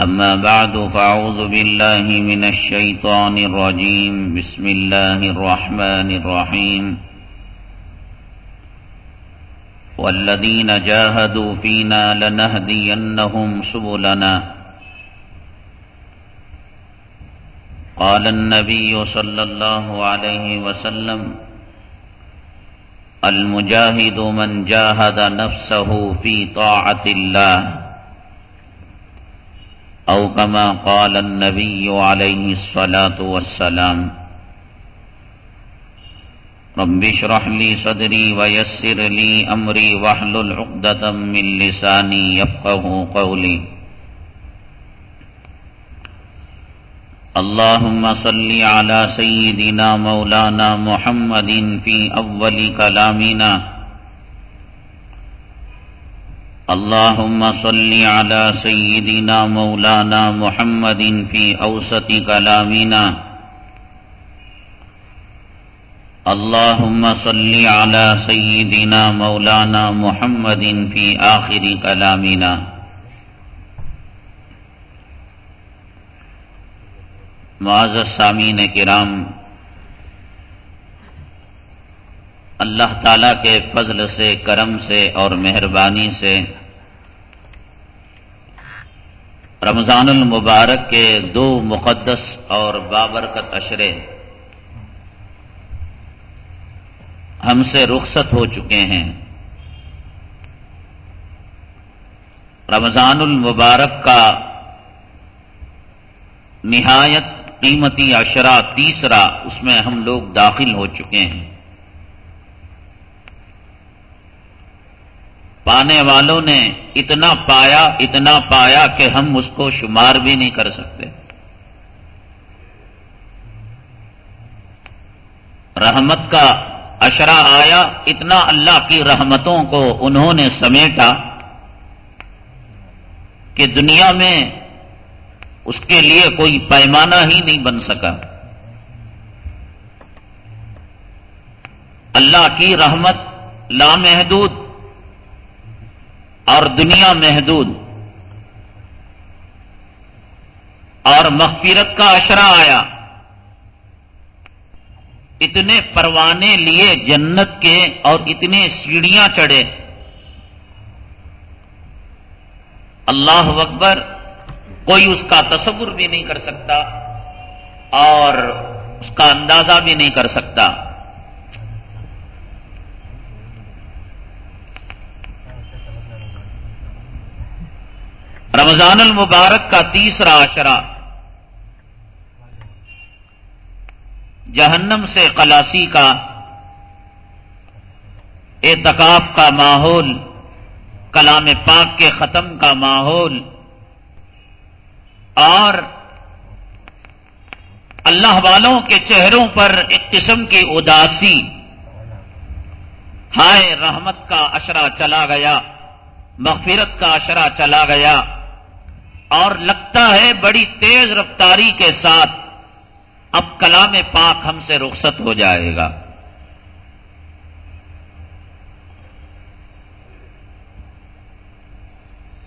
أما بعد فأعوذ بالله من الشيطان الرجيم. بسم الله الرحمن الرحيم. والذين جاهدوا فينا لنهدينهم سبلنا. قال النبي صلى الله عليه وسلم المجاهد من جاهد نفسه في طاعة الله. او كما قال النبي عليه الصلاة والسلام، رب اشرح لي صدري ويسر لي أمري واحلل عقدة من لساني يفقه قولي. اللهم صل على سيدنا مولانا محمد في أول كلامنا اللهم صل على سيدنا مولانا محمد في أوسط كلامنا. اللهم صل على سيدنا مولانا محمد في آخر كلامنا. معزز سامین کرام، اللہ تعالی کے فضل سے، کرم سے اور مہربانی سے رمضان المبارک کے دو مقدس اور بابرکت اشرے ہم سے رخصت ہو چکے ہیں۔ رمضان المبارک کا نہایت قیمتی اشرا تیسرا اس میں ہم لوگ داخل ہو چکے ہیں۔ پانے والوں نے اتنا پایا اتنا پایا کہ ہم اس کو شمار بھی نہیں کر سکتے۔ رحمت کا اشرا آیا، اتنا اللہ کی رحمتوں کو انہوں نے سمیٹا کہ دنیا میں اس کے لیے کوئی پیمانہ ہی نہیں بن سکا۔ اللہ کی رحمت لامحدود اور دنیا محدود اور مغفرت کا اشرا آیا اتنے پروانے لیے جنت کے اور اتنے سیڑھیاں چڑھے اللہ اکبر کوئی اس کا تصور بھی نہیں کر سکتا اور اس کا اندازہ بھی نہیں کر سکتا رمضان المبارک کا تیسرا عشرہ جہنم سے کلاسی کا اعتکاف کا ماحول، کلام پاک کے ختم کا ماحول، اور اللہ والوں کے چہروں پر ایک قسم کی اداسی، ہائے رحمت کا اشرا چلا گیا، مغفرت کا اشرا چلا گیا۔ اور لگتا ہے بڑی تیز رفتاری کے ساتھ اب کلام پاک ہم سے رخصت ہو جائے گا۔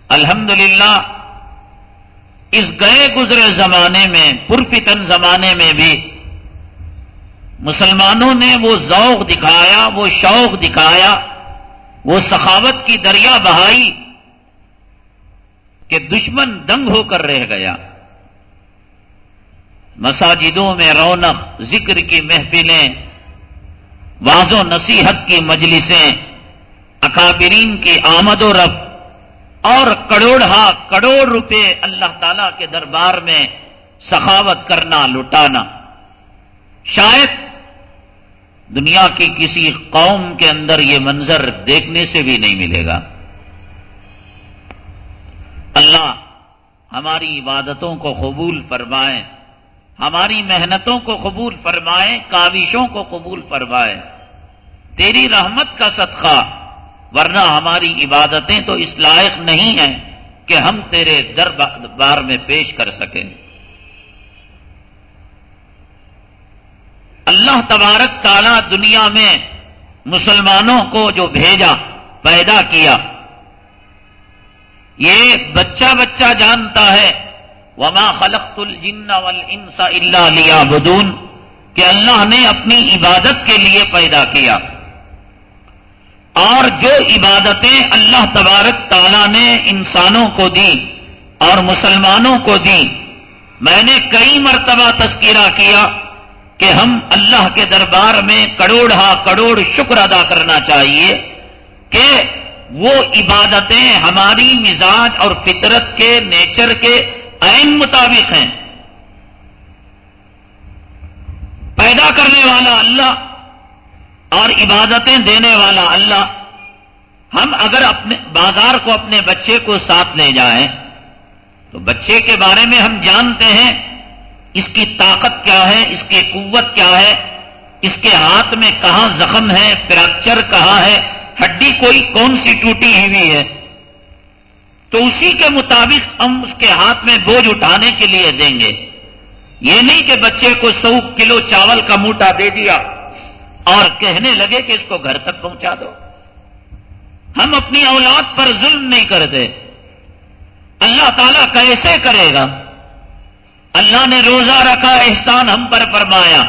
الحمدللہ، اس گئے گزرے زمانے میں، پرفتن زمانے میں بھی مسلمانوں نے وہ ذوق دکھایا، وہ شوق دکھایا، وہ سخاوت کی دریا بہائی۔ کہ دشمن دنگ ہو کر رہ گیا۔ مساجدوں میں رونق، ذکر کی محفلیں، واض و نصیحت کی مجلسیں، اکابرین کی آمد و رب، اور کروڑا کروڑ روپے اللہ تعالی کے دربار میں سخاوت کرنا، لٹانا۔ شاید دنیا کی کسی قوم کے اندر یہ منظر دیکھنے سے بھی نہیں ملے گا۔ اللہ، ہماری عبادتوں کو قبول فرمائے، ہماری محنتوں کو قبول فرمائے، کاوشوں کو قبول فرمائے۔ تیری رحمت کا صدقہ، ورنہ ہماری عبادتیں تو اس لائق نہیں ہیں کہ ہم تیرے در بار میں پیش کر سکیں۔ اللہ تبارک تعالی دنیا میں مسلمانوں کو جو بھیجا، پیدا کیا یہ بچہ بچہ جانتا ہے وما خلقت الجن والانس الا ليعبدون کہ اللہ نے اپنی عبادت کے لیے پیدا کیا۔ اور جو عبادتیں اللہ تبارک تعالیٰ نے انسانوں کو دی اور مسلمانوں کو دی میں نے کئی مرتبہ تذکرہ کیا کہ ہم اللہ کے دربار میں کروڑ ہا کروڑ شکر ادا کرنا چاہیے کہ وہ عبادتیں ہماری مزاج اور فطرت کے نیچر کے عین مطابق ہیں۔ پیدا کرنے والا اللہ اور عبادتیں دینے والا اللہ ہم اگر اپنے بازار کو اپنے بچے کو ساتھ لے جائیں تو بچے کے بارے میں ہم جانتے ہیں اس کی طاقت کیا ہے، اس کی قوت کیا ہے، اس کے ہاتھ میں کہاں زخم ہے، فریکچر کہاں ہے ہڈی کوئی کون سی ٹوٹی ہوئی ہے؟ تو اسی کے مطابق ہم اس کے ہاتھ میں بوجھ اٹھانے کے لیے دیں گے۔ یہ نہیں کہ بچے کو سو کلو چاول کا موٹا دے دیا اور کہنے لگے کہ اس کو گھر تک پہنچا دو۔ ہم اپنی اولاد پر ظلم نہیں کرتے۔ اللہ تعالیٰ کیسے کرے گا؟ اللہ نے روزہ رکھا، احسان ہم پر فرمایا۔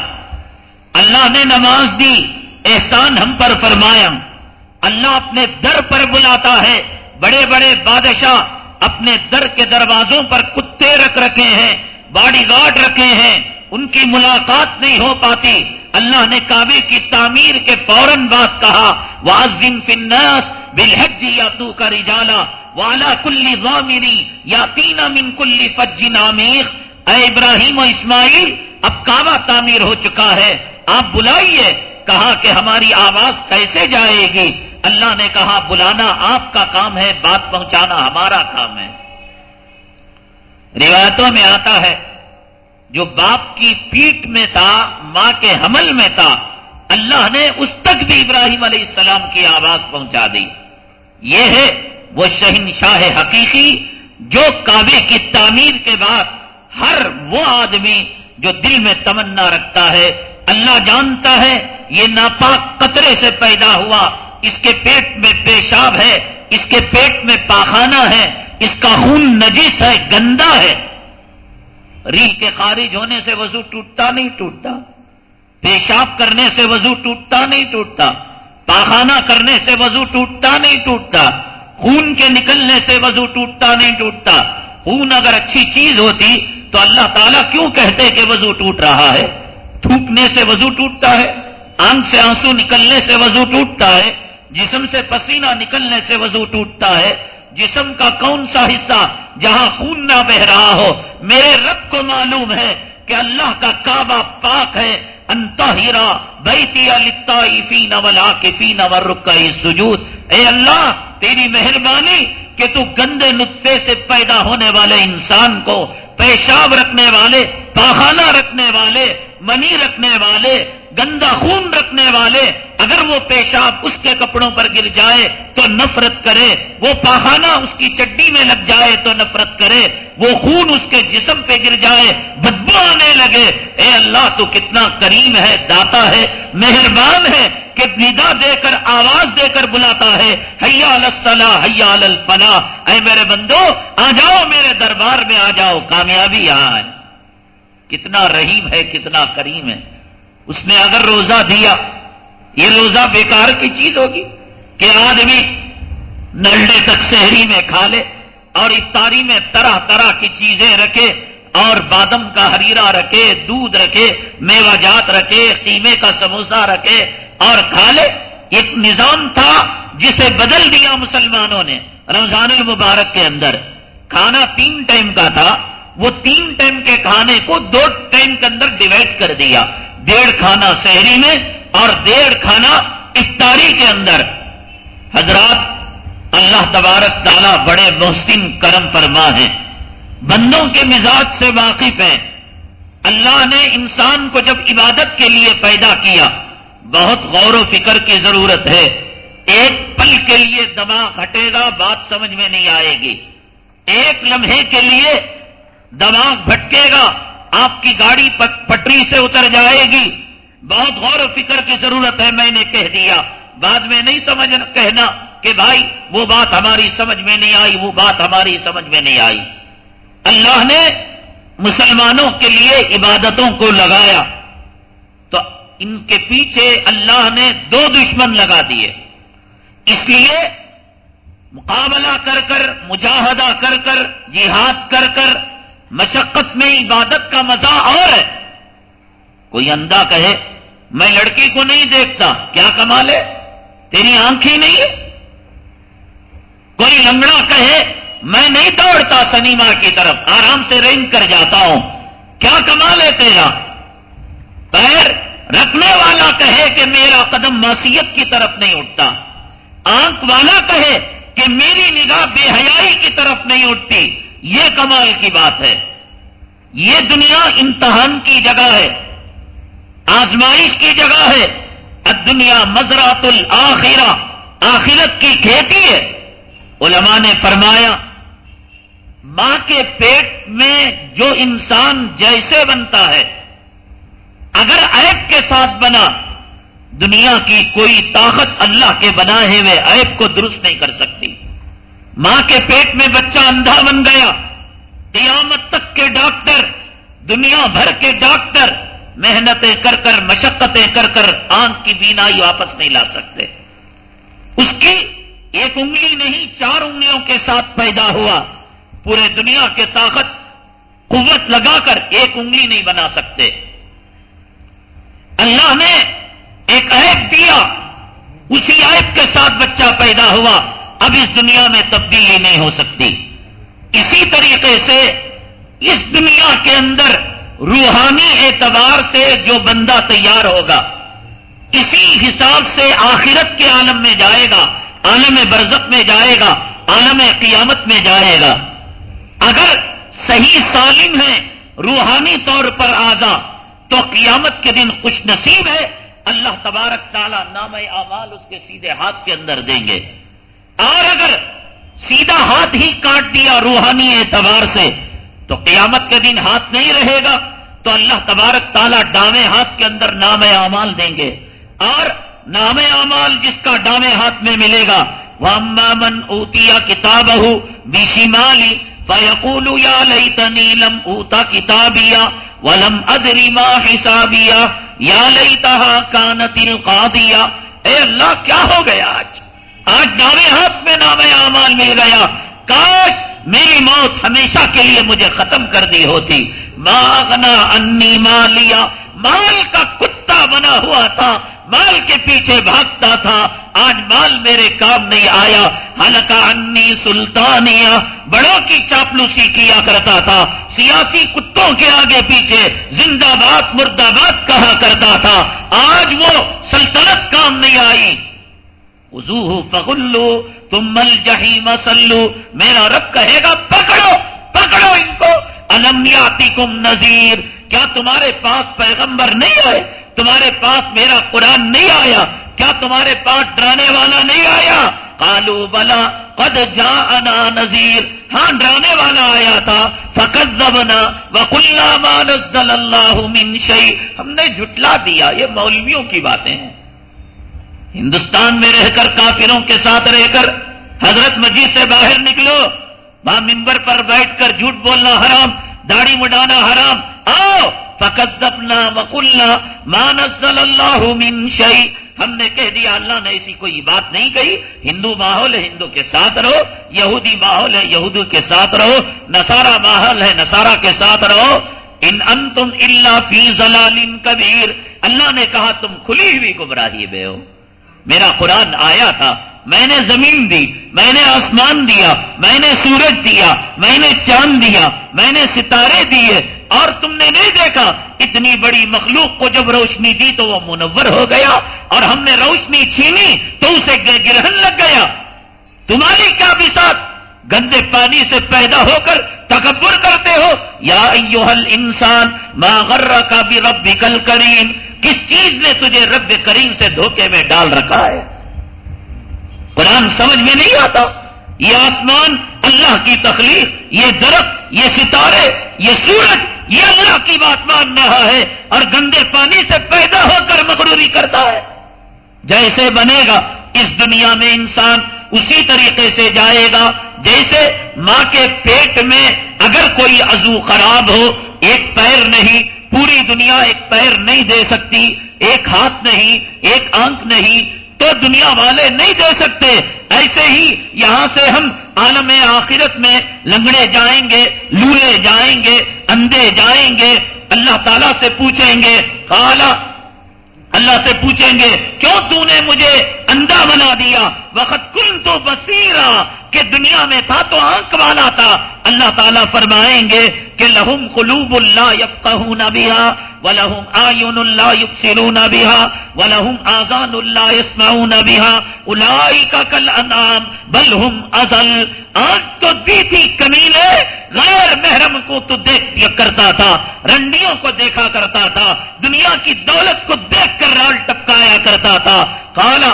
اللہ نے نماز دی، احسان ہم پر فرمایا۔ اللہ اپنے در پر بلاتا ہے بڑے بڑے بادشاہ اپنے در کے دروازوں پر کتے رکھ رکھے ہیں باڈی گارڈ رکھے ہیں ان کی ملاقات نہیں ہو پاتی اللہ نے کعبے کی تعمیر کے فوراً بات کہا واضم فنس بلحج یا تو کا رجالا والا کلی غامری یا تینا من کلی فج نامیر اے ابراہیم و اسماعیل، اب کعبہ تعمیر ہو چکا ہے، آپ بلائیے، کہا کہ ہماری آواز کیسے جائے گی؟ اللہ نے کہا، بلانا آپ کا کام ہے، بات پہنچانا ہمارا کام ہے۔ روایتوں میں آتا ہے، جو باپ کی پیٹ میں تھا، ماں کے حمل میں تھا، اللہ نے اس تک بھی ابراہیم علیہ السلام کی آواز پہنچا دی۔ یہ ہے وہ شہنشاہ حقیقی، جو کعبے کی تعمیر کے بعد ہر وہ آدمی جو دل میں تمنا رکھتا ہے، اللہ جانتا ہے، یہ ناپاک قطرے سے پیدا ہوا۔ اس کے پیٹ میں پیشاب ہے، اس کے پیٹ میں پاخانہ ہے، اس کا خون نجیس ہے، گندا ہے۔ ریح کے خارج ہونے سے وضو ٹوٹتا نہیں ٹوٹتا، پیشاب کرنے سے وضو ٹوٹتا نہیں ٹوٹتا، پاخانہ کرنے سے وضو ٹوٹتا نہیں ٹوٹتا، خون کے نکلنے سے وضو ٹوٹتا نہیں ٹوٹتا۔ خون اگر اچھی چیز ہوتی تو اللہ تعالیٰ کیوں کہتے کہ وضو ٹوٹ رہا ہے؟ تھوکنے سے وضو ٹوٹتا ہے، آنکھ سے آنسو نکلنے سے وضو ٹوٹتا ہے۔ جسم سے پسینہ نکلنے سے وضو ٹوٹتا ہے۔ جسم کا کون سا حصہ جہاں خون نہ بہ رہا ہو؟ میرے رب کو معلوم ہے کہ اللہ کا کعبہ پاک ہے۔ انتہرا بیتی فی نولا کے فی نور سجود اے اللہ، تیری مہربانی کہ تو گندے نطفے سے پیدا ہونے والے انسان کو، پیشاب رکھنے والے، پاخانہ رکھنے والے منی رکھنے والے، گندا خون رکھنے والے، اگر وہ پیشاب اس کے کپڑوں پر گر جائے تو نفرت کرے، وہ پاخانہ اس کی چڈی میں لگ جائے تو نفرت کرے، وہ خون اس کے جسم پہ گر جائے، بدبو آنے لگے، اے اللہ تو کتنا کریم ہے، داتا ہے، مہربان ہے، کہ ندا دے کر، آواز دے کر بلاتا ہے، حیا الصلاح، حیا الفلاح۔ اے میرے بندو، آ جاؤ میرے دربار میں، آ جاؤ، کامیابی یہاں ہے کتنا رحیم ہے، کتنا کریم ہے۔ اس نے اگر روزہ دیا، یہ روزہ بیکار کی چیز ہوگی کہ آدمی نلڈے تک شہری میں کھا لے اور افطاری میں طرح طرح کی چیزیں رکھے اور بادم کا ہریرا رکھے، دودھ رکھے، میوہ جات رکھے، قیمے کا سموسا رکھے اور کھا لے، ایک نظام تھا جسے بدل دیا مسلمانوں نے۔ رمضان المبارک کے اندر کھانا تین ٹائم کا تھا وہ تین ٹائم کے کھانے کو دو ٹائم کے اندر ڈیوائڈ کر دیا۔ ڈیڑھ کھانا شہری میں اور ڈیڑھ کھانا افطاری کے اندر۔ حضرات، اللہ تبارک تعالیٰ بڑے محسن کرم فرما ہیں۔ بندوں کے مزاج سے واقف ہیں۔ اللہ نے انسان کو جب عبادت کے لیے پیدا کیا، بہت غور و فکر کی ضرورت ہے۔ ایک پل کے لیے دماغ ہٹے گا، بات سمجھ میں نہیں آئے گی۔ ایک لمحے کے لیے دماغ بھٹکے گا، آپ کی گاڑی پٹری سے اتر جائے گی۔ بہت غور و فکر کی ضرورت ہے، میں نے کہہ دیا۔ بعد میں نہیں سمجھ کہنا کہ بھائی، وہ بات ہماری سمجھ میں نہیں آئی، وہ بات ہماری سمجھ میں نہیں آئی۔ اللہ نے مسلمانوں کے لیے عبادتوں کو لگایا۔ تو ان کے پیچھے اللہ نے دو دشمن لگا دیے۔ اس لیے مقابلہ کر کر، مجاہدہ کر کر، جہاد کر کر مشقت میں عبادت کا مزہ اور ہے۔ کوئی اندھا کہے، میں لڑکی کو نہیں دیکھتا، کیا کمال ہے؟ تیری آنکھیں نہیں ہے کوئی لنگڑا کہے، میں نہیں دوڑتا سنیما کی طرف، آرام سے رینگ کر جاتا ہوں۔ کیا کمال ہے تیرا؟ پیر رکھنے والا کہے کہ میرا قدم معصیت کی طرف نہیں اٹھتا۔ آنکھ والا کہے کہ میری نگاہ بے حیائی کی طرف نہیں اٹھتی۔ یہ کمال کی بات ہے۔ یہ دنیا امتحان کی جگہ ہے۔ آزمائش کی جگہ ہے۔ دنیا مزرات الآخرہ آخرت کی کھیتی ہے۔ علماء نے فرمایا، ماں کے پیٹ میں جو انسان جیسے بنتا ہے، اگر عیب کے ساتھ بنا، دنیا کی کوئی طاقت اللہ کے بنائے ہوئے عیب کو درست نہیں کر سکتی۔ ماں کے پیٹ میں بچہ اندھا بن گیا۔ قیامت تک کے ڈاکٹر، دنیا بھر کے ڈاکٹر محنتیں کر کر، مشقتیں کر کر آنکھ کی بینائی واپس نہیں لا سکتے۔ اس کی ایک انگلی نہیں، چار انگلیوں کے ساتھ پیدا ہوا۔ پورے دنیا کے طاقت، قوت لگا کر ایک انگلی نہیں بنا سکتے۔ اللہ نے ایک عیب دیا۔ اسی عیب کے ساتھ بچہ پیدا ہوا۔ اب اس دنیا میں تبدیلی نہیں ہو سکتی۔ اسی طریقے سے اس دنیا کے اندر روحانی اعتبار سے جو بندہ تیار ہوگا، اسی حساب سے آخرت کے عالم میں جائے گا، عالم برزت میں جائے گا، عالم قیامت میں جائے گا۔ اگر صحیح سالم ہے، روحانی طور پر آزا، تو قیامت کے دن خوش نصیب ہے۔ اللہ تبارک تعالیٰ نام اعمال اس کے سیدھے ہاتھ کے اندر دیں گے۔ اور اگر سیدھا ہاتھ ہی کاٹ دیا روحانی اعتبار سے، تو قیامت کے دن ہاتھ نہیں رہے گا۔ تو اللہ تبارک تعالیٰ ڈامے ہاتھ کے اندر نام اعمال دیں گے۔ اور نام اعمال جس کا ڈامے ہاتھ میں ملے گا وہ امامن اوتیا کتاب ہو بیشیمالی فیقول یا لئی تنیلم اوتا کتابیا ولم ادری ما حسابیا یا لئی تہا کانتل قادیا اے اللہ، کیا ہو گیا آج؟ آج نامے ہاتھ میں نام اعمال مل گیا۔ کاش میری موت ہمیشہ کے لیے مجھے ختم کر دی ہوتی۔ ماغنا انی مالیا۔ مال کا کتا بنا ہوا تھا۔ مال کے پیچھے بھاگتا تھا۔ آج مال میرے کام نہیں آیا۔ ہلکا انی سلطانیہ۔ بڑوں کی چاپلوسی کیا کرتا تھا۔ سیاسی کتوں کے آگے پیچھے زندہ باد، مردہ باد کہا کرتا تھا۔ آج وہ سلطنت کام نہیں آئی۔ وضو فغلو تم مل جہی مسلو میرا رب کہے گا، پکڑو پکڑو ان کو المیاتی کم نذیر، کیا تمہارے پاس پیغمبر نہیں آئے؟ تمہارے پاس میرا قرآن نہیں آیا؟ کیا تمہارے پاس ڈرانے والا نہیں آیا؟ کالو بلا، قد جا انا نذیر۔ ہاں ڈرانے والا آیا تھا فقت زبنا وکل اللہ منشئی ہم نے جھٹلا دیا، یہ مولویوں کی باتیں ہیں۔ ہندوستان میں رہ کر کافروں کے ساتھ رہ کر حضرت مجید سے باہر نکلو۔ وہاں ممبر پر بیٹھ کر جھوٹ بولنا حرام، داڑھی مڈانا حرام۔ آؤ فقط دبنا وکلنا مانس اللہ من شعی ہم نے کہہ دیا، اللہ نے ایسی کوئی بات نہیں کہی۔ ہندو ماحول ہے، ہندو کے ساتھ رہو۔ یہودی ماحول ہے یہودو کے ساتھ رہو۔ نسارا ماحول ہے نسارا کے ساتھ رہو۔ ان ان تم اللہ فی ضلال کبیر۔ اللہ نے کہا، تم کھلی ہوئی گمراہی میں ہو۔ میرا قرآن آیا تھا، میں نے زمین دی، میں نے آسمان دیا، میں نے سورج دیا، میں نے چاند دیا، میں نے ستارے دیے اور تم نے نہیں دیکھا، اتنی بڑی مخلوق کو جب روشنی دی تو وہ منور ہو گیا اور ہم نے روشنی چھینی تو اسے گرہن لگ گیا۔ تمہاری کیا بسات گندے پانی سے پیدا ہو کر تکبر کرتے ہو۔ یا ایوہل انسان ما غرہ کا بھی رب کل کریم۔ کس چیز نے تجھے رب کریم سے دھوکے میں ڈال رکھا ہے؟ قرآن سمجھ میں نہیں آتا۔ یہ آسمان اللہ کی تخلیق، یہ درخت، یہ ستارے، یہ سورج، یہ اللہ کی بات مان رہا ہے اور گندے پانی سے پیدا ہو کر مغروری کرتا ہے۔ جیسے بنے گا، اس دنیا میں انسان اسی طریقے سے جائے گا۔ جیسے ماں کے پیٹ میں اگر کوئی عزو خراب ہو، ایک پیر نہیں پوری دنیا ایک پیر نہیں دے سکتی، ایک ہاتھ نہیں، ایک آنکھ نہیں، تو دنیا والے نہیں دے سکتے۔ ایسے ہی یہاں سے ہم عالم آخرت میں لنگڑے جائیں گے لولے جائیں گے، اندھے جائیں گے، اللہ تعالیٰ سے پوچھیں گے کالا اللہ سے پوچھیں گے، کیوں تو نے مجھے اندھا بنا دیا۔ وقت کن تو بسیرا کہ دنیا میں تھا تو آنکھ والا تھا۔ اللہ تعالیٰ فرمائیں گے کہ لہم قلوب اللہ یفقہون بہا، ولہم آئین اللہ یبصرون بہا، ولہم آزان اللہ یسمعون بہا۔ اولئک کل انعام بل ہم ازل۔ آنکھ تو دی تھی کمیلے، غیر محرم کو تو دیکھ کرتا تھا۔ رنڈیوں کو دیکھا کرتا تھا۔ دنیا کی دولت کو دیکھ کر رال ٹپکایا کرتا تھا۔ کالا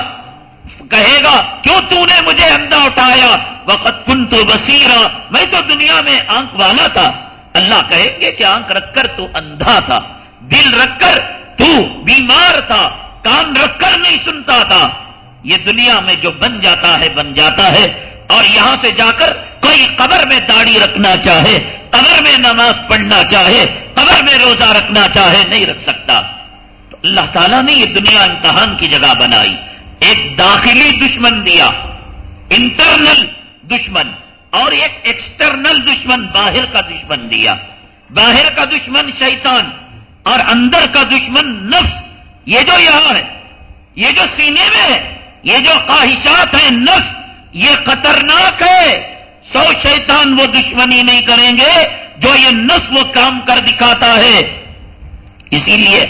کہے گا، کیوں تو نے مجھے اندھا اٹھایا؟ وقت کن تو بسیرا میں تو دنیا میں آنکھ والا تھا۔ اللہ کہیں گے کہ آنکھ رکھ کر تو اندھا تھا۔ دل رکھ کر تو بیمار تھا۔ کان رکھ کر نہیں سنتا تھا۔ یہ دنیا میں جو بن جاتا ہے، بن جاتا ہے۔ اور یہاں سے جا کر کوئی قبر میں داڑھی رکھنا چاہے، قبر میں نماز پڑھنا چاہے، قبر میں روزہ رکھنا چاہے، نہیں رکھ سکتا۔ تو اللہ تعالیٰ نے یہ دنیا امتحان کی جگہ بنائی۔ ایک داخلی دشمن دیا انٹرنل دشمن، اور ایک ایکسٹرنل دشمن باہر کا دشمن دیا۔ باہر کا دشمن شیطان، اور اندر کا دشمن نفس۔ یہ جو یہاں ہے، یہ جو سینے میں ہے، یہ جو خواہشات ہیں نفس، یہ خطرناک ہے۔ سو شیطان وہ دشمنی نہیں کریں گے جو یہ نفس وہ کام کر دکھاتا ہے۔ اسی لیے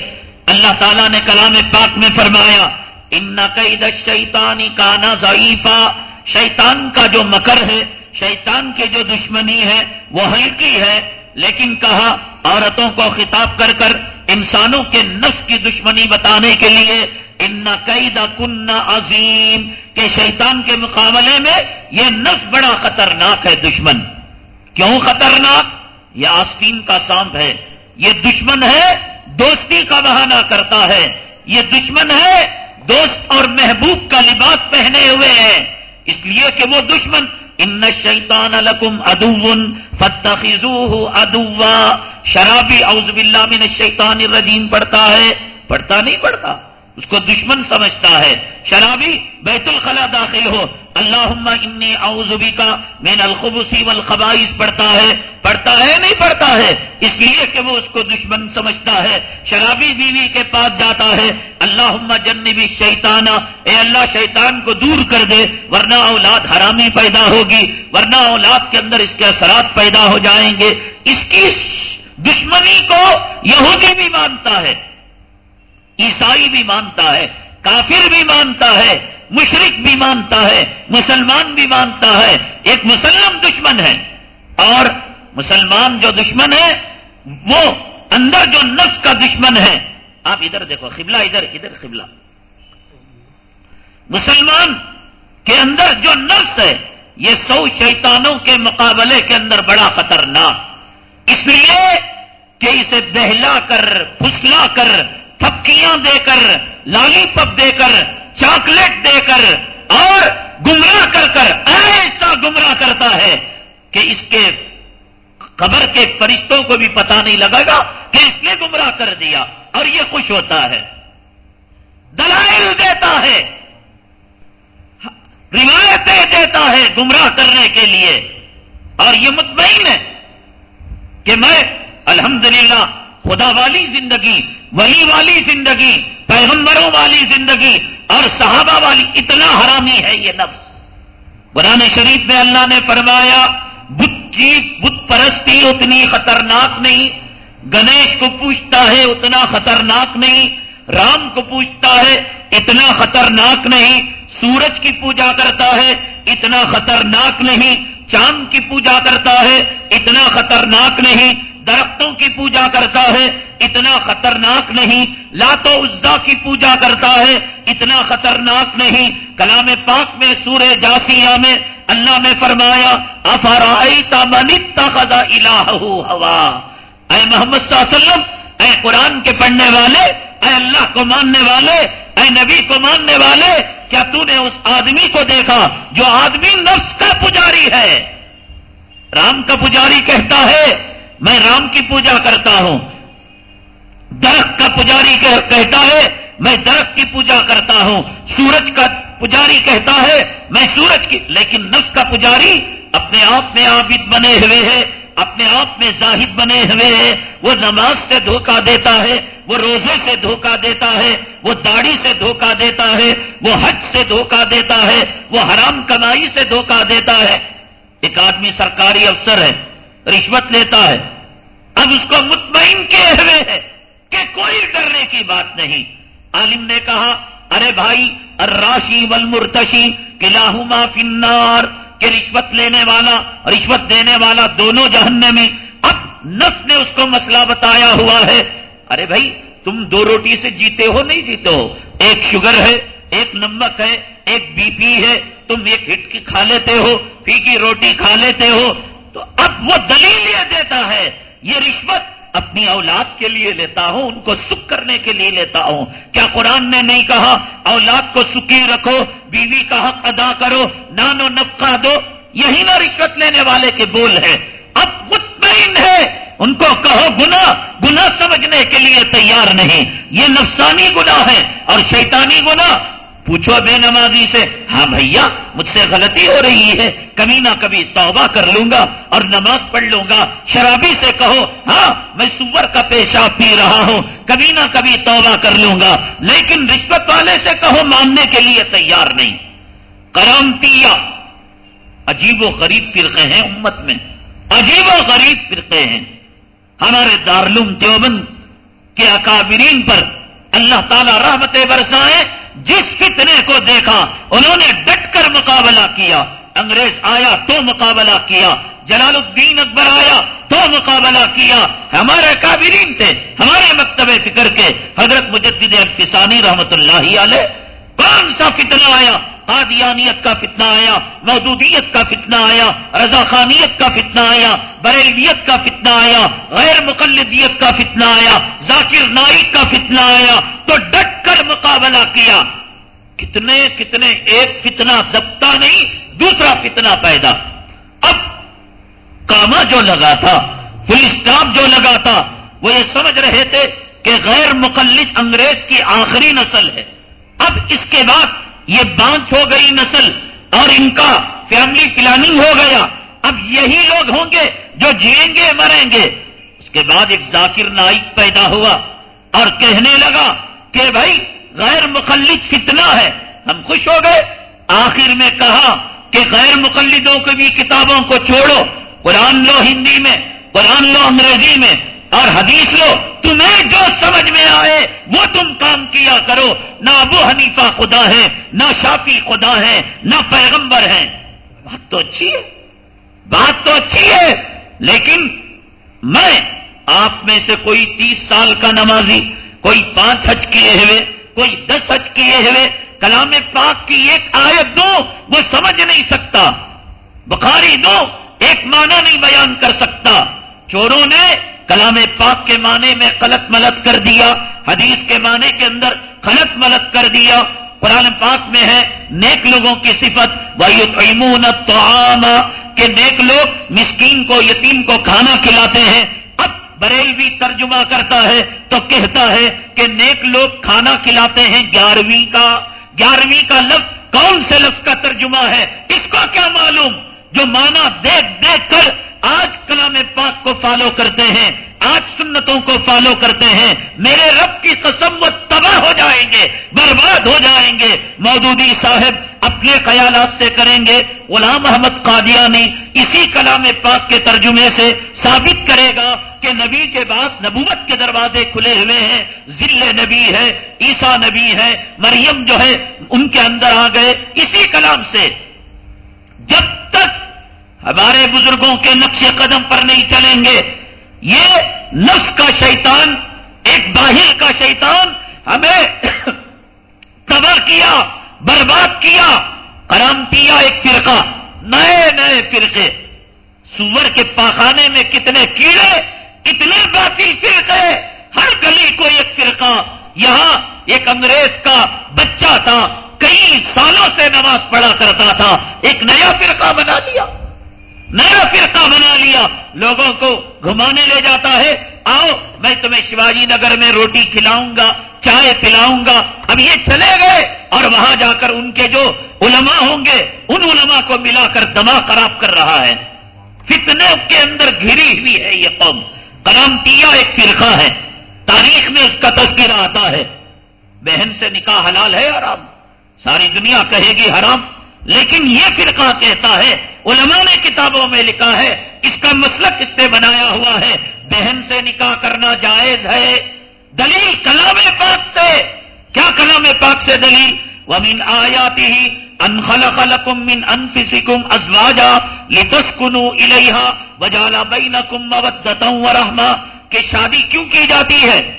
اللہ تعالیٰ نے کلام پاک میں فرمایا ان قید شیطانی کا نا ضعیفہ شیطان کا جو مکر ہے، شیطان کی جو دشمنی ہے، وہ ہلکی ہے۔ لیکن کہا، عورتوں کو خطاب کر کر، انسانوں کے نفس کی دشمنی بتانے کے لیے، ان قید کن عظیم۔ کے شیطان کے مقابلے میں یہ نفس بڑا خطرناک ہے، دشمن۔ کیوں خطرناک؟ یہ آستین کا سانپ ہے۔ یہ دشمن ہے، دوستی کا بہانہ کرتا ہے۔ یہ دشمن ہے دوست اور محبوب کا لباس پہنے ہوئے ہیں۔ اس لیے کہ وہ دشمن، ان شیطان لکم ادون فتخذوه ادوا شرابی اعوذ باللہ من الشیطان الرجیم پڑھتا ہے۔ پڑھتا نہیں پڑھتا؟ اس کو دشمن سمجھتا ہے۔ شرابی بیت الخلا داخل ہو۔ اللہ انی اوزبی کا مین الخبسی والخبائث۔ پڑھتا ہے۔ پڑھتا ہے نہیں پڑھتا ہے؟ اس لیے کہ وہ اس کو دشمن سمجھتا ہے۔ شرابی بیوی کے پاس جاتا ہے۔ اللہ جنبی شیطانہ اے اللہ، شیطان کو دور کر دے، ورنہ اولاد حرامی پیدا ہوگی، ورنہ اولاد کے اندر اس کے اثرات پیدا ہو جائیں گے۔ اس کی دشمنی کو یہودی بھی مانتا ہے۔ عیسائی بھی مانتا ہے، کافر بھی مانتا ہے مشرق بھی مانتا ہے، مسلمان بھی مانتا ہے۔ ایک مسلم دشمن ہے۔ اور مسلمان جو دشمن ہے، وہ اندر جو نفس کا دشمن ہے۔ آپ ادھر دیکھو، قبلہ ادھر ادھر قبلہ۔ مسلمان کے اندر جو نفس ہے، یہ سو شیطانوں کے مقابلے کے اندر بڑا خطرناک۔ اس لیے کہ اسے بہلا کر، پھسلا کر تھپکیاں دے کر، لالی پپ دے کر، چاکلیٹ دے کر اور گمراہ کر کر، ایسا گمراہ کرتا ہے کہ اس کے قبر کے فرشتوں کو بھی پتا نہیں لگے گا کہ اس نے گمراہ کر دیا اور یہ خوش ہوتا ہے۔ دلائل دیتا ہے، روایتیں دیتا ہے گمراہ کرنے کے لیے۔ اور یہ مطمئن ہے کہ میں الحمدللہ خدا والی زندگی ولی والی زندگی، پیغمبروں والی زندگی اور صحابہ والی، اتنا حرامی ہے یہ نفس۔ قرآن شریف میں اللہ نے فرمایا، بت کی بت پرستی اتنی خطرناک نہیں، گنیش کو پوچھتا ہے اتنا خطرناک نہیں، رام کو پوچھتا ہے اتنا خطرناک نہیں، سورج کی پوجا کرتا ہے اتنا خطرناک نہیں، چاند کی پوجا کرتا ہے اتنا خطرناک نہیں درختوں کی پوجا کرتا ہے، اتنا خطرناک نہیں۔ لاتو عزا کی پوجا کرتا ہے، اتنا خطرناک نہیں۔ کلام پاک میں، سورہ جاسیہ میں اللہ نے فرمایا افرائی منتا خزا الہ ہوا اے محمد صلی اللہ علیہ وسلم، اے قرآن کے پڑھنے والے، اے اللہ کو ماننے والے، اے نبی کو ماننے والے، کیا تو نے اس آدمی کو دیکھا جو آدمی نفس کا پجاری ہے؟ رام کا پجاری کہتا ہے میں رام کی پوجا کرتا ہوں۔ درخت کا پجاری کہتا ہے، میں درخت کی پوجا کرتا ہوں۔ سورج کا پجاری کہتا ہے، میں سورج کی لیکن نفس کا پجاری اپنے آپ میں عابد بنے ہوئے ہے، اپنے آپ میں زاہد بنے ہوئے ہیں وہ نماز سے دھوکہ دیتا ہے، وہ روزے سے دھوکہ دیتا ہے، وہ داڑھی سے دھوکہ دیتا ہے، وہ حج سے دھوکہ دیتا ہے، وہ حرام کمائی سے دھوکہ دیتا ہے۔ ایک آدمی سرکاری افسر ہے۔ رشوت لیتا ہے۔ اب اس کو مطمئن کیے ہوئے ہے کہ کوئی ڈرنے کی بات نہیں۔ عالم نے کہا، ارے بھائی اراشی ول مرتشی قلعہ فنار کہ رشوت لینے والا، رشوت دینے والا دونوں جہنمی۔ میں اب نس نے اس کو مسئلہ بتایا ہوا ہے۔ ارے بھائی، تم دو روٹی سے جیتے ہو، نہیں جیتے ہو۔ ایک شوگر ہے، ایک نمک ہے، ایک بی پی ہے۔ تم ایک ہٹ کی کھا لیتے ہو پھی روٹی کھا لیتے ہو۔ تو اب وہ دلیل یہ دیتا ہے، یہ رشوت اپنی اولاد کے لیے لیتا ہوں، ان کو سکھ کرنے کے لیے لیتا ہوں۔ کیا قرآن نے نہیں کہا، اولاد کو سکی رکھو، بیوی کا حق ادا کرو نانو نفقہ دو۔ یہی نہ رشوت لینے والے کے بول ہے اب مطمئن ہے، ان کو کہو گنا گنا سمجھنے کے لیے تیار نہیں۔ یہ نفسانی گنا ہے اور شیطانی گنا پوچھو بے نمازی سے ہاں بھیا، مجھ سے غلطی ہو رہی ہے، کبھی نہ کبھی توبہ کر لوں گا اور نماز پڑھ لوں گا۔ شرابی سے کہو ہاں میں سور کا پیشاب پی رہا ہوں، کبھی نہ کبھی توبہ کر لوں گا۔ لیکن رشوت والے سے کہو، ماننے کے لیے تیار نہیں۔ کرامتیا عجیب و غریب فرقے ہیں امت میں۔ عجیب و غریب فرقے ہیں۔ ہمارے دارالعلوم دیوبند کے اکابرین پر اللہ تعالی رحمت برسائے، جس فتنے کو دیکھا، انہوں نے ڈٹ کر مقابلہ کیا۔ انگریز آیا تو مقابلہ کیا، جلال الدین اکبر آیا تو مقابلہ کیا۔ ہمارے کابرین تھے، ہمارے مکتب فکر کے۔ حضرت مجدد انفسانی رحمت اللہ علیہ، کون سا فتنہ آیا؟ قادیانیت کا فتنہ آیا، مودودیت کا فتنہ آیا رضا خانیت کا فتنہ آیا، بریلویت کا فتنہ آیا، غیر مقلدیت کا فتنہ آیا، ذاکر نائک کا فتنہ آیا، تو ڈٹ کر مقابلہ کیا۔ کتنے کتنے، ایک فتنہ دبتا نہیں، دوسرا فتنہ پیدا۔ اب کاما جو لگا تھا فل اسٹاپ جو لگا تھا، وہ یہ سمجھ رہے تھے کہ غیر مقلد انگریز کی آخری نسل ہے۔ اب اس کے بعد یہ بانچ ہو گئی نسل اور ان کا فیملی پلاننگ ہو گیا۔ اب یہی لوگ ہوں گے جو جیئیں گے، مریں گے۔ اس کے بعد ایک ذاکر نائک پیدا ہوا اور کہنے لگا کہ بھائی، غیر مقلد فتنہ ہے؟ ہم خوش ہو گئے۔ آخر میں کہا کہ غیر مقلدوں کی بھی کتابوں کو چھوڑو۔ قرآن لو ہندی میں، قرآن لو انگریزی میں۔ اور حدیث لو، تمہیں جو سمجھ میں آئے، وہ تم کام کیا کرو۔ نہ ابو حنیفہ خدا ہے، نہ شافی خدا ہے، نہ پیغمبر ہے۔ بات تو اچھی ہے۔ بات تو اچھی ہے۔ لیکن میں آپ میں سے کوئی تیس سال کا نمازی، کوئی پانچ حج کیے ہوئے، کوئی دس حج کیے ہوئے، کلام پاک کی ایک آیت دو، وہ سمجھ نہیں سکتا۔ بخاری دو، ایک معنی نہیں بیان کر سکتا۔ چوروں نے کلام پاک کے معنی میں غلط ملت کر دیا، حدیث کے معنی کے اندر غلط ملت کر دیا۔ قرآن پاک میں ہے، نیک لوگوں کی صفت ویمون تو کہ نیک لوگ مسکین کو، یتیم کو کھانا کھلاتے ہیں۔ اب بریلوی ترجمہ کرتا ہے تو کہتا ہے کہ نیک لوگ کھانا کھلاتے ہیں گیارہویں کا۔ گیارہویں کا لفظ کون سے لفظ کا ترجمہ ہے؟ اس کو کیا معلوم؟ جو مانا دیکھ دیکھ کر آج کلام پاک کو فالو کرتے ہیں، آج سنتوں کو فالو کرتے ہیں۔ میرے رب کی قسم وہ تباہ ہو جائیں گے، برباد ہو جائیں گے۔ مودودی صاحب اپنے خیالات سے کریں گے۔ غلام محمد قادیانی اسی کلام پاک کے ترجمے سے ثابت کرے گا کہ نبی کے بعد نبوت کے دروازے کھلے ہوئے ہیں۔ ذل نبی ہے عیسا نبی ہے، مریم جو ہے، ان کے اندر آ گئے۔ اسی کلام سے جب تک ہمارے بزرگوں کے نقش قدم پر نہیں چلیں گے۔ یہ نفس کا شیطان، ایک باہر کا شیطان ہمیں تباہ کیا، برباد کیا۔ کرامتیا ایک فرقہ، نئے نئے فرقے۔ سور کے پاخانے میں کتنے کیڑے، اتنے باطل فرقے۔ ہر گلی کو ایک فرقہ۔ یہاں ایک انگریز کا بچہ تھا، کئی سالوں سے نماز پڑھا کرتا تھا، ایک نیا فرقہ بنا لیا نیا فرقہ بنا لیا۔ لوگوں کو گھمانے لے جاتا ہے۔ آؤ، میں تمہیں شیواجی نگر میں روٹی کھلاؤں گا، چائے پلاؤں گا۔ اب یہ چلے گئے اور وہاں جا کر ان کے جو علماء ہوں گے، ان علماء کو ملا کر دماغ خراب کر رہا ہے۔ فتنے کے اندر گھری ہوئی ہے یہ قوم۔ کرامتیا ایک فرقہ ہے۔ تاریخ میں اس کا تذکرہ آتا ہے۔ بہن سے نکاح حلال ہے حرام؟ ساری دنیا کہے گی حرام۔ لیکن یہ فرقہ کہتا ہے، علماء نے کتابوں میں لکھا ہے، اس کا مسلک اس نے بنایا ہوا ہے۔ بہن سے نکاح کرنا جائز ہے۔ دلیل کلام پاک سے۔ کیا کلام پاک سے دلیل؟ ومن آیاتی ہی انخل خلکم من انفسکم ازواجا لتسکنو الیہا وجالا بینکم مودتا ورحمہ کہ شادی کیوں کی جاتی ہے؟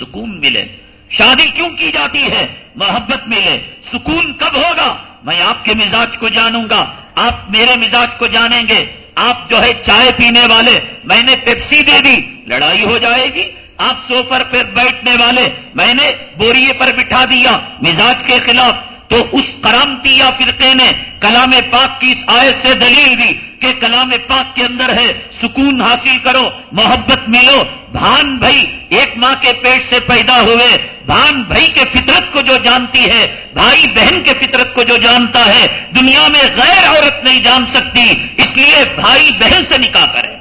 سکون ملے۔ شادی کیوں کی جاتی ہے؟ محبت ملے۔ سکون کب ہوگا؟ میں آپ کے مزاج کو جانوں گا، آپ میرے مزاج کو جانیں گے۔ آپ جو ہے چائے پینے والے، میں نے پیپسی دے دی، لڑائی ہو جائے گی۔ آپ سوفر پر بیٹھنے والے، میں نے بوریے پر بٹھا دیا۔ مزاج کے خلاف تو اس کرامتی یا فرقے نے کلام پاک کی اس آیت سے دلیل دی کہ کلام پاک کے اندر ہے، سکون حاصل کرو، محبت ملو۔ بھان بھائی ایک ماں کے پیٹ سے پیدا ہوئے، بھان بھائی کے فطرت کو جو جانتی ہے، بھائی بہن کے فطرت کو جو جانتا ہے، دنیا میں غیر عورت نہیں جان سکتی، اس لیے بھائی بہن سے نکاح کریں۔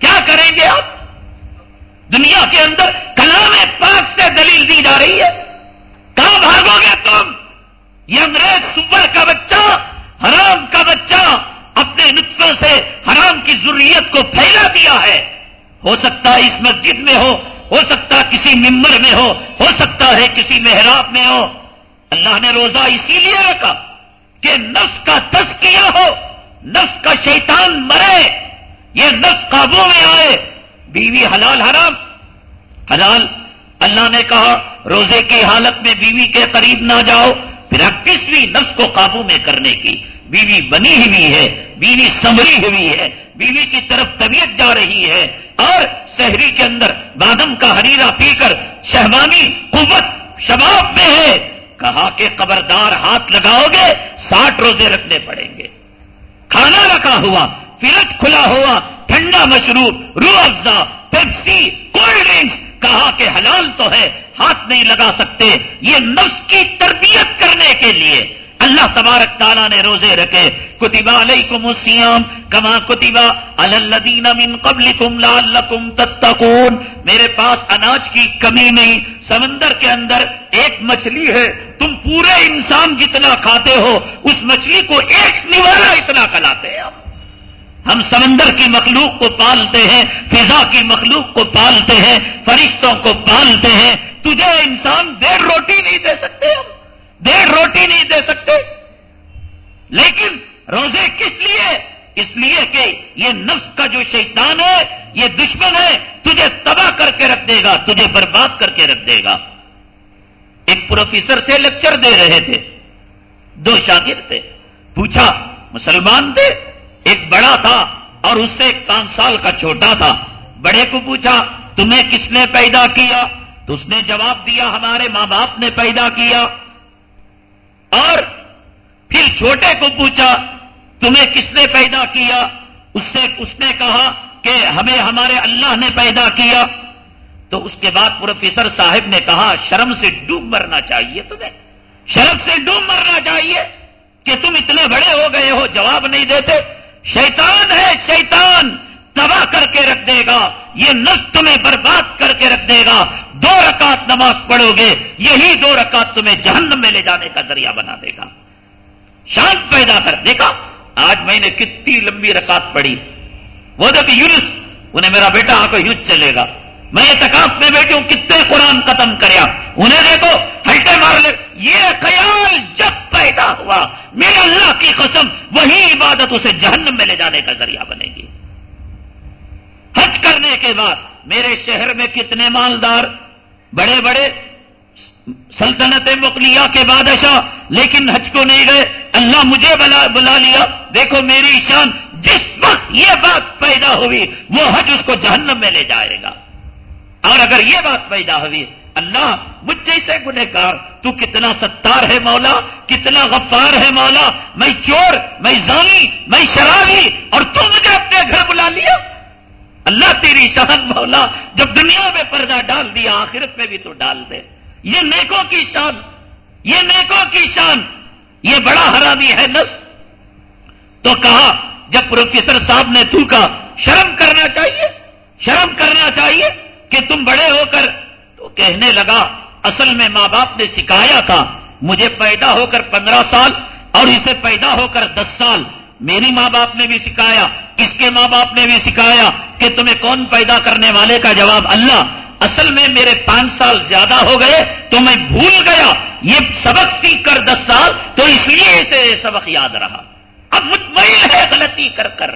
کیا کریں گے آپ؟ دنیا کے اندر کلام پاک سے دلیل دی جا رہی ہے۔ کہاں بھاگو گے تم؟ یہ انگریز سور کا بچہ، حرام کا بچہ اپنے نطفے سے حرام کی ضروریت کو پھیلا دیا ہے۔ ہو سکتا ہے اس مسجد میں ہو ہو سکتا ہے کسی ممبر میں ہو ہو سکتا ہے کسی محراب میں ہو۔ اللہ نے روزہ اسی لیے رکھا کہ نفس کا تسکیہ ہو، نفس کا شیطان مرے، یہ نفس قابو میں آئے۔ بیوی حلال حرام۔ حلال، اللہ نے کہا، روزے کی حالت میں بیوی کے قریب نہ جاؤ۔ پریکٹس نفس کو قابو میں کرنے کی بیوی بنی ہوئی ہے، بیوی سمری ہوئی ہے، بیوی کی طرف طبیعت جا رہی ہے اور شہری کے اندر بادم کا ہریرا پی کر شہبانی قوت شباب میں ہے۔ کہا کہ خبردار ہاتھ لگاؤ گے، ساٹھ روزے رکھنے پڑیں گے۔ کھانا رکھا ہوا فرج کھلا ہوا، ٹھنڈا مشروب رو افزا، پیپسی، کولڈ ڈرنکس کہا کہ حلال تو ہے، ہاتھ نہیں لگا سکتے۔ یہ نفس کی تربیت کرنے کے لیے۔ اللہ تبارک تعالیٰ نے روزے رکھے۔ کتبا علیکم السیام کما کتبا الدین من قبلکم لعلکم تتقون۔ میرے پاس اناج کی کمی نہیں، سمندر کے اندر ایک مچھلی ہے۔ تم پورے انسان جتنا کھاتے ہو، اس مچھلی کو ایک نوالا اتنا کلاتے ہیں۔ ہم سمندر کی مخلوق کو پالتے ہیں، فضا کی مخلوق کو پالتے ہیں، فرشتوں کو پالتے ہیں۔ تجھے انسان دیر روٹی نہیں دے سکتے ہم۔ دیر روٹی نہیں دے سکتے۔ لیکن روزے کس لیے؟ اس لیے کہ یہ نفس کا جو شیطان ہے، یہ دشمن ہے، تجھے تباہ کر کے رکھ دے گا، تجھے برباد کر کے رکھ دے گا۔ ایک پروفیسر تھے، لیکچر دے رہے تھے۔ دو شاگرد تھے۔ پوچھا، مسلمان تھے؟ ایک بڑا تھا اور اس سے ایک پانچ سال کا چھوٹا تھا۔ بڑے کو پوچھا، تمہیں کس نے پیدا کیا؟ تو اس نے جواب دیا، ہمارے ماں باپ نے پیدا کیا۔ اور پھر چھوٹے کو پوچھا، تمہیں کس نے پیدا کیا؟ اس سے، اس نے کہا کہ، ہمیں، ہمارے اللہ نے پیدا کیا۔ تو اس کے بعد پروفیسر صاحب نے کہا، شرم سے ڈوب مرنا چاہیے تمہیں۔ شرم سے ڈوب مرنا چاہیے کہ تم اتنے بڑے ہو گئے ہو، جواب نہیں دیتے۔ شیطان ہے، شیطان تباہ کر کے رکھ دے گا، یہ نس تمہیں برباد کر کے رکھ دے گا۔ دو رکعت نماز پڑھو گے، یہی دو رکعت تمہیں جہنم میں لے جانے کا ذریعہ بنا دے گا۔ شانت پیدا کر، دیکھا، آج میں نے کتنی لمبی رکعت پڑھی۔ وہ دیکھ یونس، انہیں میرا بیٹا آ کر یوز چلے گا۔ میں اعتکاف میں بیٹھی ہوں، کتنے قرآن ختم کریا انہیں دیکھو ہلٹے مار لے۔ یہ خیال جب پیدا ہوا، میرے اللہ کی قسم، وہی عبادت اسے جہنم میں لے جانے کا ذریعہ بنے گی۔ حج کرنے کے بعد میرے شہر میں کتنے مالدار، بڑے بڑے، سلطنت مقلیہ کے بادشاہ، لیکن حج کو نہیں گئے۔ اللہ مجھے بلا بلا لیا۔ دیکھو میری شان، جس وقت یہ بات پیدا ہوئی، وہ حج اس کو جہنم میں لے جائے گا۔ اور اگر یہ بات پیدا ہوئی، اللہ مجھ جیسے گنہ کار تو کتنا ستار ہے مولا، کتنا غفار ہے مولا، میں چور، میں زانی، میں شرابی، اور تو مجھے اپنے گھر بلا لیا؟ اللہ تیری شان مولا، جب دنیا میں پردہ ڈال دیا، آخرت میں بھی تو ڈال دے۔ یہ نیکوں کی شان، یہ نیکوں کی شان، یہ بڑا حرامی ہے نفس۔ تو کہا، جب پروفیسر صاحب نے تو کا شرم کرنا چاہیے؟ شرم کرنا چاہیے؟ کہ تم بڑے ہو کر تو کہنے لگا، اصل میں ماں باپ نے سکھایا تھا، مجھے پیدا ہو کر پندرہ سال اور اسے پیدا ہو کر دس سال، میری ماں باپ نے بھی سکھایا اس کے ماں باپ نے بھی سکھایا کہ تمہیں کون پیدا کرنے والے کا جواب اللہ، اصل میں میرے پانچ سال زیادہ ہو گئے تو میں بھول گیا، یہ سبق سیکھ کر دس سال تو اس لیے اسے یہ سبق یاد رہا۔ اب مطمئن ہے، غلطی کر کر۔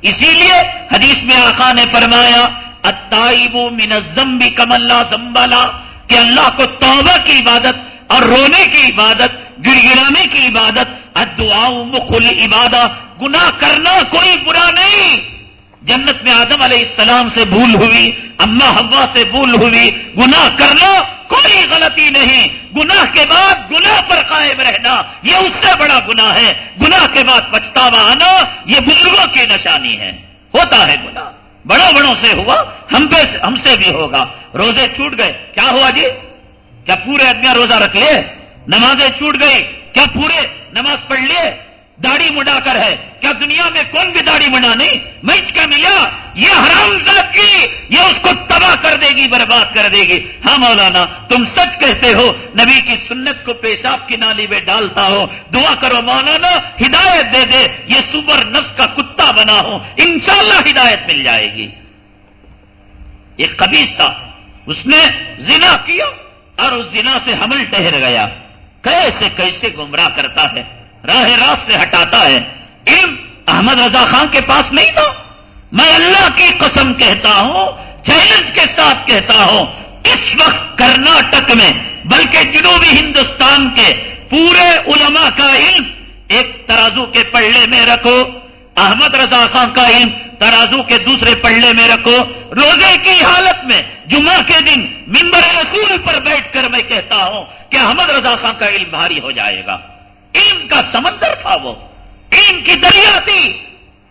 اسی لیے حدیث میں آقا نے فرمایا اتائب منظم بھی کم اللہ زمبالا کہ اللہ کو توبہ کی عبادت اور رونے کی عبادت گر گرانے کی عبادت ادعاؤں مخل عبادت گناہ کرنا کوئی برا نہیں۔ جنت میں آدم علیہ السلام سے بھول ہوئی، اما ہوا سے بھول ہوئی، گناہ کرنا کوئی غلطی نہیں۔ گناہ کے بعد گناہ پر قائم رہنا، یہ اس سے بڑا گناہ ہے۔ گناہ کے بعد پچھتاوا آنا، یہ بزرگوں کی نشانی ہے۔ ہوتا ہے گناہ۔ بڑوں بڑوں سے ہوا، ہم پہ ہم سے بھی ہوگا۔ روزے چھوٹ گئے۔ کیا ہوا جی؟ کیا پورے آدمی روزہ رکھ لیے؟ نمازیں چھوٹ گئی کیا پورے نماز پڑھ لیے؟ داڑھی مڈا کر ہے۔ کیا دنیا میں کون بھی داڑھی مڈا نہیں؟ میں کیا ملا یہ حرام ذات کی، یہ اس کو تباہ کر دے گی، برباد کر دے گی۔ ہاں مولانا، تم سچ کہتے ہو، نبی کی سنت کو پیشاب کی نالی میں ڈالتا ہو۔ دعا کرو مولانا، ہدایت دے دے۔ یہ سبر نفس کا کتا بنا ہو۔ انشاءاللہ ہدایت مل جائے گی۔ ایک قبیز تھا۔ اس نے زنا کیا اور اس زنا سے حمل ٹہر گیا۔ کیسے کیسے گمراہ کرتا ہے۔ راہ راست سے ہٹاتا ہے۔ علم احمد رضا خان کے پاس نہیں تھا۔ میں اللہ کی قسم کہتا ہوں چیلنج کے ساتھ کہتا ہوں، اس وقت کرناٹک میں، بلکہ جنوبی ہندوستان کے پورے علماء کا علم ایک ترازو کے پڑھے میں رکھو۔ احمد رضا خان کا علم ترازو کے دوسرے پڑھے میں رکھو۔ روزے کی حالت میں، جمعہ کے دن ممبر رسول پر بیٹھ کر میں کہتا ہوں کہ احمد رضا خان کا علم بھاری ہو جائے گا۔ علم کا سمندر تھا وہ۔ علم کی دریا تھی۔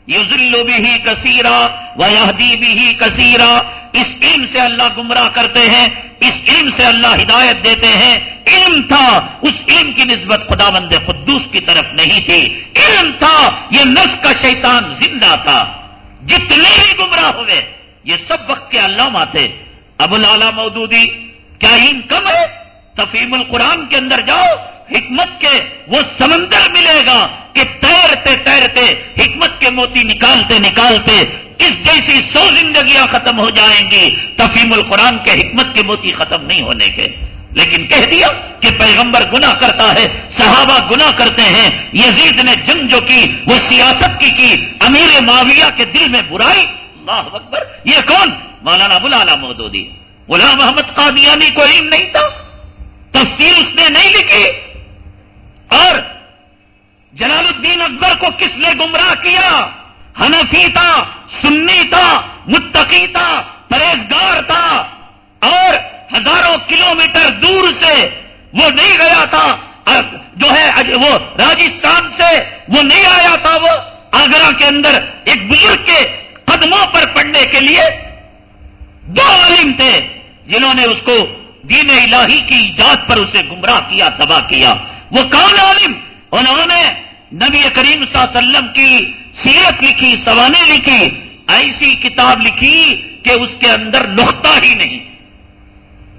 یوزلو بھی ہی کثیرا ویہدی بھی ہی کثیرا۔ اس علم سے اللہ گمراہ کرتے ہیں، اس علم سے اللہ ہدایت دیتے ہیں۔ علم تھا، اس علم کی نسبت خدا بند قدوس کی طرف نہیں تھی۔ علم تھا، یہ نس کا شیطان زندہ تھا۔ جتنے بھی گمراہ ہوئے، یہ سب وقت کے علامہ تھے۔ ابو لالا مودودی، کیا علم کم ہے؟ تفیم القرآن کے اندر جاؤ۔ حکمت کے وہ سمندر ملے گا کہ تیرتے تیرتے حکمت کے موتی نکالتے نکالتے اس جیسی سو زندگیاں ختم ہو جائیں گی تفیم القرآن کے حکمت کے موتی ختم نہیں ہونے کے۔ لیکن کہہ دیا کہ پیغمبر گنا کرتا ہے، صحابہ گنا کرتے ہیں، یزید نے جنگ جو کی، وہ سیاست کی کی، امیر معاویہ کے دل میں برائی۔ اللہ اکبر، یہ کون؟ مولانا بلانا مودودی۔ غلام محمد قادیانی کو علم نہیں تھا؟ تفصیل اس نے نہیں لکھی۔ اور جلال الدین اکبر کو کس نے گمراہ کیا؟ حنفی تھا، سنی تھا، متقی تھا، پرہیزگار تھا، اور ہزاروں کلومیٹر دور سے وہ نہیں گیا تھا جو ہے وہ راجستھان سے وہ نہیں آیا تھا، وہ آگرہ کے اندر ایک بزرگ کے قدموں پر پڑنے کے لیے دو عالم تھے، جنہوں نے اس کو دین الہی کی ایجاد پر اسے گمراہ کیا، تباہ کیا۔ وہ کون عالم انہوں نے نبی کریم صلی اللہ علیہ وسلم کی سیرت لکھی، سوانے لکھی، ایسی کتاب لکھی کہ اس کے اندر نقطہ ہی نہیں۔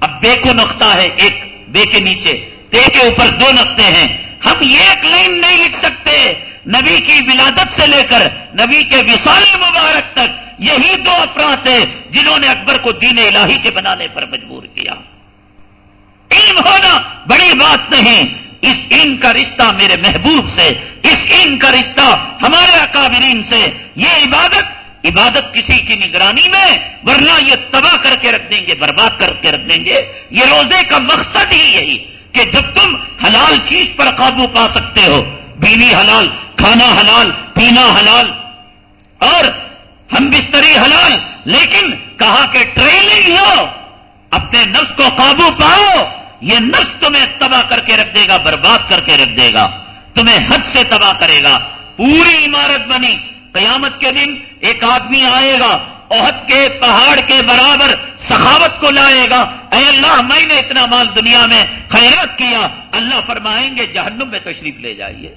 اب بے کو نقطہ ہے، ایک بے کے نیچے، تے کے اوپر دو نقطے ہیں۔ ہم ایک لائن نہیں لکھ سکتے، نبی کی ولادت سے لے کر نبی کے وصال مبارک تک یہی دو افراد تھے جنہوں نے اکبر کو دین الہی کے بنانے پر مجبور کیا۔ علم ہونا بڑی بات نہیں اس علم کا رشتہ میرے محبوب سے، اس علم کا رشتہ ہمارے اکابرین سے۔ یہ عبادت عبادت کسی کی نگرانی میں، ورنہ یہ تباہ کر کے رکھ دیں گے، برباد کر کے رکھ دیں گے۔ یہ روزے کا مقصد ہی یہی کہ جب تم حلال چیز پر قابو پا سکتے ہو بیوی حلال، کھانا حلال، پینا حلال، اور ہم بستری حلال، لیکن کہا کہ ٹریننگ لو اپنے نفس کو قابو پاؤ یہ نفس تمہیں تباہ کر کے رکھ دے گا، برباد کر کے رکھ دے گا۔ تمہیں حد سے تباہ کرے گا۔ پوری عمارت بنی۔ قیامت کے دن ایک آدمی آئے گا، عہد کے، پہاڑ کے برابر سخاوت کو لائے گا۔ اے اللہ، میں نے اتنا مال دنیا میں خیرات کیا۔ اللہ فرمائیں گے، جہنم میں تشریف لے جائیے۔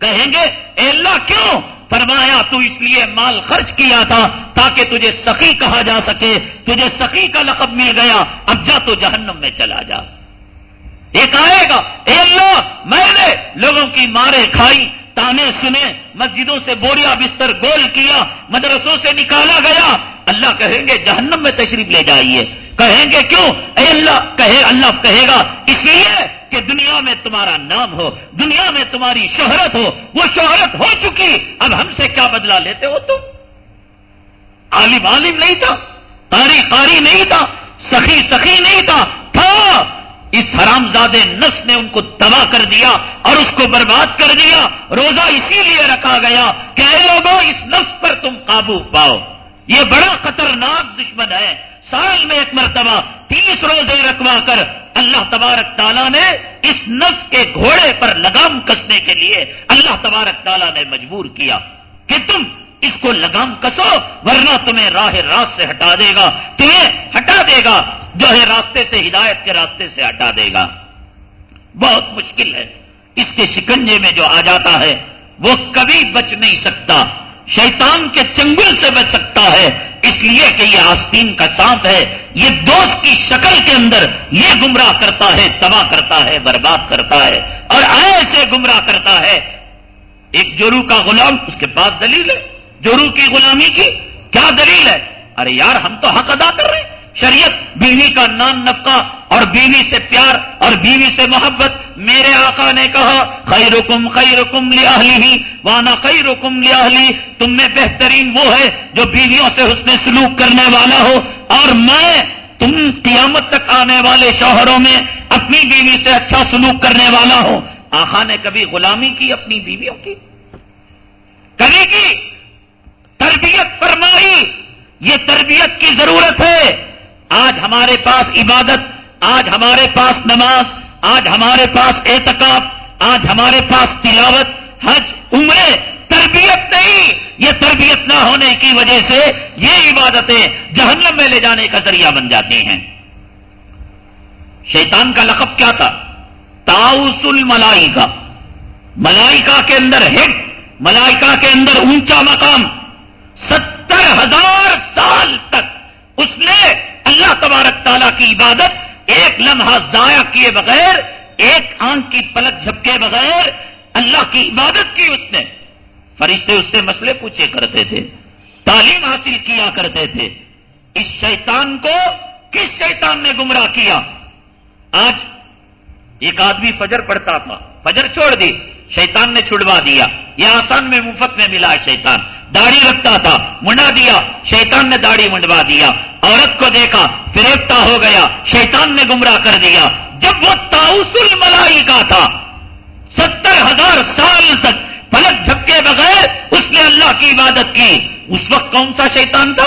کہیں گے، اے اللہ، کیوں؟ فرمایا، تو اس لیے مال خرچ کیا تھا تاکہ تجھے سخی کہا جا سکے، تجھے سخی کا لقب مل گیا۔ اب جا تو جہنم میں چلا جا۔ ایک آئے گا، اے اللہ، میں نے لوگوں کی مارے کھائی، تانے سنے، مسجدوں سے بوریا بستر گول کیا، مدرسوں سے نکالا گیا۔ اللہ کہیں گے، جہنم میں تشریف لے جائیے۔ کہیں گے، کیوں؟ اے اللہ، کہے اللہ کہے گا، اس لیے کہ دنیا میں تمہارا نام ہو، دنیا میں تمہاری شہرت ہو، وہ شہرت ہو چکی۔ اب ہم سے کیا بدلا لیتے ہو تم؟ عالم عالم نہیں تھا قاری قاری نہیں تھا، سخی سخی نہیں تھا تھا۔ اس حرام زادے نس نے ان کو تباہ کر دیا اور اس کو برباد کر دیا، روزہ اسی لیے رکھا گیا کہ اے لوگوں اس نفس پر تم قابو پاؤ۔ یہ بڑا خطرناک دشمن ہے۔ سال میں ایک مرتبہ تیس روزے رکھوا کر اللہ تبارک تعالیٰ نے اس نفس کے گھوڑے پر لگام کسنے کے لیے اللہ تبارک تعالیٰ نے مجبور کیا کہ تم اس کو لگام کسو، ورنہ تمہیں راہ راست سے ہٹا دے گا، تمہیں ہٹا دے گا۔ جو ہے راستے سے ہدایت کے راستے سے ہٹا دے گا۔ بہت مشکل ہے۔ اس کے شکنجے میں جو آ جاتا ہے، وہ کبھی بچ نہیں سکتا۔ شیطان کے چنگل سے بچ سکتا ہے۔ اس لیے کہ یہ آستین کا سانپ ہے۔ یہ دوست کی شکل کے اندر یہ گمراہ کرتا ہے، تباہ کرتا ہے، برباد کرتا ہے اور ایسے گمراہ کرتا ہے۔ ایک جورو کا غلام اس کے پاس دلیل ہے۔ جورو کی غلامی کی کیا دلیل ہے؟ ارے یار، ہم تو حق ادا کر رہے ہیں۔ شریعت، بیوی کا نان نفقہ اور بیوی سے پیار اور بیوی سے محبت، میرے آقا نے کہا خیر رکم خیر رکم ہی وانا خیر رکم تم میں بہترین وہ ہے جو بیویوں سے حسن سلوک کرنے والا ہو۔ اور میں تم قیامت تک آنے والے شوہروں میں اپنی بیوی سے اچھا سلوک کرنے والا ہوں۔ آخا نے کبھی غلامی کی اپنی بیویوں کی؟ کبھی کی؟ تربیت فرمائی۔ یہ تربیت کی ضرورت ہے۔ آج ہمارے پاس عبادت، آج ہمارے پاس نماز، آج ہمارے پاس اعتکاب آج ہمارے پاس تلاوت، حج، عمرے، تربیت نہیں۔ یہ تربیت نہ ہونے کی وجہ سے یہ عبادتیں جہنم میں لے جانے کا ذریعہ بن جاتی ہیں۔ شیطان کا لقب کیا تھا؟ تاؤس الملائکہ۔ ملائکہ کے اندر ہٹ ملائکہ کے اندر اونچا مقام۔ ستر ہزار سال تک اس نے اللہ تبارک تعالیٰ کی عبادت ایک لمحہ ضائع کیے بغیر، ایک آنکھ کی پلک جھپکے بغیر اللہ کی عبادت کی اس نے۔ فرشتے اس سے مسئلے پوچھے کرتے تھے، تعلیم حاصل کیا کرتے تھے۔ اس شیطان کو کس شیطان نے گمراہ کیا؟ آج ایک آدمی فجر پڑتا تھا، فجر چھوڑ دی، شیطان نے چھڑوا دیا۔ یہ آسان میں، مفت میں ملا شیطان۔ داڑھی رکھتا تھا، منڈا دیا، شیطان نے داڑھی منڈوا دیا، عورت کو دیکھا فریفتا ہو گیا، شیطان نے گمراہ کر دیا۔ جب وہ تاؤس الملائی کا تھا، ستر ہزار سال تک پلک جھپکے بغیر اس نے اللہ کی عبادت کی۔ اس وقت کون سا شیطان تھا؟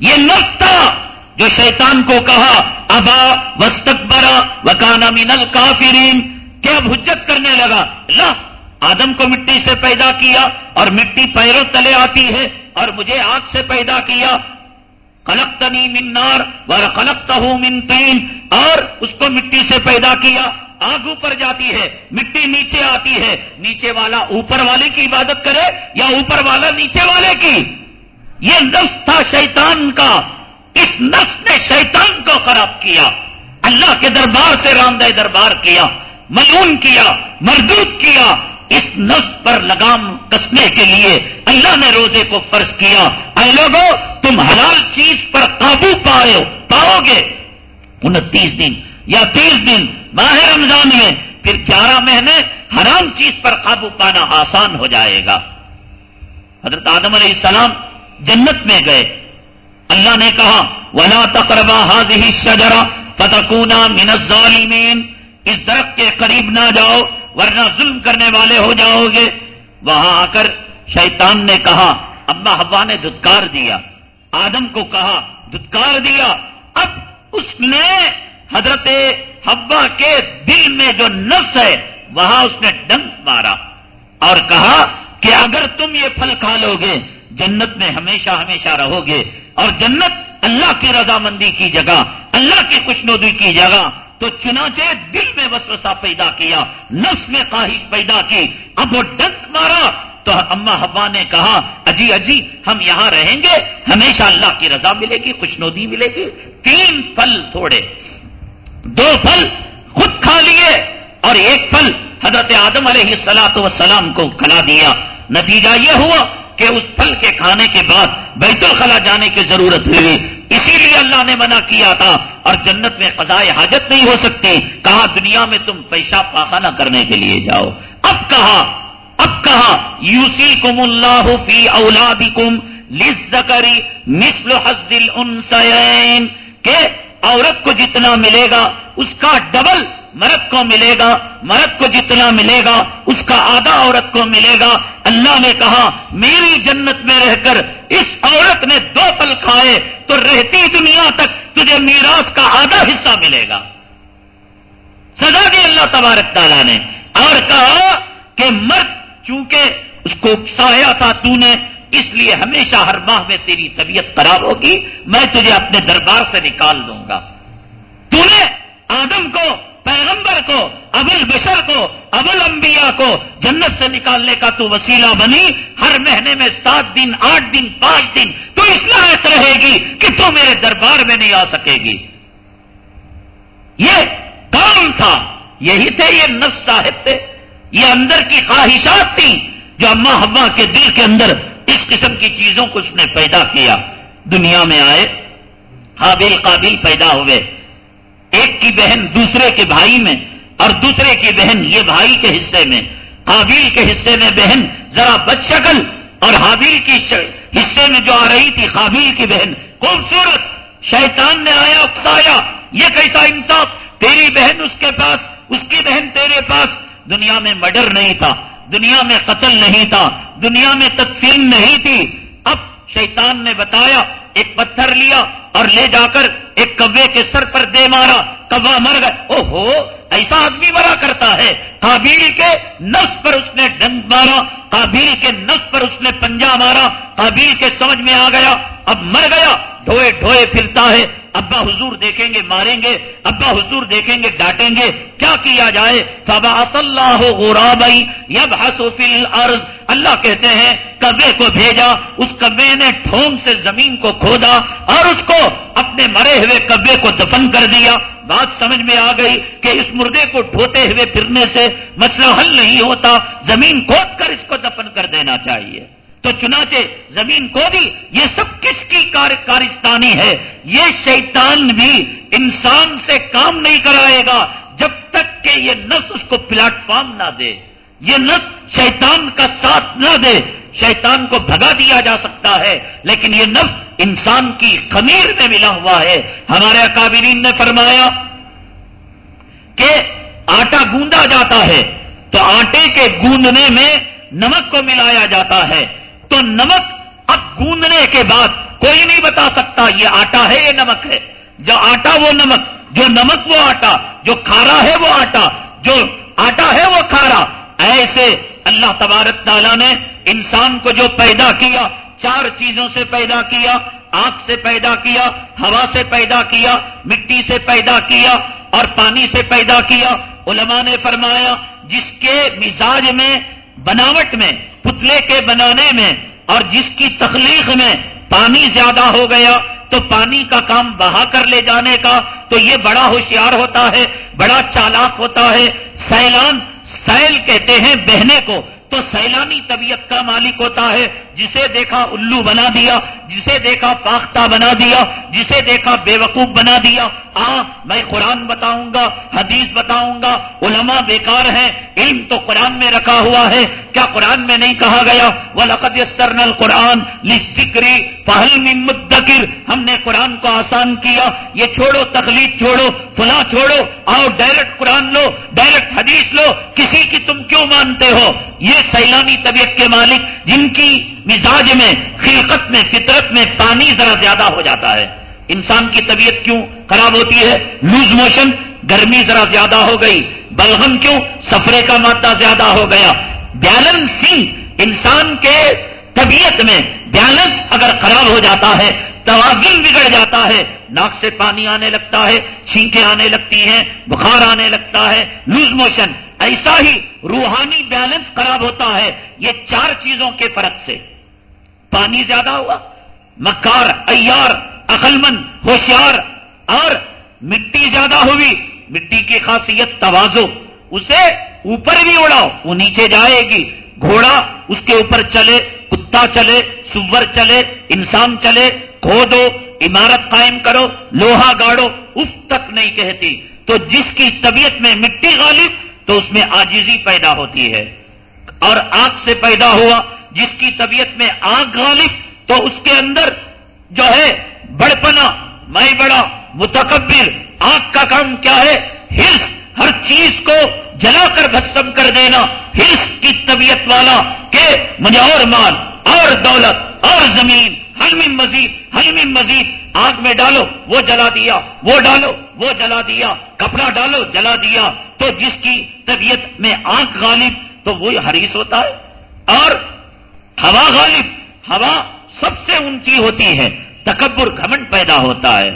یہ نفس تھا جو شیطان کو کہا، ابا وسطبرا وکانا مینل کافرین کیا حجت کرنے لگا؟ اللہ آدم کو مٹی سے پیدا کیا اور مٹی پیروں تلے آتی ہے اور مجھے آگ سے پیدا کیا۔ خلقتنی من نار ور خلقتہ من تین اور اس کو مٹی سے پیدا کیا۔ آگ اوپر جاتی ہے، مٹی نیچے آتی ہے۔ نیچے والا اوپر والے کی عبادت کرے یا اوپر والا نیچے والے کی؟ یہ نفس تھا شیطان کا۔ اس نفس نے شیطان کو خراب کیا۔ اللہ کے دربار سے راندہ دربار کیا ملون کیا، مردود کیا۔ اس نفس پر لگام کسنے کے لیے اللہ نے روزے کو فرض کیا۔ اے لوگوں تم حلال چیز پر قابو پاؤ پاؤ گے۔ انتیس دن یا تیس دن ماہ رمضان میں پھر گیارہ مہینے حرام چیز پر قابو پانا آسان ہو جائے گا۔ حضرت آدم علیہ السلام جنت میں گئے۔ اللہ نے کہا، ولا تقربا حاضی شجرا فتکونا من الظالمین اس درخت کے قریب نہ جاؤ۔ ورنہ ظلم کرنے والے ہو جاؤ گے۔ وہاں آ کر شیطان نے کہا، ابا ہبا نے دھتکار دیا۔ آدم کو کہا، دھتکار دیا۔ اب اس نے حضرت ہبا کے دل میں جو نفس ہے، وہاں اس نے ڈنک مارا اور کہا کہ اگر تم یہ پھل کھا لو گے، جنت میں ہمیشہ ہمیشہ رہو گے۔ اور جنت اللہ کی رضامندی کی جگہ، اللہ کی خوشنودی کی جگہ تو چنانچہ دل میں وسوسہ پیدا کیا، نفس میں خواہش پیدا کی، اب وہ ڈنک مارا۔ تو اما ہوا نے کہا، اجی اجی، ہم یہاں رہیں گے، ہمیشہ اللہ کی رضا ملے گی، خوشنودی ملے گی۔ تین پھل تھوڑے۔ دو پھل خود کھا لیے اور ایک پھل حضرت آدم علیہ سلاۃ وسلام کو کھلا دیا۔ نتیجہ یہ ہوا کہ اس پھل کے کھانے کے بعد بیت الخلا جانے کی ضرورت ہوئی اسی لیے اللہ نے منع کیا تھا اور جنت میں قضاء حاجت نہیں ہو سکتی کہا، دنیا میں تم پیشہ پاخانہ کرنے کے لیے جاؤ۔ اب کہا اب کہا یوسی کم اللہ فی اولادی کم لری مسل حزل ان کہ عورت کو جتنا ملے گا اس کا ڈبل مرد کو ملے گا، مرد کو جتنا ملے گا، اس کا آدھا عورت کو ملے گا۔ اللہ نے کہا، میری جنت میں رہ کر اس عورت نے دو پل کھائے تو رہتی دنیا تک تجھے میراث کا آدھا حصہ ملے گا۔ سزا دی اللہ تبارک تعالیٰ نے۔ اور کہا کہ مرد، چونکہ اس کو اکسایا تھا تو نے، اس لیے ہمیشہ ہر ماہ میں تیری طبیعت خراب ہوگی، میں تجھے اپنے دربار سے نکال دوں گا۔ تو نے آدم کو پیغمبر کو ابل بشر کو ابل انبیاء کو جنت سے نکالنے کا تو وسیلہ بنی۔ ہر مہینے میں سات دن، آٹھ دن، پانچ دن۔ تو اس لائق رہے گی کہ تو میرے دربار میں نہیں آ سکے گی۔ یہ کام تھا۔ یہی تھے، یہ نفس صاحب تھے۔ یہ اندر کی خواہشات تھیں جو اما ہوا کے دل کے اندر اس قسم کی چیزوں کو اس نے پیدا کیا۔ دنیا میں آئے، قابل قابل پیدا ہوئے۔ ایک کی بہن دوسرے کے بھائی میں اور دوسرے کی بہن یہ بھائی کے حصے میں قابل کے حصے میں بہن ذرا بد شکل اور حابیل کی حصے میں جو آ رہی تھی قابل کی بہن۔ خوبصورت! شیطان نے آیا، اکسایا۔ یہ کیسا انصاف! تیری بہن اس کے پاس، اس کی بہن تیرے پاس۔ دنیا میں مرڈر نہیں تھا، دنیا میں قتل نہیں تھا، دنیا میں تدفین نہیں تھی۔ شیطان نے بتایا، ایک پتھر لیا اور لے جا کر ایک کبے کے سر پر دے مارا۔ کبا مر گئے۔ او ہو ایسا آدمی مرا کرتا ہے۔ کابیل کے نس پر اس نے ڈنگ مارا کابیل کے نس پر اس نے پنجا مارا۔ کابیل کے سمجھ میں آ گیا، اب مر گیا۔ ڈھوئے ڈھوئے پھرتا ہے۔ ابا حضور دیکھیں گے، ماریں گے، ابا حضور دیکھیں گے، ڈانٹیں گے، کیا کیا جائے؟ فبا اللہ غرابئی یب حسفل عرض اللہ کہتے ہیں کبے کو بھیجا، اس کبے نے ٹھونگ سے زمین کو کھودا اور اس کو اپنے مرے ہوئے کبے کو دفن کر دیا۔ بات سمجھ میں آ گئی کہ اس مردے کو ڈھوتے ہوئے پھرنے سے مسئلہ حل نہیں ہوتا۔ زمین کھود کر اس کو دفن کر دینا چاہیے۔ تو چنانچہ زمین کو دی یہ سب کس کی کارستانی ہے؟ یہ شیطان بھی انسان سے کام نہیں کرائے گا جب تک کہ یہ نس اس کو پلیٹ فارم نہ دے۔ یہ نس شیطان کا ساتھ نہ دے۔ شیطان کو بھگا دیا جا سکتا ہے، لیکن یہ نفس انسان کی خمیر میں ملا ہوا ہے۔ ہمارے اکابرین نے فرمایا کہ آٹا گوندا جاتا ہے، تو آٹے کے گوندنے میں نمک کو ملایا جاتا ہے۔ تو نمک اب گوندنے کے بعد کوئی نہیں بتا سکتا یہ آٹا ہے یہ نمک ہے۔ جو آٹا وہ نمک، جو نمک وہ آٹا، جو کھارا ہے وہ آٹا، جو آٹا ہے وہ کھارا۔ ایسے اللہ تبارک تعالیٰ نے انسان کو جو پیدا کیا، چار چیزوں سے پیدا کیا، آگ سے پیدا کیا، ہوا سے پیدا کیا، مٹی سے پیدا کیا اور پانی سے پیدا کیا۔ علماء نے فرمایا، جس کے مزاج میں، بناوٹ میں پتلے کے بنانے میں اور جس کی تخلیق میں پانی زیادہ ہو گیا تو پانی کا کام بہا کر لے جانے کا تو یہ بڑا ہوشیار ہوتا ہے، بڑا چالاک ہوتا ہے۔ سیلان سیل کہتے ہیں بہنے کو۔ تو سیلانی طبیعت کا مالک ہوتا ہے۔ جسے دیکھا الو بنا دیا، جسے دیکھا فاختہ بنا دیا، جسے دیکھا بے وقوف بنا دیا۔ آ میں قرآن بتاؤں گا، حدیث بتاؤں گا۔ علماء بیکار ہیں، علم تو قرآن میں رکھا ہوا ہے۔ کیا قرآن میں نہیں کہا گیا؟ وہ لقد سرنل قرآن لکری پہل مدکر ہم نے قرآن کو آسان کیا۔ یہ چھوڑو تکلیف چھوڑو، فلاں چھوڑو۔ آؤ، ڈائریکٹ قرآن لو، ڈائریکٹ حدیث لو۔ کسی کی تم کیوں مانتے ہو؟ یہ سیلانی طبیعت کے مالک جن کی مزاج میں، خلقت میں، فطرت میں پانی ذرا زیادہ ہو جاتا ہے۔ انسان کی طبیعت کیوں خراب ہوتی ہے؟ لوز موشن گرمی ذرا زیادہ ہو گئی۔ بلغم کیوں سفرے کا مادہ زیادہ ہو گیا؟ بیلنسنگ انسان کے طبیعت میں بیلنس اگر خراب ہو جاتا ہے، توازن بگڑ جاتا ہے۔ ناک سے پانی آنے لگتا ہے، چھینکیں آنے لگتی ہیں، بخار آنے لگتا ہے۔ لوز موشن ایسا ہی روحانی بیلنس خراب ہوتا ہے یہ چار چیزوں کے فرق سے۔ پانی زیادہ ہوا، مکار، ایار عقلمند ہوشیار، اور مٹی زیادہ ہوئی۔ مٹی کی خاصیت توازو، اسے اوپر بھی اڑاؤ، وہ نیچے جائے گی۔ گھوڑا اس کے اوپر چلے، کتا چلے، سور چلے، انسان چلے کھودو عمارت قائم کرو، لوہا گاڑو، اس تک نہیں کہتی۔ تو جس کی طبیعت میں مٹی غالب تو اس میں آجیزی پیدا ہوتی ہے اور آگ سے پیدا ہوا جس کی طبیعت میں آگ غالب تو اس کے اندر جو ہے بڑپنا، میں بڑا، متکبر، آگ کا کام کیا ہے؟ ہرس، ہر چیز کو جلا کر بھسم کر دینا، ہرس کی طبیعت والا کہ مجھے اور مال، اور دولت، اور زمین حلم مزید حلم مزید آگ میں ڈالو، وہ جلا دیا، وہ ڈالو، وہ جلا دیا، کپڑا ڈالو، جلا دیا۔ تو جس کی طبیعت میں آنکھ غالب، تو وہی حریص ہوتا ہے۔ اور ہوا غالب، ہوا سب سے اونچی ہوتی ہے، تکبر گھمنڈ پیدا ہوتا ہے۔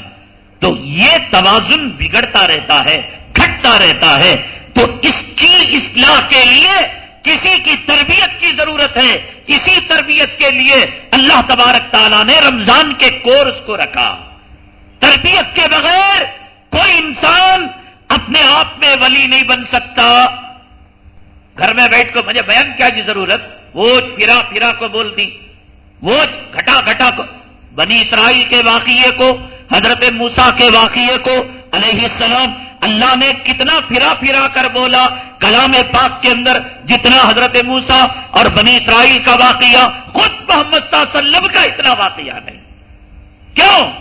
تو یہ توازن بگڑتا رہتا ہے، گھٹتا رہتا ہے۔ تو اس کی اصلاح کے لیے کسی کی تربیت کی ضرورت ہے، اسی تربیت کے لیے اللہ تبارک تعالیٰ نے رمضان کے کورس کو رکھا۔ تربیت کے بغیر کوئی انسان اپنے آپ میں ولی نہیں بن سکتا۔ گھر میں بیٹھ کر مجھے بیان کیا کی ضرورت؟ وہ پھرا پھرا کو بول دی۔ وہ گھٹا گھٹا کو۔ بنی اسرائیل کے واقعے کو، حضرت موسا کے واقعے کو، علیہ السلام اللہ نے کتنا پھرا پھرا کر بولا کلام پاک کے اندر جتنا حضرت موسا اور بنی اسرائیل کا واقعہ، خود محمد صلی اللہ علیہ وسلم کا اتنا واقعہ نہیں۔ کیوں؟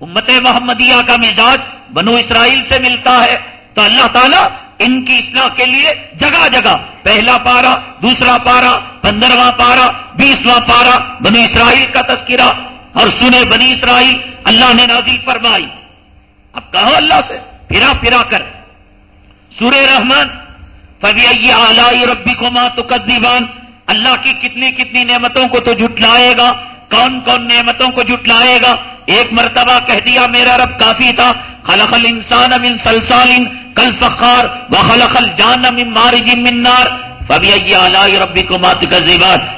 امت محمدیہ کا مزاج بنو اسرائیل سے ملتا ہے۔ تو اللہ تعالیٰ ان کی اصلاح کے لیے جگہ جگہ، پہلا پارا دوسرا پارا پندرہواں پارا بیسواں پارا بنی اسرائیل کا تذکرہ۔ اور سنے بنی اسرائیل، اللہ نے نازی فرمائی۔ اب کہو اللہ سے، پھرا پھرا کر۔ سورہ رحمان فبی آلائی ربی کو ماں تو اللہ کی کتنی کتنی نعمتوں کو تو جھٹلائے گا، کون کون نعمتوں کو جھٹلائے گا۔ ایک مرتبہ کہہ دیا، میرا رب کافی تھا۔ خلق الانسان من سلسال کل فخار و خلق الجان من مارج من نار۔ فبی آلائی ربی کو مات کا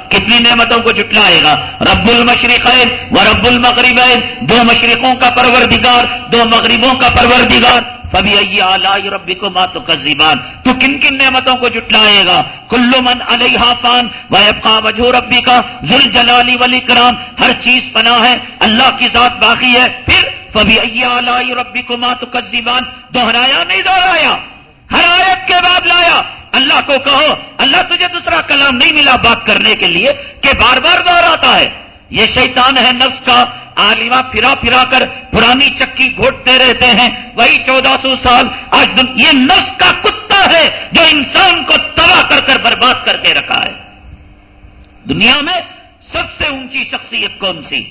کتنی نعمتوں کو جھٹلائے گا؟ رب المشرقین و رب المغربین دو مشرقوں کا پروردگار، دو مغربوں کا پروردگار۔ فبی آلائی ربی کو ماتو کا تو کن کن نعمتوں کو جٹلائے گا؟ کلو من علیہ فان ویبقا وجہ ربی کا ذل جلالی ولی کرام ہر چیز پناہ ہے، اللہ کی ذات باقی ہے۔ پھر فبی آلائی ربی کو ماتو کا دوہرایا نہیں دوہرایا ہر آیت کے بعد لایا۔ اللہ کو کہو، اللہ تجھے دوسرا کلام نہیں ملا بات کرنے کے لیے کہ بار بار دوہراتا ہے۔ یہ شیطان ہے نفس کا۔ عالمہ پھرا پھرا کر پرانی چکی گھوٹتے رہتے ہیں۔ وہی چودہ سو سال آج یہ نفس کا کتا ہے جو انسان کو تباہ کر کر برباد کر کے رکھا ہے۔ دنیا میں سب سے اونچی شخصیت کون سی؟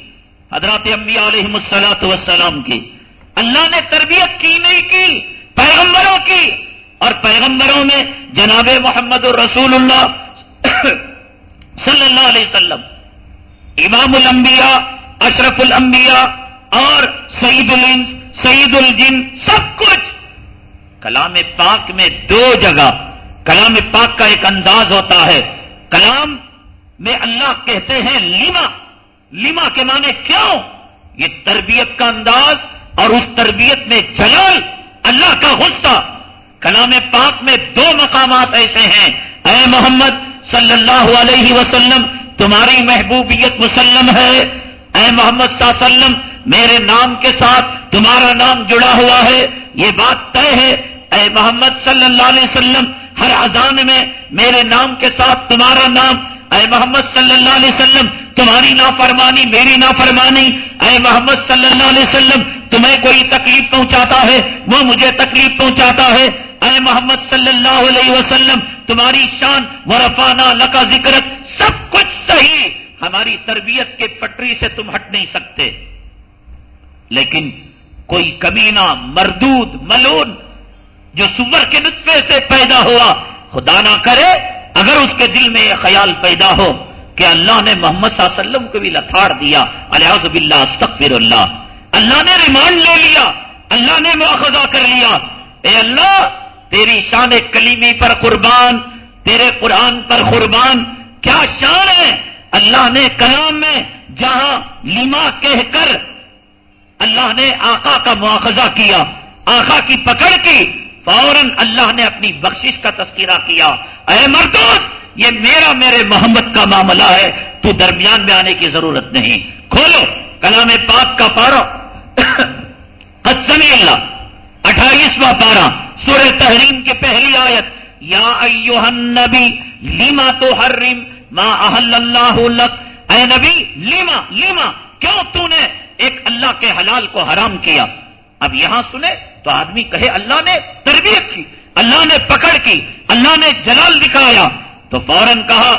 حضرات انبیاء علیہ السلاۃ وسلام کی۔ اللہ نے تربیت کی نہیں کی، پیغمبروں کی۔ اور پیغمبروں میں جناب محمد الرسول اللہ صلی اللہ علیہ وسلم، امام الانبیاء، اشرف الانبیاء اور سعید الانس سعید الجن، سب کچھ۔ کلام پاک میں دو جگہ، کلام پاک کا ایک انداز ہوتا ہے۔ کلام میں اللہ کہتے ہیں لیما لیما کے معنی کیوں؟ یہ تربیت کا انداز اور اس تربیت میں جلال، اللہ کا غصہ۔ کلام پاک میں دو مقامات ایسے ہیں۔ اے محمد صلی اللہ علیہ وسلم، تمہاری محبوبیت مسلم ہے۔ اے محمد صلی اللہ علیہ وسلم، میرے نام کے ساتھ تمہارا نام جڑا ہوا ہے۔ یہ بات طے ہے۔ اے محمد صلی اللہ علیہ وسلم، ہر اذان میں میرے نام کے ساتھ تمہارا نام۔ اے محمد صلی اللہ علیہ وسلم، تمہاری نافرمانی میری نافرمانی۔ اے محمد صلی اللہ علیہ وسلم، تمہیں کوئی تکلیف پہنچاتا ہے، وہ مجھے تکلیف پہنچاتا ہے۔ اے محمد صلی اللہ علیہ وسلم، تمہاری شان و رفانہ لکا ذکر سب کچھ صحیح۔ ہماری تربیت کے پٹری سے تم ہٹ نہیں سکتے۔ لیکن کوئی کمینہ، مردود، ملون، جو سور کے نطفے سے پیدا ہوا، خدا نہ کرے، اگر اس کے دل میں یہ خیال پیدا ہو کہ اللہ نے محمد صلی اللہ علیہ وسلم کو بھی لتھاڑ دیا الحاظ باللہ، استغفر اللہ۔ اللہ نے ریمانڈ لے لیا، اللہ نے مواخذہ کر لیا۔ اے اللہ تیری شان کلیمی پر قربان، تیرے قرآن پر قربان، کیا شان ہے؟ اللہ نے کلام میں جہاں لما کہہ کر اللہ نے آقا کا مواخذہ کیا، آقا کی پکڑ کی، فوراً اللہ نے اپنی بخشش کا تذکرہ کیا۔ اے مردود یہ میرا میرے محمد کا معاملہ ہے، تو درمیان میں آنے کی ضرورت نہیں۔ کھولو کلام پاک کا پارا قدسمی اللہ۔ اٹھائیسواں پارا سورہ تحریم کی پہلی آیت، یا ایوہ النبی لیما تو حرم ما احل اللہ لک؟ اے نبی لیما لیما کیوں تو نے ایک اللہ کے حلال کو حرام کیا؟ اب یہاں سنے تو آدمی کہے، اللہ نے تربیت کی، اللہ نے پکڑ کی، اللہ نے جلال دکھایا۔ تو فوراً کہا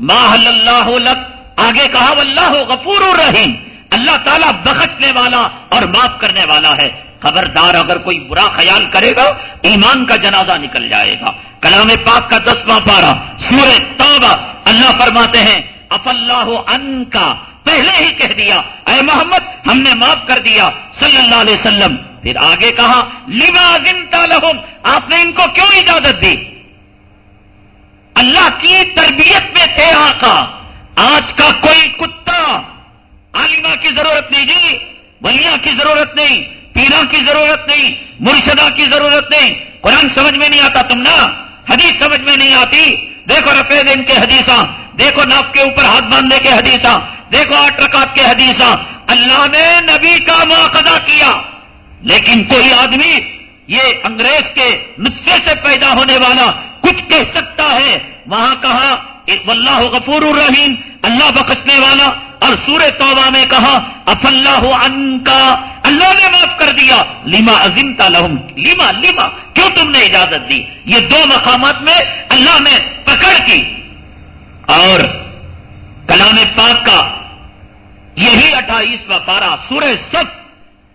ماحل اللہ لک؟ آگے کہا اللہ غفور الرحیم۔ اللہ تعالیٰ بخشنے والا اور معاف کرنے والا ہے۔ خبردار اگر کوئی برا خیال کرے گا، ایمان کا جنازہ نکل جائے گا۔ کلام پاک کا دسواں پارا سورہ توبہ۔ اللہ فرماتے ہیں اف اللہ ان کا پہلے ہی کہہ دیا، اے محمد، ہم نے معاف کر دیا۔ صلی اللہ علیہ وسلم۔ پھر آگے کہا، لما لہم آپ نے ان کو کیوں اجازت دی؟ اللہ کی تربیت میں تھے آقا آج کا کوئی کتا عالمہ کی ضرورت نہیں جی ولیاں کی ضرورت نہیں پیرا کی ضرورت نہیں مرشدہ کی ضرورت نہیں۔ قرآن سمجھ میں نہیں آتا تم نا، حدیث سمجھ میں نہیں آتی۔ دیکھو رفے دن کے حدیثہ دیکھو ناف کے اوپر ہاتھ باندھنے کے حدیثہ دیکھو آٹھ رکعت کے حدیثہ اللہ نے نبی کا مواقع کیا۔ لیکن کوئی آدمی یہ انگریز کے نطفے سے پیدا ہونے والا کچھ کہہ سکتا ہے، وہاں کہا، واللہ غفور الرحیم، اللہ بخشنے والا اور سورہ توبہ میں کہا اف اللہ ان کا اللہ نے معاف کر دیا. لیما عظیم لہم. لیما لیما کیوں تم نے اجازت دی؟ یہ دو مقامات میں اللہ نے پکڑ کی. اور کلام پاک کا یہی اٹھائیسواں پارا سورہ سب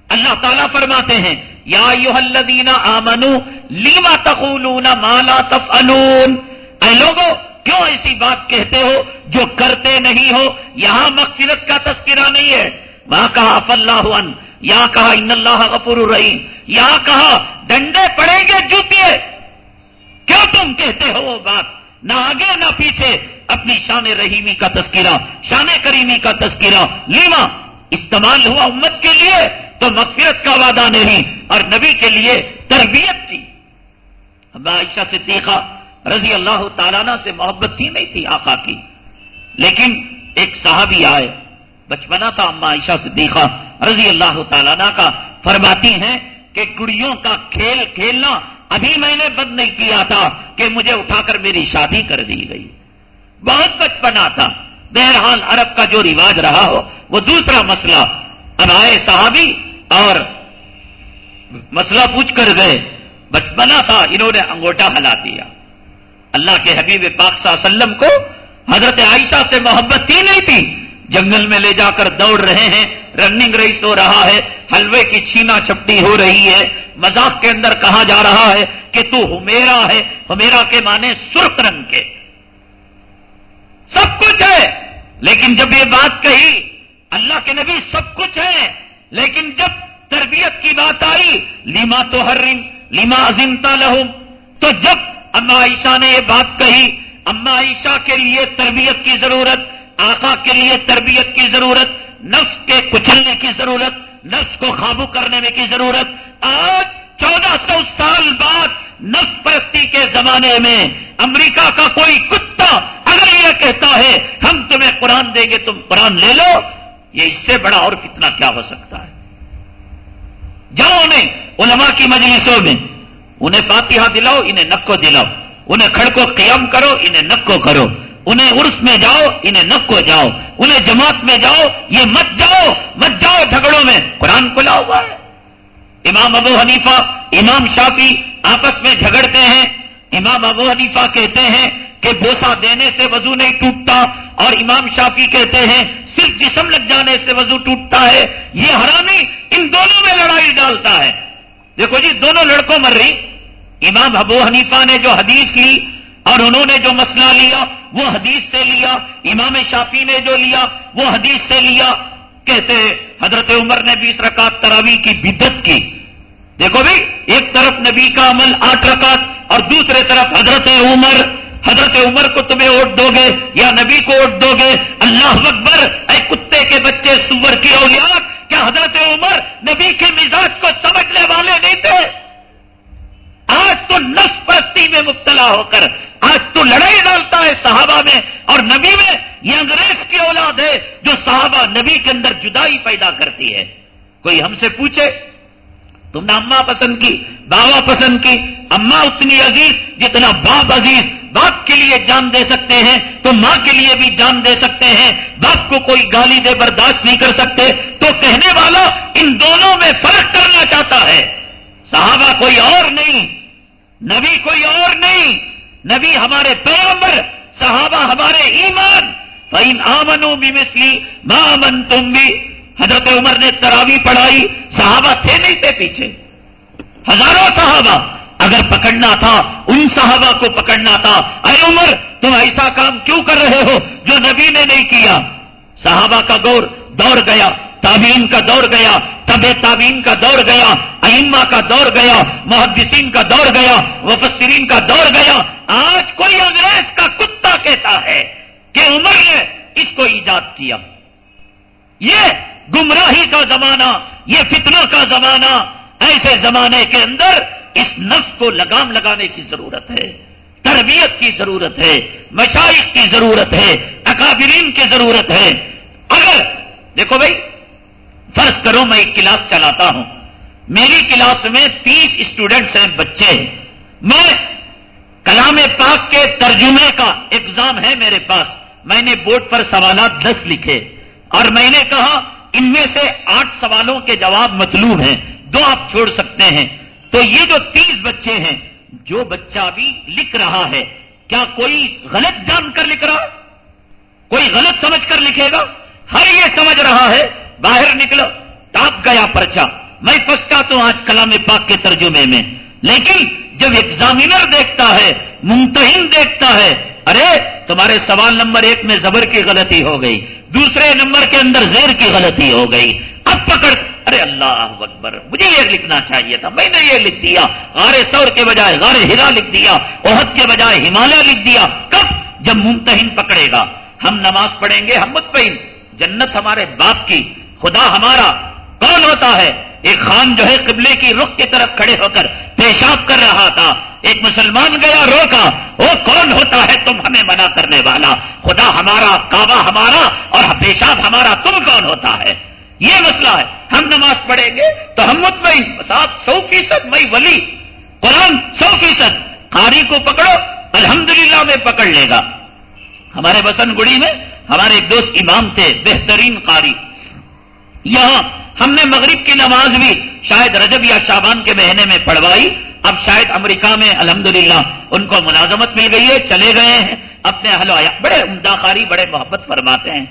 اللہ تعالیٰ فرماتے ہیں، یا یو الذین آمنو لیما تقولون مالا تفعلون؟ اے لوگوں کیوں ایسی بات کہتے ہو جو کرتے نہیں ہو؟ یہاں مغفرت کا تذکرہ نہیں ہے۔ وہاں کہا اف اللہ ان یا کہا، ان اللہ غفور الرحیم یا کہا، ڈنڈے پڑیں گے جوتے کیوں تم کہتے ہو وہ بات؟ نہ آگے، نہ پیچھے۔ اپنی شان رحیمی کا تذکرہ، شان کریمی کا تذکرہ۔ لیما استعمال ہوا امت کے لیے تو مغفرت کا وعدہ نہیں۔ اور نبی کے لیے تربیت تھی۔ عائشہ سے رضی اللہ تعالیٰ سے محبت تھی نہیں تھی آقا کی۔ لیکن ایک صحابی آئے، بچپنا تھا اما عائشہ سے دیکھا رضی اللہ تعالیٰ کا، فرماتی ہیں کہ گڑیوں کا کھیل کھیلنا ابھی میں نے بند نہیں کیا تھا کہ مجھے اٹھا کر میری شادی کر دی گئی۔ بہت بچپنا تھا۔ بہرحال عرب کا جو رواج رہا ہو، وہ دوسرا مسئلہ۔ اب آئے صحابی اور مسئلہ پوچھ کر گئے۔ بچپنا تھا، انہوں نے انگوٹا ہلا دیا۔ اللہ کے حبیب پاک صلی اللہ علیہ وسلم کو حضرت عائشہ سے محبت تھی نہیں تھی۔ جنگل میں لے جا کر دوڑ رہے ہیں، رننگ ریس ہو رہا ہے، حلوے کی چھینا چھپٹی ہو رہی ہے۔ مذاق کے اندر کہا جا رہا ہے کہ تو ہمیرا ہے ہمیرا کے معنی سرخ رنگ کے۔ سب کچھ ہے، لیکن جب یہ بات کہی، اللہ کے نبی سب کچھ ہے، لیکن جب تربیت کی بات آئی، لیما تو ہر لیما عظمتا لہم، تو جب اما عائشہ نے یہ بات کہی، اما عائشہ کے لیے تربیت کی ضرورت، آقا کے لیے تربیت کی ضرورت، نفس کے کچلنے کی ضرورت، نفس کو قابو کرنے میں کی ضرورت۔ آج چودہ سو سال بعد نفس پرستی کے زمانے میں امریکہ کا کوئی کتا اگر یہ کہتا ہے، ہم تمہیں قرآن دیں گے، تم قرآن لے لو، یہ اس سے بڑا اور کتنا کیا ہو سکتا ہے؟ جاؤ انہیں، علماء کی مجلسوں میں انہیں فاتحہ دلاؤ، انہیں نکو دلاؤ۔ انہیں کھڑکو قیام کرو، انہیں نکو کرو۔ انہیں عرس میں جاؤ، انہیں نکو جاؤ۔ انہیں جماعت میں جاؤ، یہ مت جاؤ مت جاؤ جھگڑوں میں۔ قرآن کھلا ہوا ہے۔ امام ابو حنیفہ، امام شافی آپس میں جھگڑتے ہیں۔ امام ابو حنیفہ کہتے ہیں کہ بوسا دینے سے وضو نہیں ٹوٹتا اور امام شافی کہتے ہیں صرف جسم لگ جانے سے وضو ٹوٹتا ہے۔ یہ حرامی ان دونوں میں لڑائی ڈالتا ہے۔ دیکھو جی دونوں لڑکوں مر رہی۔ امام ابو حنیفہ نے جو حدیث لی اور انہوں نے جو مسئلہ لیا، وہ حدیث سے لیا۔ امام شافی نے جو لیا، وہ حدیث سے لیا۔ کہتے حضرت عمر نے بیس رکعت تراوی کی بدت کی۔ دیکھو بھائی ایک طرف نبی کا عمل آٹھ رکعت اور دوسرے طرف حضرت عمر حضرت عمر کو تمہیں ووٹ دو گے یا نبی کو ووٹ دو گے؟ اللہ اکبر، اے کتے کے بچے سور کی اولیاء، کیا حضرت عمر نبی کے مزاج کو سمجھنے والے نہیں تھے؟ آج تو نس پرستی میں مبتلا ہو کر، آج تو لڑائی ڈالتا ہے صحابہ میں، اور نبی میں یہ انگریز کی اولاد ہے جو صحابہ نبی کے اندر جدائی پیدا کرتی ہے۔ کوئی ہم سے پوچھے، تم نے اماں پسند کی بابا پسند کی اماں اتنی عزیز جتنا باپ عزیز باپ کے لیے جان دے سکتے ہیں تو ماں کے لیے بھی جان دے سکتے ہیں باپ کو کوئی گالی دے برداشت نہیں کر سکتے تو کہنے والا ان دونوں میں فرق کرنا چاہتا ہے صحابہ کوئی اور نہیں نبی کوئی اور نہیں نبی ہمارے پیغمبر صحابہ ہمارے ایمان فین آمنو بھی مسلی ماں من تم بھی حضرت عمر نے تراوی پڑھائی صحابہ تھے نہیں تھے پیچھے ہزاروں صحابہ اگر پکڑنا تھا، ان صحابہ کو پکڑنا تھا۔ اے عمر، تم ایسا کام کیوں کر رہے ہو جو نبی نے نہیں کیا؟ صحابہ کا گور دوڑ گیا تعبین کا دور گیا طب تعبین کا دور گیا، ائمہ کا دور گیا، محدثین کا دور گیا وفسرین کا دور گیا۔ آج کوئی انگریز کا کتا کہتا ہے کہ عمر نے اس کو ایجاد کیا۔ یہ گمراہی کا زمانہ، یہ فتنہ کا زمانہ، ایسے زمانے کے اندر اس نفس کو لگام لگانے کی ضرورت ہے، تربیت کی ضرورت ہے، مشائق کی ضرورت ہے، اکابرین کی ضرورت ہے۔ اگر، دیکھو بھائی، فرض کرو میں ایک کلاس چلاتا ہوں۔ میری کلاس میں تیس اسٹوڈنٹس ہیں، بچے میں کلام پاک کے ترجمے کا ایگزام ہے میرے پاس۔ میں نے بورڈ پر سوالات دس لکھے۔ اور میں نے کہا، ان میں سے آٹھ سوالوں کے جواب مطلوب ہیں۔ دو آپ چھوڑ سکتے ہیں۔ تو یہ جو تیس بچے ہیں، جو بچہ بھی لکھ رہا ہے، کیا کوئی غلط جان کر لکھ رہا؟ کوئی غلط سمجھ کر لکھے گا؟ ہر یہ سمجھ رہا ہے، باہر نکلو ٹاپ گیا پرچا میں پھنستا تو آج کلام پاک کے ترجمے میں۔ لیکن جب ایگزامینر دیکھتا ہے، ممتحن دیکھتا ہے، ارے، تمہارے سوال نمبر ایک میں زبر کی غلطی ہو گئی، دوسرے نمبر کے اندر زیر کی غلطی ہو گئی۔ اب پکڑ ارے اللہ اکبر، مجھے یہ لکھنا چاہیے تھا، میں نے یہ لکھ دیا۔ غار سور کے بجائے غار ہرا لکھ دیا عہد کے بجائے ہمالیہ لکھ دیا۔ کب؟ جب ممتحن پکڑے گا۔ ہم نماز پڑھیں گے، ہم متعین جنت ہمارے باپ کی، خدا ہمارا۔ کون ہوتا ہے؟ ایک خان جو ہے قبلے کی رخ کی طرف کھڑے ہو کر پیشاب کر رہا تھا۔ ایک مسلمان گیا روکا وہ کون ہوتا ہے تم ہمیں منع کرنے والا؟ خدا ہمارا، کعبہ ہمارا اور پیشاب ہمارا، تم کون ہوتا ہے؟ یہ مسئلہ ہے۔ ہم نماز پڑھیں گے تو ہم مطمئن۔ سات سو فیصد میں ولی۔ قرآن سو فیصد۔ قاری کو پکڑو، الحمدللہ میں پکڑ لے گا۔ ہمارے بسن گڑی میں ہمارے ایک دوست امام تھے، بہترین قاری۔ یہاں ہم نے مغرب کی نماز بھی شاید رجب یا شابان کے مہینے میں پڑھوائی۔ اب شاید امریکہ میں الحمدللہ ان کو ملازمت مل گئی ہے، چلے گئے ہیں، اپنے اہل آیا بڑے عمدہ خاری بڑے محبت فرماتے ہیں۔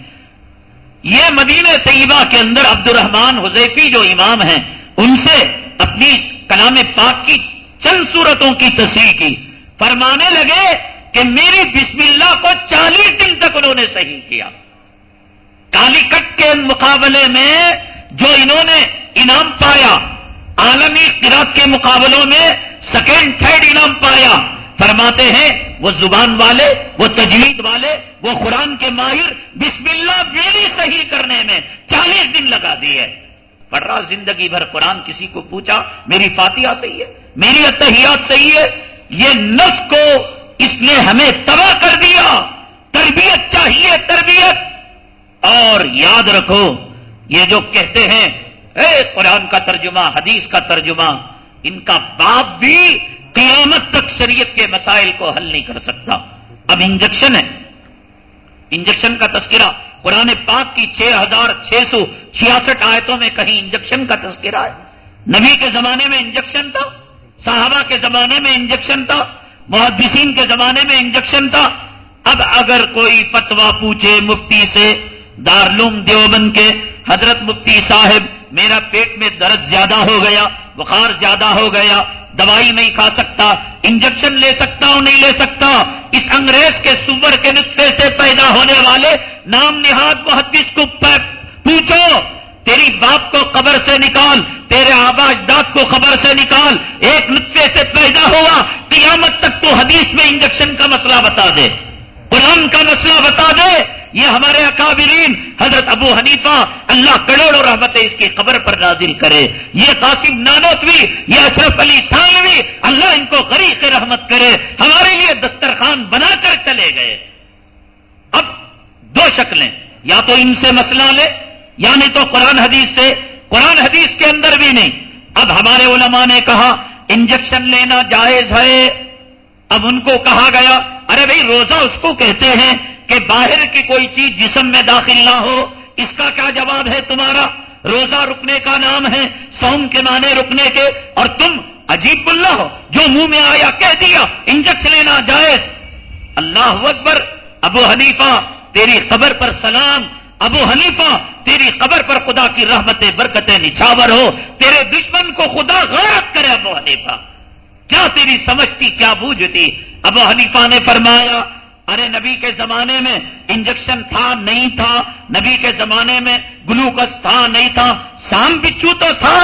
یہ مدینہ طیبہ کے اندر عبد الرحمان حذیفی جو امام ہیں، ان سے اپنی کلام پاک کی چند صورتوں کی تصریح کی۔ فرمانے لگے کہ میری بسم اللہ کو چالیس دن تک انہوں نے صحیح کیا۔ کالی کٹ کے مقابلے میں جو انہوں نے انعام پایا، عالمی قرات کے مقابلوں میں سیکنڈ تھرڈ انعام پایا۔ فرماتے ہیں، وہ زبان والے، وہ تجوید والے، وہ قرآن کے ماہر، بسم اللہ میری صحیح کرنے میں چالیس دن لگا دیے۔ پڑھ رہا، زندگی بھر قرآن کسی کو پوچھا، میری فاتحہ صحیح ہے، میری اتحیات صحیح ہے، یہ نس کو اس نے ہمیں تباہ کر دیا۔ تربیت چاہیے، تربیت۔ اور یاد رکھو، یہ جو کہتے ہیں، اے قرآن کا ترجمہ، حدیث کا ترجمہ، ان کا باپ بھی قیامت تک شریعت کے مسائل کو حل نہیں کر سکتا۔ اب انجیکشن ہے۔ انجیکشن کا تذکرہ۔ قرآن پاک کی چھ ہزار چھ سو چھیاسٹھ آیتوں میں کہیں انجیکشن کا تذکرہ ہے۔ نبی کے زمانے میں انجیکشن تھا۔ صحابہ کے زمانے میں انجیکشن تھا۔ محدثین کے زمانے میں انجیکشن تھا۔ اب اگر کوئی فتوا پوچھے مفتی سے دارلوم دیوبند کے حضرت مفتی صاحب میرا پیٹ میں درد زیادہ ہو گیا، بخار زیادہ ہو گیا، دوائی نہیں کھا سکتا، انجیکشن لے سکتا ہوں، نہیں لے سکتا، اس انگریز کے سور کے نسخے سے پیدا ہونے والے نام نہاد محدث کو پوچھو، تیری باپ کو قبر سے نکال، تیرے آبا اجداد کو خبر سے نکال، ایک نسخے سے پیدا ہوا، قیامت تک تو حدیث میں انجیکشن کا مسئلہ بتا دے، قرآن کا مسئلہ بتا دے یہ ہمارے اکابرین، حضرت ابو حنیفہ، اللہ کروڑوں رحمت اس کی قبر پر نازل کرے۔ یہ قاسم نانوتوی، یہ اشرف علی تھانوی، اللہ ان کو غریق رحمت کرے۔ ہمارے لیے دسترخوان بنا کر چلے گئے۔ اب دو شکلیں، یا تو ان سے مسئلہ لے یا نہیں تو قرآن حدیث سے، قرآن حدیث کے اندر بھی نہیں۔ اب ہمارے علماء نے کہا، انجیکشن لینا جائز ہے۔ اب ان کو کہا گیا، ارے بھائی، روزہ اس کو کہتے ہیں کہ باہر کی کوئی چیز جسم میں داخل نہ ہو، اس کا کیا جواب ہے تمہارا؟ روزہ رکنے کا نام ہے سوم کے معنی رکنے کے، اور تم عجیب اللہ ہو، جو منہ میں آیا کہہ دیا انجیکشن لینا جائز۔ اللہ اکبر، ابو حنیفہ، تیری قبر پر سلام۔ ابو حنیفہ، تیری قبر پر خدا کی رحمتیں برکتیں نچھاور ہو۔ تیرے دشمن کو خدا غیرت کرے، ابو حنیفہ۔ کیا تیری سمجھتی کیا بوجھتی ابو حنیفہ نے فرمایا ارے نبی کے زمانے میں انجیکشن تھا، نہیں تھا۔ نبی کے زمانے میں گلوکس تھا، نہیں تھا۔ سام بچھو تو تھا۔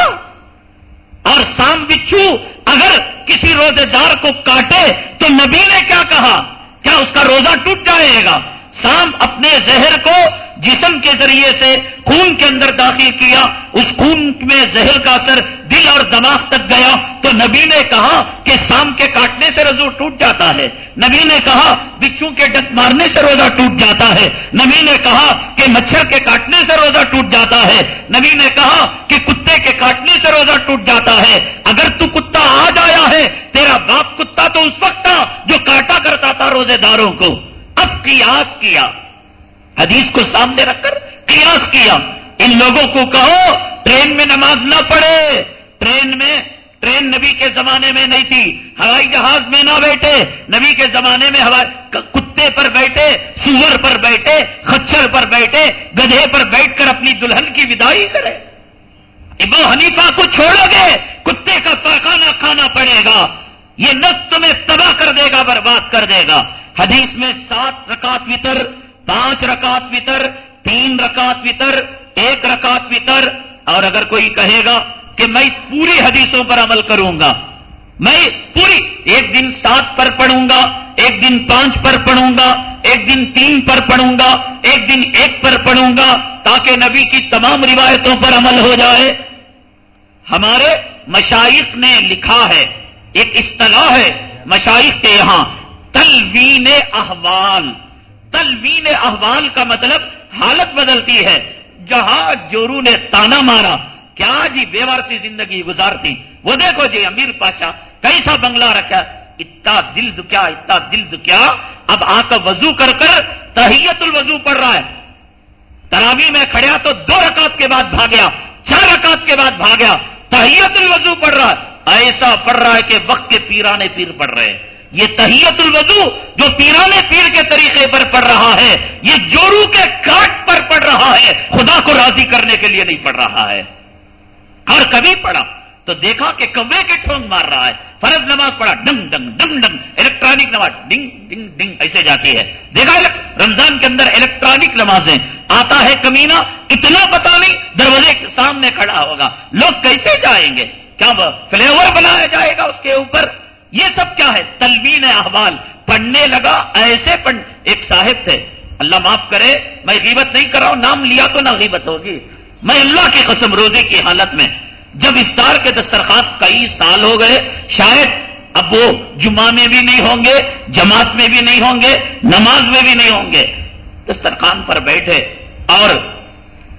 اور سام بچھو اگر کسی روزے دار کو کاٹے تو نبی نے کیا کہا؟ کیا اس کا روزہ ٹوٹ جائے گا؟ سام اپنے زہر کو جسم کے ذریعے سے خون کے اندر داخل کیا، اس خون میں زہر کا اثر دل اور دماغ تک گیا۔ تو نبی نے کہا کہ سام کے کاٹنے سے رزو ٹوٹ جاتا ہے۔ نبی نے کہا بچوں کے ڈک مارنے سے روزہ ٹوٹ جاتا ہے۔ نبی نے کہا کہ مچھر کے کاٹنے سے روزہ ٹوٹ جاتا ہے۔ نبی نے کہا کہ کتے کے کاٹنے سے روزہ ٹوٹ جاتا ہے۔ اگر تو کتا آج آیا ہے، تیرا باپ کتا تو اس وقت تھا جو کاٹا کرتا تھا روزے داروں کو۔ اب قیاس کیا۔ حدیث کو سامنے رکھ کر قیاس کیا۔ ان لوگوں کو کہو، ٹرین میں نماز نہ پڑھے۔ ٹرین میں، ٹرین نبی کے زمانے میں نہیں تھی۔ ہوائی جہاز میں نہ بیٹھے۔ نبی کے زمانے میں کتے پر بیٹھے، سور پر بیٹھے خچر پر بیٹھے، گدھے پر بیٹھ کر اپنی دلہن کی ودائی کرے۔ ابو حنیفہ کو چھوڑو گے۔ کتے کا پاخانہ کھانا پڑے گا۔ یہ نس تمہیں تباہ کر دے گا، برباد کر دے گا۔ حدیث میں سات رکعت وطر، پانچ رکعت وطر، تین رکعت وطر، ایک رکعت وطر۔ اور اگر کوئی کہے گا کہ میں پوری حدیثوں پر عمل کروں گا، میں پوری ایک دن سات پر پڑھوں گا، ایک دن پانچ پر پڑھوں گا، ایک دن تین پر پڑھوں گا، ایک دن ایک پر پڑھوں گا، تاکہ نبی کی تمام روایتوں پر عمل ہو جائے۔ ہمارے مشائق نے لکھا ہے، ایک اصطلاح ہے مشائق کے یہاں۔ تلوین احوال۔ تلوین احوال کا مطلب حالت بدلتی ہے۔ جہاں جورو نے تانا مارا، کیا جی بے سی زندگی گزارتی؟ وہ دیکھو جی امیر پاشا، کیسا بنگلہ رکھا اتنا دل دکیا اتنا دل دکیا اب آ کر وضو کر کر تحیت الوضو پڑھ رہا ہے۔ تراوی میں کھڑیا تو دو رکعت کے بعد بھاگیا، چار رکعت کے بعد بھاگیا۔ تحیت الوضو پڑھ رہا ہے۔ ایسا پڑھ رہا ہے کہ وقت کے پیرانے پیر پڑھ رہے ہیں۔ یہ تحیت الوضو جو پیرانے پیر کے طریقے پر پڑھ رہا ہے، یہ جورو کے کاٹ پر پڑھ رہا ہے، خدا کو راضی کرنے کے لیے نہیں پڑھ رہا ہے۔ اور کبھی پڑھا تو دیکھا کہ کبے کے ٹھونگ مار رہا ہے۔ فرض نماز پڑھا، ڈنگ ڈنگ ڈنگ ڈنگ الیکٹرانک نماز، ڈنگ ڈنگ ڈنگ، ایسے جاتی ہے۔ دیکھا رمضان کے اندر الیکٹرانک نمازیں آتا ہے کمینا اتنا پتا نہیں، دروازے کے سامنے کھڑا ہوگا۔ لوگ کیسے جائیں گے؟ کیا فلیور بنایا جائے گا اس کے اوپر؟ یہ سب کیا ہے؟ تلوین احوال۔ پڑھنے لگا، ایسے پڑھ۔ ایک صاحب تھے۔ اللہ معاف کرے، میں غیبت نہیں کر رہا ہوں، نام لیا تو نہ غیبت ہوگی۔ میں اللہ کی قسم روزے کی حالت میں، جب افطار کے دسترخوان کئی سال ہو گئے، شاید اب وہ جمعہ میں بھی نہیں ہوں گے، جماعت میں بھی نہیں ہوں گے، نماز میں بھی نہیں ہوں گے۔ دسترخوان پر بیٹھے اور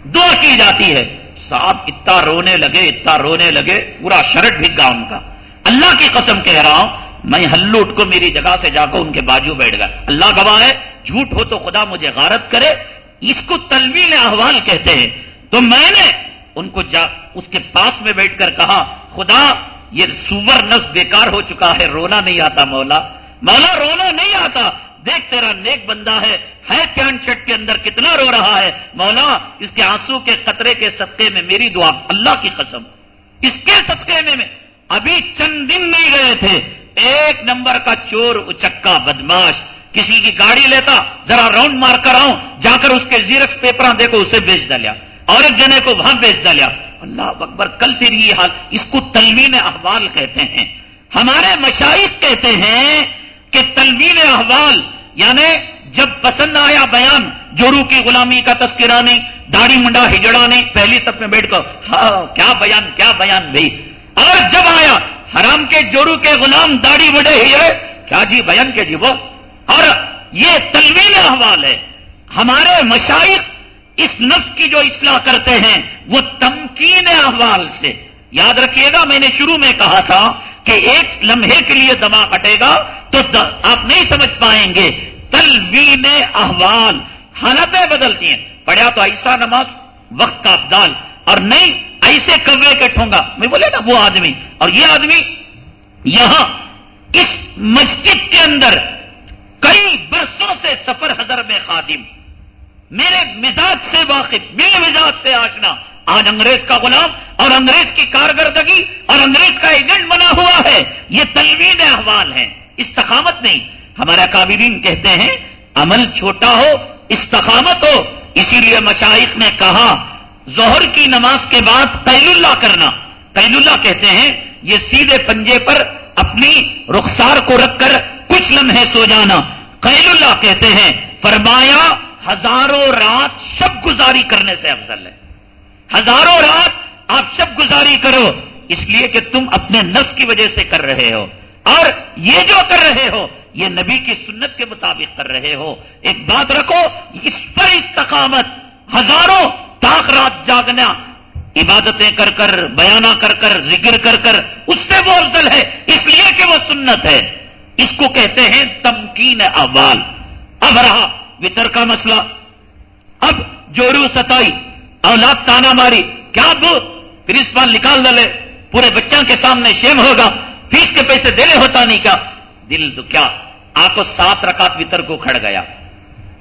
دعا کی جاتی ہے۔ صاحب اتنا رونے لگے، اتنا رونے لگے، پورا شرٹ بھگا ان کا۔ اللہ کی قسم کہہ رہا ہوں، میں ہلوٹ کو میری جگہ سے جا کر ان کے بازو بیٹھ گیا اللہ گواہ ہے، جھوٹ ہو تو خدا مجھے غارت کرے۔ اس کو تلویل احوال کہتے ہیں۔ تو میں نے ان کو جا، اس کے پاس میں بیٹھ کر کہا، خدا، یہ سور نس بیکار ہو چکا ہے، رونا نہیں آتا مولا۔ مولا، رونا نہیں آتا۔ دیکھ، تیرا نیک بندہ ہے۔ ہے پینٹ شرٹ کے اندر کتنا رو رہا ہے۔ مولا، اس کے آنسو کے قطرے کے صدقے میں میری دعا، اللہ کی قسم۔ اس کے صدقے میں ابھی چند دن نہیں گئے تھے۔ ایک نمبر کا چور، اچکا، بدماش، کسی کی گاڑی لیتا، ذرا راؤنڈ مار کر آؤں، جا کر اس کے زیرکس پیپر دیکھو، اسے بیچ ڈالیا۔ اور ایک جنے کو وہاں بیچ ڈالیا۔ اللہ اکبر، کل تیری یہ حال۔ اس کو تلوین احوال کہتے ہیں۔ ہمارے مشائق کہتے ہیں کہ تلوین احوال یعنی جب پسند آیا بیان، جورو کی غلامی کا تذکرہ نہیں، داڑھی منڈا ہجڑا نہیں، پہلی سب میں بیٹھ کر ہاں کیا بیان کیا بیان بھائی؟ اور جب آیا، حرام کے جورو کے غلام داڑھی بڑے ہی ہے کیا جی بیان کے جی وہ؟ اور یہ تلوین احوال ہے، ہمارے مشائق اس نفس کی جو اصلاح کرتے ہیں، وہ تمکین احوال سے۔ یاد رکھیے گا، میں نے شروع میں کہا تھا کہ ایک لمحے کے لیے دما کٹے گا تو آپ نہیں سمجھ پائیں گے۔ تلوین احوال حالتیں بدلتی ہیں۔ پڑھا تو ایسا نماز وقت کا ابدال اور نہیں ایسے کوے کے ٹھونگا میں بولے نا وہ آدمی۔ اور یہ آدمی یہاں اس مسجد کے اندر کئی برسوں سے سفر حضر میں خادم۔ میرے مزاج سے واقف، میرے مزاج سے آشنا۔ آج انگریز کا غلام اور انگریز کی کارکردگی اور انگریز کا ایجنٹ بنا ہوا ہے۔ یہ تلوین احوال ہے استقامت نہیں۔ ہمارا کابرین کہتے ہیں، عمل چھوٹا ہو، استقامت ہو۔ اسی لیے مشائق نے کہا ظہر کی نماز کے بعد قیل اللہ کرنا۔ قیل اللہ کہتے ہیں، یہ سیدھے پنجے پر اپنی رخسار کو رکھ کر کچھ لمحے سو جانا۔ قیل اللہ کہتے ہیں، فرمایا، ہزاروں رات شب گزاری کرنے سے افضل ہے۔ ہزاروں رات آپ شب گزاری کرو، اس لیے کہ تم اپنے نفس کی وجہ سے کر رہے ہو۔ اور یہ جو کر رہے ہو، یہ نبی کی سنت کے مطابق کر رہے ہو۔ ایک بات رکھو، اس پر استقامت۔ ہزاروں تاخ رات جاگنا، عبادتیں کر کر بیانہ کر کر، ذکر کر کر، اس سے وہ افضل ہے، اس لیے کہ وہ سنت ہے۔ اس کو کہتے ہیں تمکین احوال اب رہا، وطر کا مسئلہ۔ اب جورو ستائی، اولاد تانا ماری۔ کیا اب پرنسپال نکال ڈالے پورے بچوں کے سامنے شیم ہوگا۔ فیس کے پیسے دینے ہوتا نہیں کیا۔ دل تو کیا آپ کو سات رکعت وطر کو کھڑ گیا۔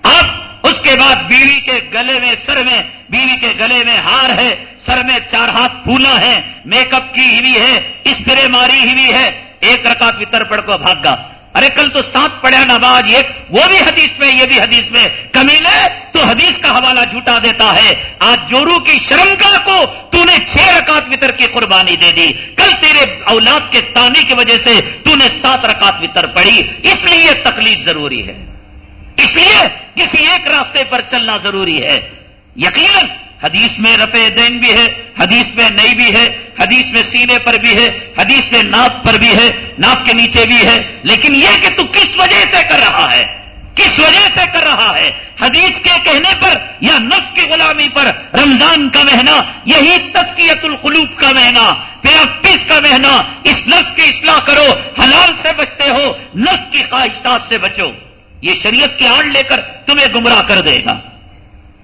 اب اس کے بعد بیوی کے گلے میں، سر میں بیوی کے گلے میں ہار ہے، سر میں چار ہاتھ پھولا ہے، میک اپ کی ہوئی ہے اسپرے ماری ہوئی ہے، ایک رکعت وطر پڑھ کو بھاگ گا۔ ارے، کل تو سات پڑھا نماز، یہ وہ بھی حدیث میں، یہ بھی حدیث میں۔ کمی لے، تو حدیث کا حوالہ جھوٹا دیتا ہے۔ آج جورو کی شرمگاہ کو تو نے چھ رکعت وطر کی قربانی دے دی۔ کل تیرے اولاد کے تانے کی وجہ سے تو نے سات رکعت وطر پڑھی اس لیے تکلیف ضروری ہے۔ اس لیے کسی ایک راستے پر چلنا ضروری ہے۔ یقیناً حدیث میں رفع دین بھی ہے، حدیث میں نئی بھی ہے، حدیث میں سینے پر بھی ہے، حدیث میں ناپ پر بھی ہے ناپ کے نیچے بھی ہے، لیکن یہ کہ تو کس وجہ سے کر رہا ہے؟ کس وجہ سے کر رہا ہے؟ حدیث کے کہنے پر یا نفس کی غلامی پر؟ رمضان کا مہینہ، یہی تسکیت القلوب کا مہینہ پیاپس کا مہینہ؟ اس نفس کی اصلاح کرو، حلال سے بچتے ہو، نفس کی خواہشات سے بچو۔ یہ شریعت کی آڑ لے کر تمہیں گمراہ کر دے گا۔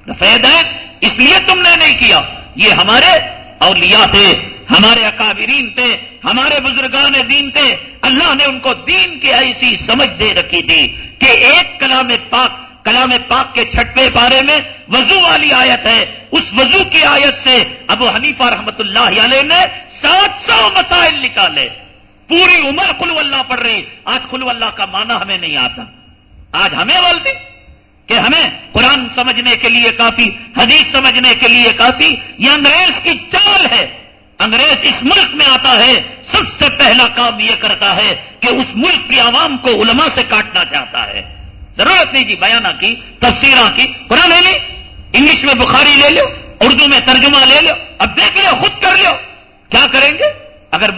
فید ہے، اس لیے تم نے نہیں کیا۔ یہ ہمارے اولیاء تھے، ہمارے اکابرین تھے، ہمارے بزرگان دین تھے۔ اللہ نے ان کو دین کی ایسی سمجھ دے رکھی تھی کہ ایک کلام پاک کلام پاک کے چھٹوے بارے میں وضو والی آیت ہے۔ اس وضو کی آیت سے ابو حنیفہ رحمت اللہ علیہ نے سات سو مسائل نکالے۔ پوری عمر کلو اللہ پڑھ رہی، آج کلو اللہ کا معنی ہمیں نہیں آتا۔ آج ہمیں بولتے کہ ہمیں قرآن سمجھنے کے لیے کافی، حدیث سمجھنے کے لیے کافی، یہ انگریز کی چال ہے۔ انگریز اس ملک میں آتا ہے، سب سے پہلا کام یہ کرتا ہے کہ اس ملک کی عوام کو علماء سے کاٹنا چاہتا ہے۔ ضرورت نہیں جی بیانہ کی، تفسیرہ کی۔ قرآن لے لی انگلش میں بخاری لے لو اردو میں ترجمہ لے لو اب دیکھ لو خود کر لو کیا کریں گے؟ اگر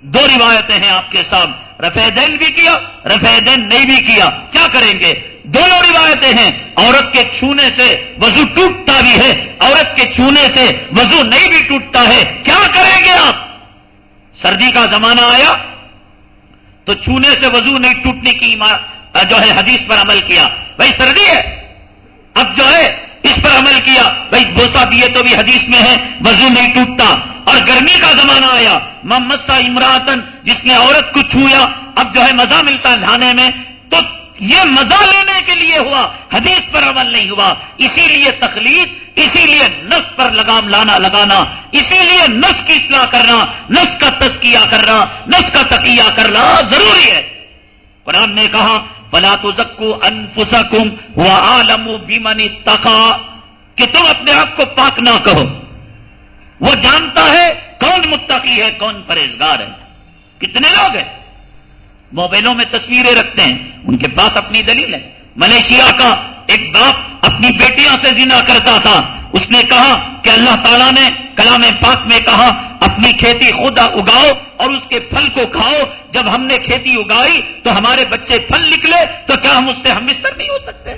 دو روایتیں ہیں آپ کے ساتھ رفع دین بھی کیا، رفع دین نہیں بھی کیا کیا کریں گے؟ دونوں روایتیں ہیں۔ عورت کے چھونے سے وضو ٹوٹتا بھی ہے، عورت کے چھونے سے وضو نہیں بھی ٹوٹتا ہے۔ کیا کریں گے آپ؟ سردی کا زمانہ آیا، تو چھونے سے وضو نہیں ٹوٹنے کی جو ہے حدیث پر عمل کیا۔ بھائی سردی ہے، اب جو ہے اس پر عمل کیا۔ بھائی بوسا دیے تو بھی حدیث میں ہے، وضو نہیں ٹوٹتا۔ اور گرمی کا زمانہ آیا۔ محمد سا عمراتن جس نے عورت کو چھویا، اب جو ہے مزہ ملتا ہے نہانے میں، تو یہ مزہ لینے کے لیے ہوا، حدیث پر عمل نہیں ہوا۔ اسی لیے تخلیق، اسی لیے نس پر لگام لانا، لگانا۔ اسی لیے نس کی اصلاح کرنا نس کا تسکیہ کرنا نس کا تقیہ کرنا ضروری ہے۔ قرآن نے کہا، بلا تو زکو انفسکم ہوا عالم بیمنی تقا کہ تم اپنے آپ کو پاک نہ کہو۔ وہ جانتا ہے کون متقی ہے، کون پرہیزگار ہے۔ کتنے لوگ ہیں؟ موبائلوں میں تصویریں رکھتے ہیں، ان کے پاس اپنی دلیل ہے۔ ملیشیا کا ایک باپ اپنی بیٹیاں سے زنا کرتا تھا۔ اس نے کہا کہ اللہ تعالیٰ نے کلام پاک میں کہا، اپنی کھیتی خود اگاؤ اور اس کے پھل کو کھاؤ۔ جب ہم نے کھیتی اگائی تو ہمارے بچے پھل نکلے، تو کیا ہم اس سے ہم مستر نہیں ہو سکتے؟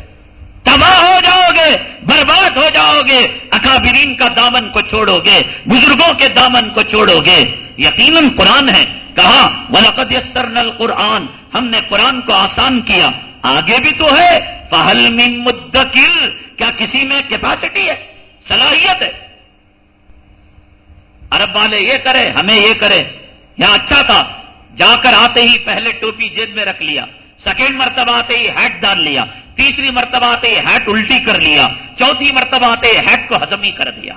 تباہ ہو جاؤ گے، برباد ہو جاؤ گے۔ اکابرین کا دامن کو چھوڑو گے، بزرگوں کے دامن کو چھوڑو گے۔ یقیناً قرآن ہے کہا، ولقد یسرن قرآن ہم نے قرآن کو آسان کیا۔ آگے بھی تو ہے۔ فہل من مدکر کیا کسی میں کیپیسٹی ہے؟ صلاحیت ہے۔ عرب والے یہ کرے ہمیں یہ کرے یہاں اچھا تھا۔ جا کر آتے ہی پہلے ٹوپی جیب میں رکھ لیا۔ سیکنڈ مرتبہ آتے ہی ہیٹ ڈال لیا۔ تیسری مرتبہ آتے ہی ہیٹ الٹی کر لیا۔ چوتھی مرتبہ آتے ہیٹ کو ہزم ہی کر دیا۔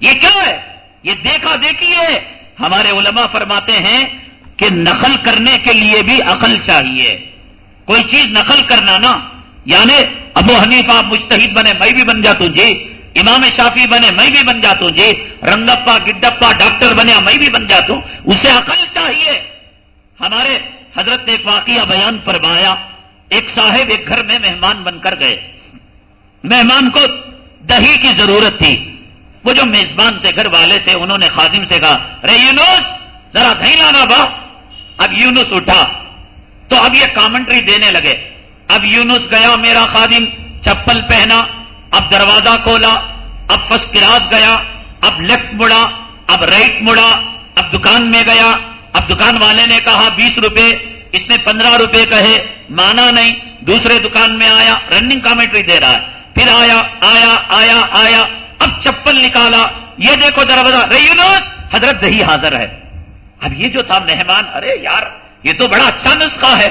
یہ کیا ہے؟ یہ دیکھا دیکھیے ہمارے علماء فرماتے ہیں کہ نقل کرنے کے لیے بھی عقل چاہیے۔ کوئی چیز نقل کرنا نا یعنی ابو حنیفہ مستحد بنے، میں بھی بن جاتا جی۔ امام شافی بنے، میں بھی بن جاتا ہوں جی۔ رنگپا، گڈپا، ڈاکٹر بنے، میں بھی بن جاتا ہوں اسے عقل چاہیے۔ ہمارے حضرت نے ایک واقعہ بیان فرمایا۔ ایک صاحب، ایک گھر میں مہمان بن کر گئے۔ مہمان کو دہی کی ضرورت تھی۔ وہ جو میزبان تھے، گھر والے تھے، انہوں نے خادم سے کہا، رے یونس، ذرا دہی لانا با۔ اب یونس اٹھا۔ تو اب یہ کامنٹری دینے لگے۔ اب یونس گیا میرا خادم، چپل پہنا، اب دروازہ کھولا، اب فرسٹ کلاس گیا، اب لیفٹ مڑا، اب رائٹ مڑا، اب دکان میں گیا۔ اب دکان والے نے کہا، بیس روپے۔ اس نے پندرہ روپے کہے۔ مانا نہیں۔ دوسرے دکان میں آیا رننگ کامنٹری دے رہا ہے۔ پھر آیا آیا آیا آیا۔ اب چپل نکالا، یہ دیکھو دروازہ ریونوس حضرت دہی حاضر ہے۔ اب یہ جو تھا مہمان، ارے یار، یہ تو بڑا اچھا نسخہ ہے۔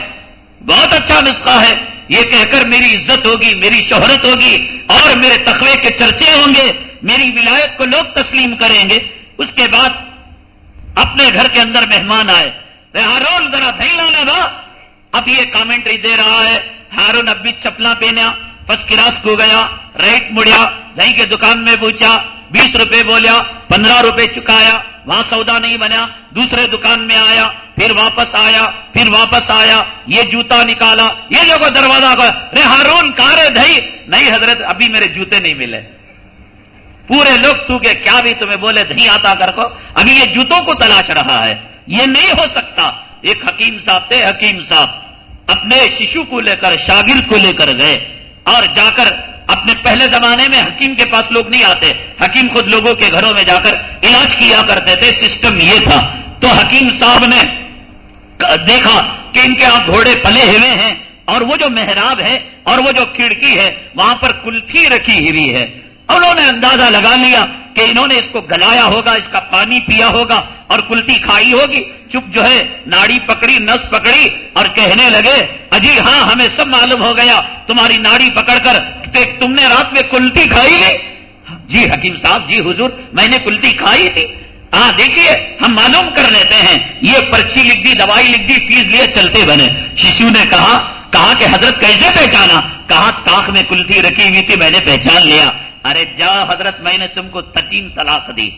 بہت اچھا نسخہ ہے۔ یہ کہہ کر میری عزت ہوگی، میری شہرت ہوگی، اور میرے تقوی کے چرچے ہوں گے۔ میری ولایت کو لوگ تسلیم کریں گے۔ اس کے بعد اپنے گھر کے اندر مہمان آئے۔ ہارون، ذرا دہی لانا تھا اب یہ کامنٹری دے رہا ہے۔ ہارون اب بھی چپلا پہنا فرسٹ کلاس کو گیا۔ ریٹ مڑیا، دہی کے دکان میں پوچھا، بیس روپے بولیا، پندرہ روپے چکایا، وہاں سودا نہیں بنا دوسرے دکان میں آیا، پھر واپس آیا، پھر واپس آیا، یہ جوتا نکالا، یہ جو دروازہ رے ہارون، کارے دہی؟ نہیں حضرت، ابھی میرے جوتے نہیں ملے۔ پورے لوگ تو کیا بھی تمہیں بولے، دہی آتا کر کو۔ ابھی یہ جوتوں کو تلاش رہا ہے۔ یہ نہیں ہو سکتا۔ ایک حکیم صاحب تھے، حکیم صاحب، اپنے شیشو کو لے کر، شاگرد کو لے کر گئے اور جا کر اپنے پہلے زمانے میں حکیم کے پاس لوگ نہیں آتے۔ حکیم خود لوگوں کے گھروں میں جا کر علاج کیا کرتے تھے۔ سسٹم یہ تھا۔ تو حکیم صاحب نے دیکھا کہ ان کے آپ گھوڑے پلے ہوئے ہیں اور وہ جو محراب ہے اور وہ جو کھڑکی ہے، وہاں پر کلفی رکھی ہوئی ہے۔ انہوں نے اندازہ لگا لیا کہ انہوں نے اس کو گلایا ہوگا، اس کا پانی پیا ہوگا اور کلتی کھائی ہوگی۔ چپ جو ہے، ناڑی پکڑی، نس پکڑی اور کہنے لگے، اجی ہاں ہمیں سب معلوم ہو گیا۔ تمہاری ناڑی پکڑ کر کہ تم نے رات میں کلتی کھائی لی جی حکیم صاحب جی حضور، میں نے کلتی کھائی تھی۔ ہاں دیکھیے، ہم معلوم کر لیتے ہیں۔ یہ پرچی لکھ دی، دوائی لکھ دی، فیس لیے چلتے بنے۔ شیشو نے کہا کہا کہ حضرت کیسے پہچانا؟ کہا تاخ میں کلفی رکھی ہوئی تھی، میں نے پہچان لیا۔ ارے جا حضرت میں نے تم کو تین طلاق دی۔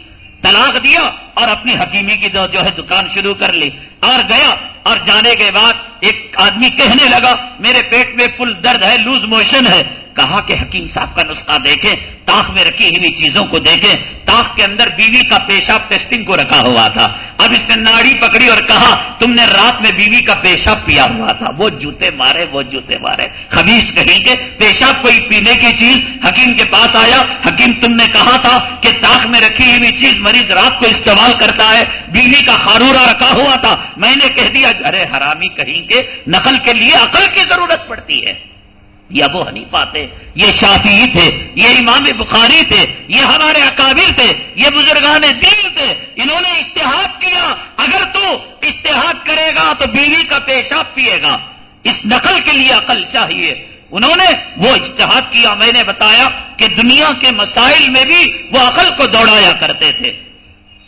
طلاق دیا اور اپنی حکیمی کی جو ہے دکان شروع کر لی۔ اور گیا اور جانے کے بعد ایک آدمی کہنے لگا، میرے پیٹ میں فل درد ہے، لوز موشن ہے۔ کہا کہ حکیم صاحب کا نسخہ دیکھیں، تاخ میں رکھی ہوئی چیزوں کو دیکھیں۔ تاخ کے اندر بیوی کا پیشاب ٹیسٹنگ کو رکھا ہوا تھا۔ اب اس نے ناڑی پکڑی اور کہا، تم نے رات میں بیوی کا پیشاب پیا ہوا تھا۔ وہ جوتے مارے، وہ جوتے مارے۔ خبیص کہیں گے پیشاب کوئی پینے کی چیز حکیم کے پاس آیا۔ حکیم تم نے کہا تھا کہ تاخ میں رکھی ہوئی چیز مریض رات کو استعمال کرتا ہے۔ بیوی کا خارورا رکھا ہوا تھا۔ میں نے کہہ دیا، ارے حرامی کہیں گے نقل کے لیے عقل کی ضرورت پڑتی ہے۔ یہ ابو حنیفہ تھے، یہ شافی تھے، یہ امام بخاری تھے، یہ ہمارے اکابر تھے، یہ بزرگان دین تھے، انہوں نے اشتہاد کیا۔ اگر تو اشتہاد کرے گا تو بیوی کا پیشاب پیے گا۔ اس نقل کے لیے عقل چاہیے۔ انہوں نے وہ اشتہاد کیا۔ میں نے بتایا کہ دنیا کے مسائل میں بھی وہ عقل کو دوڑایا کرتے تھے۔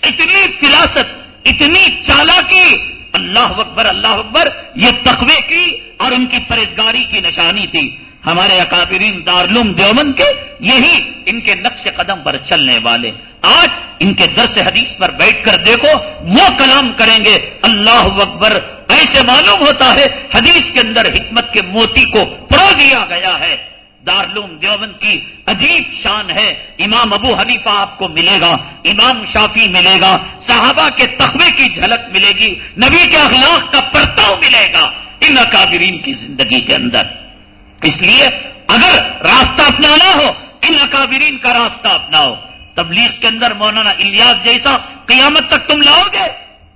اتنی فلاست اتنی چالاکی، اللہ اکبر اللہ اکبر، یہ تقوی کی اور ان کی پرہزگاری کی نشانی تھی۔ ہمارے اکابرین دارلوم دیومن کے یہی ان کے نقش قدم پر چلنے والے۔ آج ان کے درس حدیث پر بیٹھ کر دیکھو، وہ کلام کریں گے، اللہ اکبر۔ ایسے معلوم ہوتا ہے، حدیث کے اندر حکمت کے موتی کو پرو دیا گیا ہے۔ دارلوم دیوبند کی عجیب شان ہے۔ امام ابو حنیفہ آپ کو ملے گا، امام شافی ملے گا، صحابہ کے تخبے کی جھلک ملے گی، نبی کے اخلاق کا پرتاؤ ملے گا۔ ان اکابرین کی زندگی کے اندر۔ اس لیے اگر راستہ اپنانا ہو، ان اکابرین کا راستہ اپناؤ۔ تبلیغ کے اندر مولانا الیاس جیسا قیامت تک تم لاؤ گے؟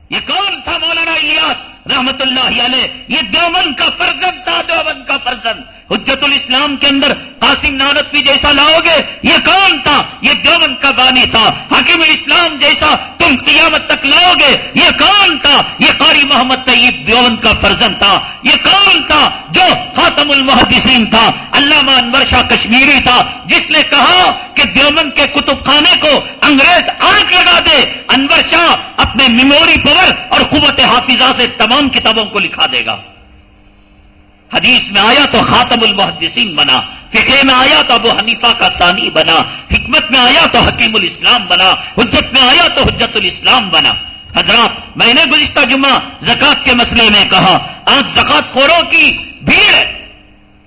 یہ کون تھا مولانا الیاس؟ رحمت اللہ علیہ، یہ دیوبند کا فرزند تھا، دیوبند کا فرزند۔ حجت الاسلام کے اندر قاسم نانتوی جیسا لاؤ گے، یہ کون تھا؟ یہ دیوبند کا بانی تھا۔ حکیم الاسلام جیسا تم قیامت تک لاؤ گے، یہ کون تھا؟ یہ قاری محمد طیب دیوبند کا فرزند تھا۔ یہ کون تھا جو خاتم المحدثین تھا؟ علامہ انور شاہ کشمیری تھا۔ جس نے کہا کہ دیوبند کے کتب خانے کو انگریز آنکھ لگا دے، انور شاہ اپنے میموری پاور اور قوت حافظہ سے تمام کتابوں کو لکھا دے گا۔ حدیث میں آیا تو خاتم المحدثین بنا، فقہ میں آیا تو ابو حنیفہ کا ثانی بنا، حکمت میں آیا تو حکیم الاسلام بنا، حجت میں آیا تو حجت الاسلام بنا۔ حضرات، میں نے گزشتہ جمعہ زکات کے مسئلے میں کہا، آج زکات خوروں کی بھیڑ ہے۔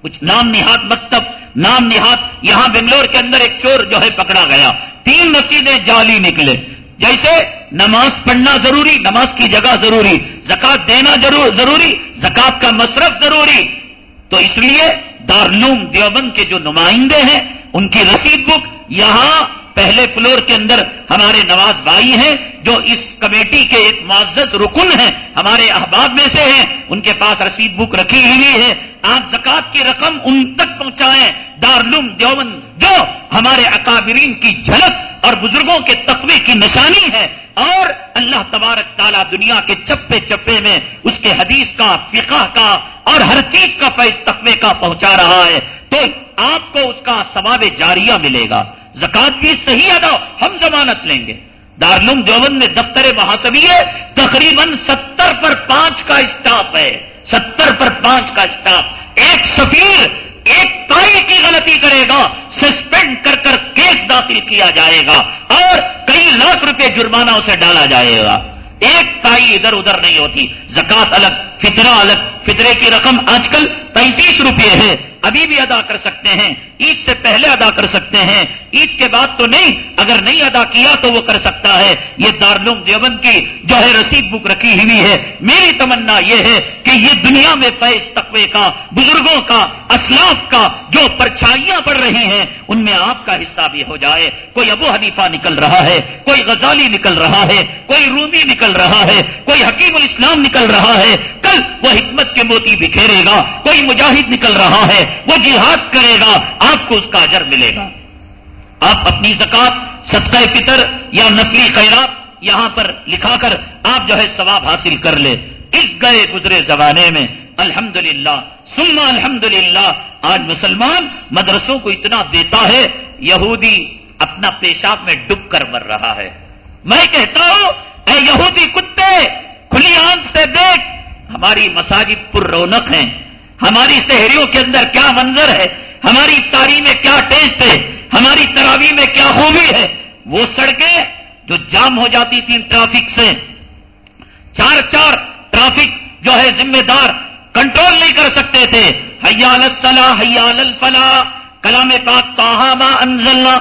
کچھ نام نہاد مکتب، نام نہاد، یہاں بنگلور کے اندر ایک چور جو ہے پکڑا گیا۔ تین مسیدیں جعلی نکلے۔ جیسے نماز پڑھنا ضروری، نماز کی جگہ ضروری زکات دینا ضروری زکات کا مصرف ضروری۔ تو اس لیے دارلوم دیوبند کے جو نمائندے ہیں، ان کی رسید بک یہاں پہلے فلور کے اندر ہمارے نواز بھائی ہیں، جو اس کمیٹی کے ایک معزز رکن ہیں، ہمارے احباب میں سے ہیں، ان کے پاس رسید بک رکھی ہوئی ہے۔ آپ زکات کی رقم ان تک پہنچائیں۔ دارلوم دیوبند، جو ہمارے اکابرین کی جھلک اور بزرگوں کے تقوی کی نشانی ہے، اور اللہ تبارک تعالیٰ دنیا کے چپے چپے میں اس کے حدیث کا، فقہ کا اور ہر چیز کا فیض تقوی کا پہنچا رہا ہے۔ تو آپ کو اس کا ثواب جاریہ ملے گا۔ زکات بھی صحیح ادا ہم ضمانت لیں گے۔ دارالعلوم دیوبند میں دفتر محاسبی ہے، تقریباً ستر پر پانچ کا اسٹاف ہے۔ ستر پر پانچ کا اسٹاف۔ ایک سفیر، ایک تائی کی غلطی کرے گا، سسپینڈ کر کر کیس داخل کیا جائے گا اور کئی لاکھ روپے جرمانہ اسے ڈالا جائے گا۔ ایک تائی ادھر ادھر نہیں ہوتی۔ زکات الگ، فطرہ الگ، فطرے کی رقم آج کل پینتیس روپے ہے۔ ابھی بھی ادا کر سکتے ہیں، عید سے پہلے ادا کر سکتے ہیں۔ عید کے بعد تو نہیں، اگر نہیں ادا کیا تو وہ کر سکتا ہے۔ یہ دارلوم دیوبند کی جو ہے رسید بک رکھی ہوئی ہے۔ میری تمنا یہ ہے کہ یہ دنیا میں فیض تقوی کا، بزرگوں کا، اسلاف کا جو پرچھائیاں پڑ رہی ہیں، ان میں آپ کا حصہ بھی ہو جائے۔ کوئی ابو حنیفہ نکل رہا ہے، کوئی غزالی نکل رہا ہے، کوئی رومی نکل رہا ہے، کوئی حکیم الاسلام نکل رہا ہے۔ کل وہ حکمت کے موتی بکھیرے گا، کوئی مجاہد نکل رہا ہے۔ وہ جہاد کرے گا، آپ کو اس کا اجر ملے گا۔ آپ اپنی زکات، صدقہ فطر یا نقلی خیرات یہاں پر لکھا کر آپ جو ہے ثواب حاصل کر لے اس گئے گزرے زمانے میں الحمد للہ سما الحمد آج مسلمان مدرسوں کو اتنا دیتا ہے، یہودی اپنا پیشاب میں ڈب کر مر رہا ہے۔ میں کہتا ہوں، اے یہودی کتے، کھلی آنکھ سے دیکھ، ہماری مساجد پر رونق ہیں۔ ہماری شہریوں کے اندر کیا منظر ہے؟ ہماری تاری میں کیا ٹیسٹ ہے؟ ہماری تراوی میں کیا خوبی ہے؟ وہ سڑکیں جو جام ہو جاتی تھی ٹرافک سے۔ چار چار ٹرافک جو ہے ذمہ دار کنٹرول نہیں کر سکتے تھے۔ حیال الصلاح، حیال الفلاح، کلام پاک تاہما انزلنا۔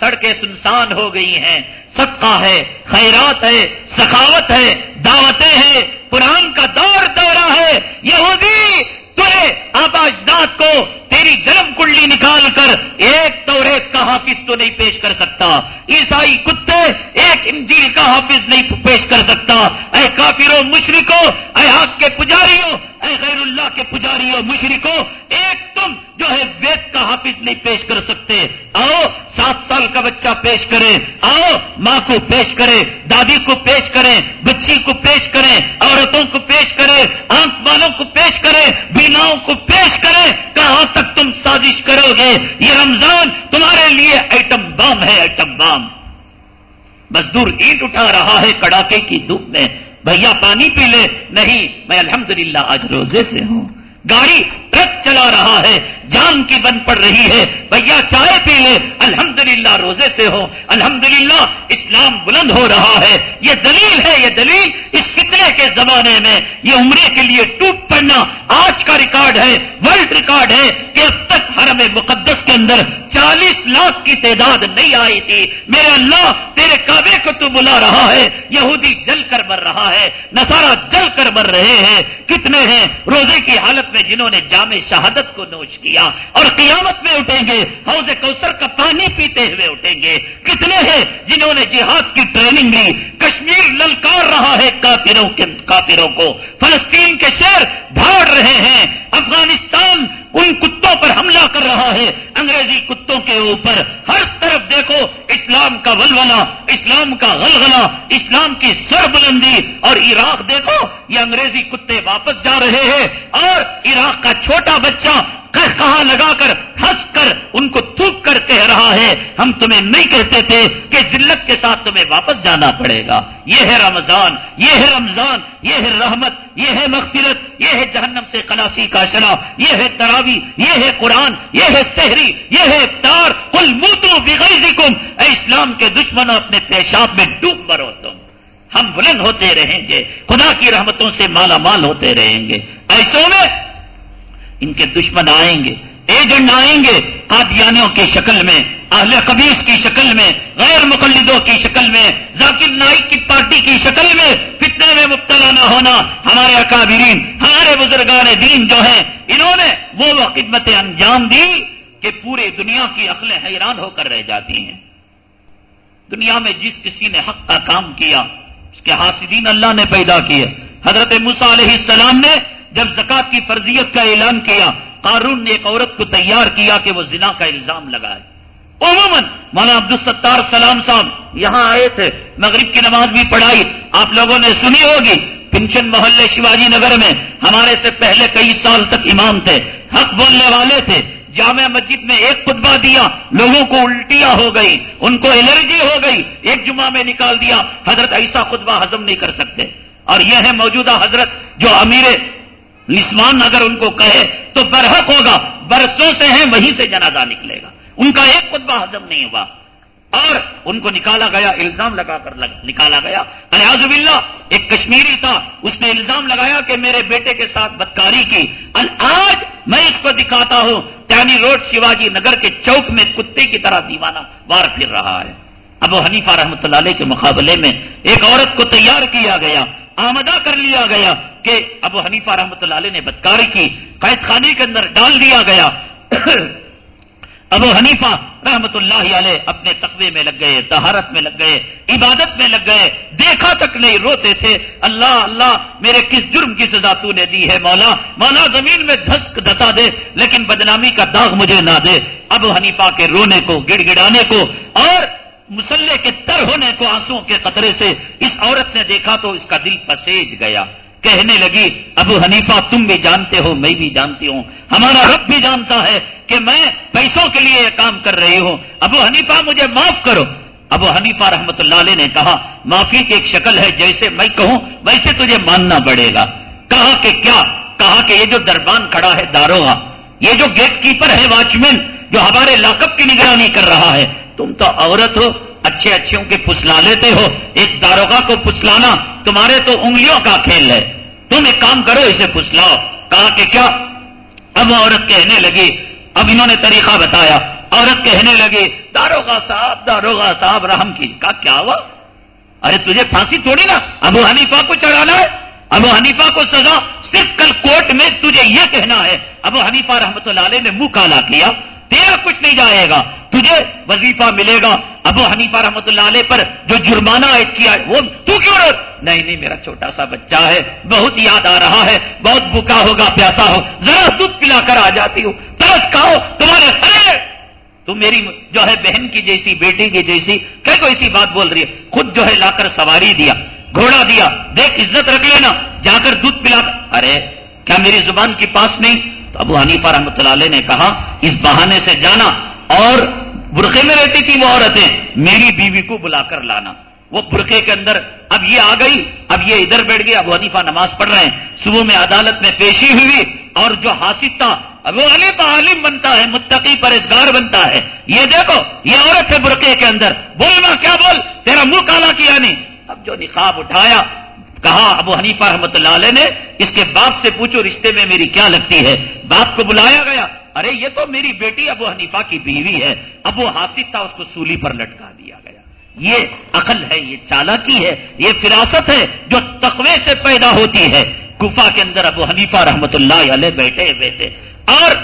سڑکیں سنسان ہو گئی ہیں۔ صدقہ ہے، خیرات ہے، سخاوت ہے، دعوتیں ہیں۔ قرآن کا دور دورہ ہے۔ یہودی تجھے آباجداد کو تیری جنم کنڈلی نکال کر ایک تو ایک کا حافظ تو نہیں پیش کر سکتا۔ عیسائی کتے ایک انجیل کا حافظ نہیں پیش کر سکتا۔ اے کافروں، مشرکوں، اے آگ کے پجاریوں، اے غیر اللہ کے پجاریوں، مشرکوں، ایک تم جو ہے وید کا حافظ نہیں پیش کر سکتے۔ آؤ، سات سال کا بچہ پیش کرے آؤ، ماں کو پیش کرے دادی کو پیش کریں، بچی کو پیش کریں، عورتوں کو پیش کرے آنکھ والوں کو پیش کرے ناؤں کو پیش کرے کہاں تک تم سازش کرو گے؟ یہ رمضان تمہارے لیے ایٹم بام ہے، ایٹم بام مزدور اینٹ اٹھا رہا ہے کڑاکے کی دھوپ میں۔ بھیا، پانی پی لے۔ نہیں، میں الحمدللہ آج روزے سے ہوں۔ گاڑی ٹرک چلا رہا ہے، جان کی بن پڑ رہی ہے۔ بھیا چائے پی لے، الحمدللہ روزے سے ہو، الحمدللہ اسلام بلند ہو رہا ہے۔ یہ دلیل ہے، یہ دلیل اس فتنے کے زمانے میں۔ یہ عمرے کے لیے ٹوٹ پڑنا آج کا ریکارڈ ہے، ورلڈ ریکارڈ ہے کہ اب تک حرم مقدس کے اندر چالیس لاکھ کی تعداد نہیں آئی تھی۔ میرے اللہ، تیرے کعبے کو تو بلا رہا ہے۔ یہودی جل کر مر رہا ہے نسارا جل کر مر رہے ہیں۔ کتنے ہیں روزے کی حالت میں جنہوں نے جان جامع شہادت کو نوچ کیا اور قیامت میں اٹھیں گے حوض کوثر کا پانی پیتے ہوئے اٹھیں گے۔ کتنے ہیں جنہوں نے جہاد کی ٹریننگ لی؟ کشمیر للکار رہا ہے کافروں کے کافروں کو۔ فلسطین کے شہر بھاڑ رہے ہیں۔ افغانستان ان کتوں پر حملہ کر رہا ہے۔ انگریزی کتوں کے اوپر ہر طرف دیکھو، اسلام کا ولولہ، اسلام کا غلغلہ، اسلام کی سر بلندی اور عراق دیکھو، یہ انگریزی کتے واپس جا رہے ہیں۔ اور عراق کا چھوٹا بچہ کہاں لگا کر، ہنس کر ان کو تھوک کر کہہ رہا ہے۔ ہم تمہیں نہیں کہتے تھے کہ ذلت کے ساتھ تمہیں واپس جانا پڑے گا۔ یہ ہے رمضان، یہ ہے رمضان، یہ ہے رحمت، یہ ہے مغفرت، یہ ہے جہنم سے کلاسی کا شراب، یہ ہے تراوی یہ ہے قرآن، یہ ہے سحری، یہ ہے تار کل موتو بغیرکم اے اسلام کے دشمن اپنے پیشاب میں ڈوب مرو تم۔ ہم بلند ہوتے رہیں گے، خدا کی رحمتوں سے مالا مال ہوتے رہیں گے۔ ایسوں میں ان کے دشمن آئیں گے۔ ایجنٹ آئیں گے قادیانیوں کی شکل میں، اہل قبیص کی شکل میں، غیر مقلدوں کی شکل میں، ذاکر نائک کی پارٹی کی شکل میں فتنے میں مبتلا نہ ہونا ہمارے اکابرین، ہمارے بزرگان دین جو ہیں، انہوں نے وہ وہ خدمتیں انجام دی کہ پورے دنیا کی عقلیں حیران ہو کر رہ جاتی ہیں۔ دنیا میں جس کسی نے حق کا کام کیا، اس کے حاسدین اللہ نے پیدا کیے۔ حضرت موسا علیہ السلام نے جب زکات کی فرضیت کا اعلان کیا قارون نے ایک عورت کو تیار کیا کہ وہ زنا کا الزام لگائے۔ عموماً مولانا عبد الستار سلام صاحب یہاں آئے تھے، مغرب کی نماز بھی پڑھائی۔ آپ لوگوں نے سنی ہوگی، پنچن محلے شیواجی نگر میں ہمارے سے پہلے کئی سال تک امام تھے، حق بولنے والے تھے۔ جامع مسجد میں ایک خطبہ دیا، لوگوں کو الٹیاں ہو گئی، ان کو الرجی ہو گئی، ایک جمعہ میں نکال دیا۔ حضرت ایسا خطبہ ہضم نہیں کر سکتے۔ اور یہ ہے موجودہ حضرت جو امیر نسمان اگر ان کو کہے تو برحق ہوگا، برسوں سے ہیں، وہیں سے جنازہ نکلے گا۔ ان کا ایک خطبہ ہزم نہیں ہوا۔ اور ان کو نکالا گیا، الزام لگا کر نکالا گیا۔ الحاظ باللہ، ایک کشمیری تھا، اس نے الزام لگایا کہ میرے بیٹے کے ساتھ بدکاری کی۔ آج میں اس کو دکھاتا ہوں ٹینی روڈ شیواجی نگر کے چوک میں کتے کی طرح دیوانہ وار پھر رہا ہے۔ ابو حنیفہ رحمۃ اللہ علیہ کے مقابلے میں ایک عورت کو تیار کیا گیا۔ آمدہ کر لیا گیا کہ ابو حنیفہ رحمۃ اللہ علیہ نے بدکاری کی، قید خانے کے اندر ڈال دیا گیا۔ ابو حنیفہ رحمت اللہ علیہ اپنے تقوی میں لگ گئے تہارت میں لگ گئے، عبادت میں لگ گئے، دیکھا تک نہیں، روتے تھے۔ اللہ اللہ، میرے کس جرم کی سزا تو نے دی ہے مولا؟ مولا، زمین میں دھسک دھسا دے، لیکن بدنامی کا داغ مجھے نہ دے۔ ابو حنیفہ کے رونے کو، گڑ گڑانے کو، اور مسلح کے تر ہونے کو آنسو کے قطرے سے اس عورت نے دیکھا تو اس کا دل پسیج گیا۔ کہنے لگی، ابو حنیفہ، تم بھی جانتے ہو، میں بھی جانتی ہوں۔ ہمارا رب بھی جانتا ہے کہ میں پیسوں کے لیے یہ کام کر رہی ہوں۔ ابو حنیفہ، مجھے معاف کرو۔ ابو حنیفہ رحمت اللہ علیہ نے کہا، معافی کی ایک شکل ہے، جیسے میں کہوں، ویسے تجھے ماننا پڑے گا۔ کہا کہ کیا؟ کہا کہ یہ جو دربان کھڑا ہے داروگا یہ جو گیٹ کیپر ہے واچ مین جو ہمارے لاکب کی نگرانی کر رہا ہے تم تو عورت ہو، اچھے اچھے کے پسلا لیتے ہو، ایک داروگا کو پسلانا تمہارے تو انگلیوں کا کھیل ہے۔ تم ایک کام کرو، اسے پسلاؤ کہا کہ کیا؟ اب عورت کہنے لگی، اب انہوں نے طریقہ بتایا۔ عورت کہنے لگی داروگا صاحب داروگا صاحب، رحم کی کہا، کیا ہوا؟ ارے، تجھے پھانسی توڑی نا، ابو حنیفہ کو چڑھانا ہے۔ ابو حنیفہ کو سزا، صرف کل کوٹ میں تجھے یہ کہنا ہے۔ ابو حنیفہ رحمت اللہ علیہ نے منہ کالا کیا۔ تیرا کچھ نہیں جائے گا، تجھے وظیفہ ملے گا۔ ابو حنیفہ رحمت اللہ علیہ پر جو جرمانہ عائد کیا ہے، وہ تو کیوں نہیں نہیں، میرا چھوٹا سا بچہ ہے، بہت یاد آ رہا ہے، بہت بکا ہوگا، پیاسا ہو۔ ذرا دودھ پلا کر آ جاتی ہوں۔ ترس کھاؤ، تمہارے ارے تو میری جو ہے بہن کی جیسی، بیٹی کی جیسی، کیا کوئی ایسی بات بول رہی ہے؟ خود جو ہے لا کر سواری دیا، گھوڑا دیا، دیکھ عزت رکھ لینا، جا کر دودھ پلا۔ ارے، کیا میری زبان کی پاس نہیں؟ تو ابو حنیفہ رحمۃ اللہ علیہ نے کہا، اس بہانے سے جانا اور برقے میں رہتی تھی وہ عورتیں، میری بیوی کو بلا کر لانا۔ وہ برقے کے اندر اب یہ آ گئی، اب یہ ادھر بیٹھ گیا ابو حنیفہ نماز پڑھ رہے ہیں۔ صبح میں عدالت میں پیشی ہوئی اور جو حاصل تھا وہ عالم عالم بنتا ہے، متقی پرہزگار بنتا ہے۔ یہ دیکھو، یہ عورت ہے برقے کے اندر۔ بول ماں، کیا بول؟ تیرا منہ کالا کیا نہیں؟ اب جو نقاب اٹھایا کہا ابو حنیفہ رحمت اللہ علیہ نے، اس کے باپ سے پوچھو رشتے میں میری کیا لگتی ہے؟ باپ کو بلایا گیا۔ ارے، یہ تو میری بیٹی ابو حنیفہ کی بیوی ہے۔ ابو حاصل تھا، اس کو سولی پر لٹکا دیا گیا۔ یہ عقل ہے، یہ چالاکی ہے، یہ فراست ہے جو تقوی سے پیدا ہوتی ہے۔ گفا کے اندر ابو حنیفہ رحمت اللہ علیہ بیٹھے بیٹھے اور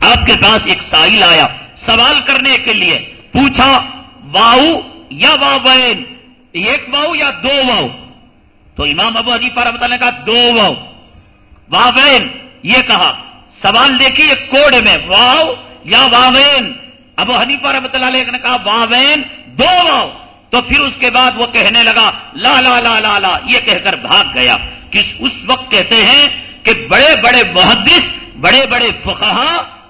آپ کے پاس ایک سائل آیا سوال کرنے کے لیے۔ پوچھا، واؤ یا واؤین ایک واؤ یا دو واؤ؟ تو امام ابو حنیفہ رحمۃ اللہ نے کہا، دو واؤ واوین، یہ کہا، سوال دیکھیے کوڈ میں واؤ یا واوین؟ ابو حنیفہ رحمۃ اللہ علیہ نے کہا، واوین، دو واؤ تو پھر اس کے بعد وہ کہنے لگا، لا لا لا لا لا، یہ کہہ کر بھاگ گیا۔ کس اس وقت کہتے ہیں کہ بڑے بڑے محدث، بڑے بڑے فقہ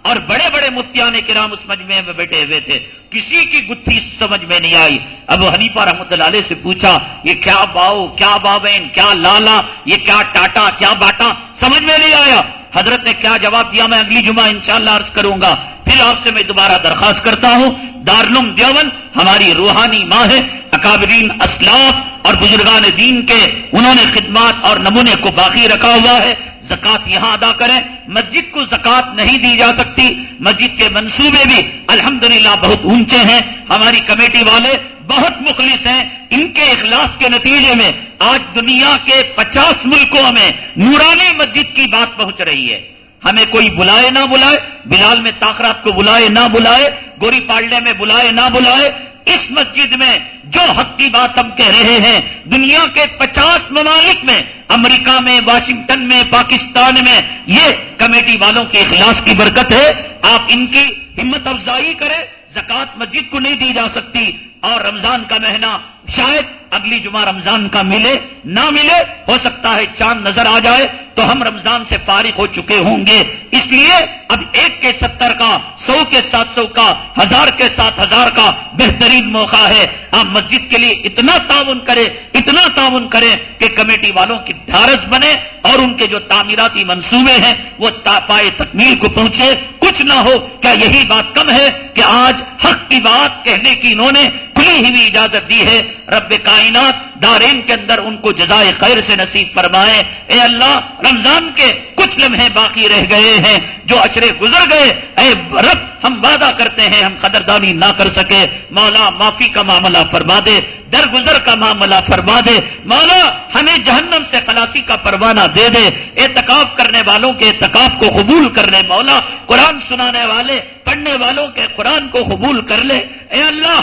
اور بڑے بڑے مفتیان کرام اس مجمع میں بیٹھے ہوئے تھے۔ کسی کی گتھی سمجھ میں نہیں آئی۔ ابو حنیفہ رحمت اللہ علیہ سے پوچھا، یہ کیا باؤ، کیا بابین کیا لالا، یہ کیا ٹاٹا، کیا باٹا؟ سمجھ میں نہیں آیا۔ حضرت نے کیا جواب دیا؟ میں اگلی جمعہ انشاءاللہ عرض کروں گا۔ پھر آپ سے میں دوبارہ درخواست کرتا ہوں۔ دارلوم دیون ہماری روحانی ماں ہے، اکابرین اسلاف اور بزرگان دین کے، انہوں نے خدمات اور نمونے کو باقی رکھا ہوا ہے۔ زکات یہاں ادا کریں، مسجد کو زکات نہیں دی جا سکتی، مسجد کے منصوبے بھی الحمدللہ بہت اونچے ہیں۔ ہماری کمیٹی والے بہت مخلص ہیں۔ ان کے اخلاص کے نتیجے میں آج دنیا کے پچاس ملکوں میں نورانی مسجد کی بات پہنچ رہی ہے۔ ہمیں کوئی بلائے نہ بلائے، بلال میں تاخرات کو بلائے نہ بلائے، گوری پالڈے میں بلائے نہ بلائے، اس مسجد میں جو حق کی بات ہم کہہ رہے ہیں، دنیا کے پچاس ممالک میں، امریکہ میں، واشنگٹن میں، پاکستان میں، یہ کمیٹی والوں کے اخلاص کی برکت ہے۔ آپ ان کی ہمت افزائی کریں زکات مسجد کو نہیں دی جا سکتی۔ اور رمضان کا مہینہ شاید اگلی جمعہ رمضان کا ملے، نہ ملے، ہو سکتا ہے چاند نظر آ جائے تو ہم رمضان سے فارغ ہو چکے ہوں گے۔ اس لیے اب ایک کے ستر کا، سو کے سات سو کا، ہزار کے سات ہزار کا بہترین موقع ہے۔ آپ مسجد کے لیے اتنا تعاون کرے اتنا تعاون کریں کہ کمیٹی والوں کی ڈھارس بنے اور ان کے جو تعمیراتی منصوبے ہیں وہ پائے تکمیل کو پہنچے۔ کچھ نہ ہو، کیا یہی بات کم ہے کہ آج حق کی بات کہنے کی انہوں نے کھلی ہوئی اجازت دی ہے۔ رب کائنات دارین کے اندر ان کو جزائے خیر سے نصیب فرمائے۔ اے اللہ، رمضان کے کچھ لمحے باقی رہ گئے ہیں۔ جو اشرے گزر گئے، اے رب، ہم وعدہ کرتے ہیں، ہم قدردانی نہ کر سکے۔ مولا، معافی کا معاملہ فرما دے، درگزر کا معاملہ فرما دے۔ مولا، ہمیں جہنم سے خلاصی کا پروانہ دے دے۔ اعتکاف کرنے والوں کے اعتکاف کو قبول کر لے مولا۔ قرآن سنانے والے، پڑھنے والوں کے قرآن کو قبول کر لے۔ اے اللہ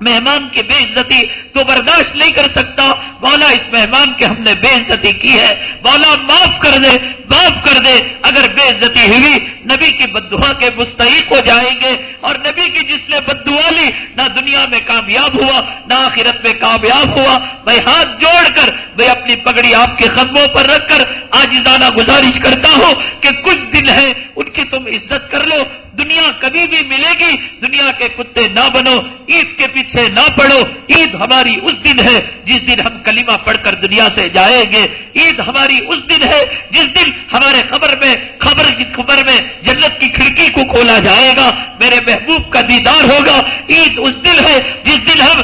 مہمان کی بے عزتی تو برداشت نہیں کر سکتا۔ مولا، اس مہمان کے ہم نے بے عزتی کی ہے۔ مولا، معاف کر دے، معاف کر دے۔ اگر بے عزتی ہوئی، نبی کی بدعا کے مستحق ہو جائیں گے۔ اور نبی کی جس نے بدعا لی، نہ دنیا میں کامیاب ہوا، نہ آخرت میں کامیاب ہوا۔ میں ہاتھ جوڑ کر، میں اپنی پگڑی آپ کے قدموں پر رکھ کر آج گزارش کرتا ہوں کہ کچھ دن ہے ان کی تم عزت کر لو، دنیا کبھی بھی ملے گی، دنیا کے کتے نہ بنو، عید کے پیچھے نہ پڑھو عید ہماری اس دن ہے جس دن ہم کلمہ پڑھ کر دنیا سے جائیں گے۔ عید ہماری اس دن ہے جس دن ہمارے خبر میں خبر کی خبر میں جنت کی کھڑکی کو کھولا جائے گا۔ میرے محبوب کا دیدار ہوگا۔ عید اس دن ہے جس دن ہم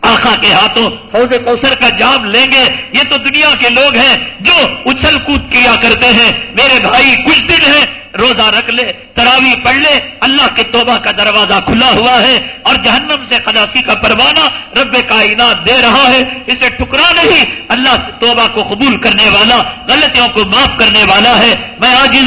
آخا کے ہاتھوں فوج کوثر کا جام لیں گے۔ یہ تو دنیا کے لوگ ہیں جو اچھل کود کیا کرتے ہیں۔ میرے بھائی، کچھ دن ہیں روزہ رکھ لے تراوی پڑھ لے، اللہ کے توبہ کا دروازہ کھلا ہوا ہے اور جہنم سے خلاصی کا پروانہ رب کائنات دے رہا ہے۔ اسے ٹکرا نہیں، اللہ سے توبہ کو قبول کرنے والا، غلطیوں کو معاف کرنے والا ہے۔ میں آج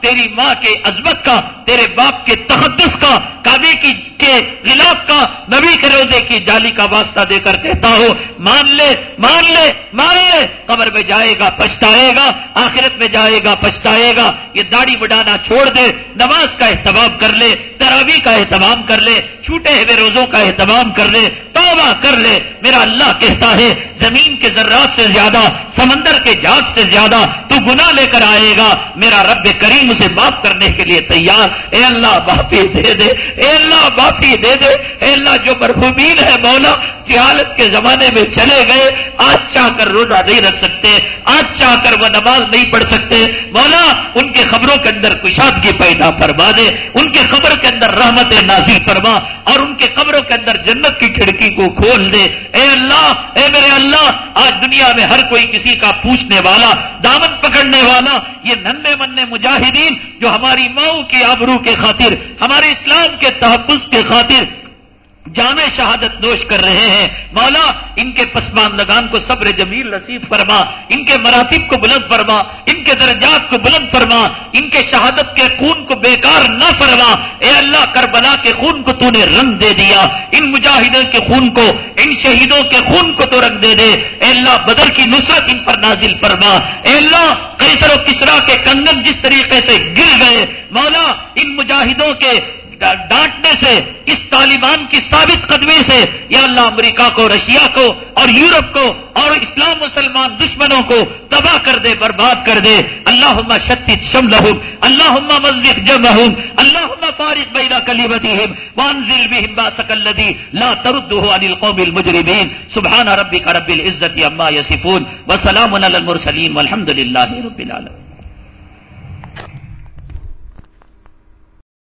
تیری ماں کے عزمت کا، تیرے باپ کے تحدث کا کابے کی کے غلاف کا، نبی کے روزے کی جالی کا واسطہ دے کر کہتا ہوں۔ مان لے مان لے مان لے، قبر میں جائے گا، پچھتائے گا، آخرت میں جائے گا، پچھتائے گا۔ یہ داڑھی بڑھانا چھوڑ دے، نماز کا اہتمام کر لے، تراوی کا اہتمام کر لے، چھوٹے ہوئے روزوں کا اہتمام کر لے، توبہ کر لے۔ میرا اللہ کہتا ہے، زمین کے ذرات سے زیادہ، سمندر کے جات سے زیادہ تو گناہ لے کر آئے گا۔ میرا رب کریم اسے معاف کرنے کے لیے تیار۔ اے اللہ، معافی دے دے۔ اے اللہ، معافی دے دے۔ اے اللہ، جو مرحومین ہے مولا، جہالت کے زمانے میں چلے گئے۔ آج چاہ کر روزہ نہیں رکھ سکتے، آج چاہ کر وہ نماز نہیں پڑھ سکتے۔ مولا، ان کے خبروں کے اندر کشادگی پیدا فرما دے، ان کے قبر کے اندر رحمت نازی فرما اور ان کے قبروں کے اندر جنت کی کھڑکی کو کھول دے۔ اے اللہ، اے میرے اللہ، آج دنیا میں ہر کوئی کسی کا پوچھنے والا، دامن پکڑنے والا، یہ ننے مننے مجاہدین جو ہماری ماؤں کی آبرو کے خاطر، ہمارے اسلام کے تحفظ کے خاطر جامع شہادت نوش کر رہے ہیں۔ مولا، ان کے پسمان لگان کو صبر جمیل نصیب فرما، ان کے مراتب کو بلند فرما، ان کے درجات کو بلند فرما، ان کے شہادت کے خون کو بیکار نہ فرما۔ اے اللہ، کربلا کے خون کو تو نے رنگ دے دیا۔ ان مجاہدوں کے خون کو، ان شہیدوں کے خون کو تو رنگ دے دے۔ اے اللہ، بدر کی نصرت ان پر نازل فرما۔ اے اللہ کیسر و کسرا کے کنگن جس طریقے سے گر گئے۔ مولا، ان مجاہدوں کے ڈانٹنے سے، اس طالبان کی ثابت قدمی سے، یا اللہ امریکہ کو، رشیا کو، اور یورپ کو، اور اسلام مسلمان دشمنوں کو تباہ کر دے، برباد کر دے۔ اللہ شتیت شم لہم اللہ مسجد جم اللہ فارغ بینا کلی بدیم وانزل بهم باسك الذي لا ترده عن القوم المجرمين سبحان ربك رب العزة عما يصفون وسلام على المرسلين والحمد لله رب العالمين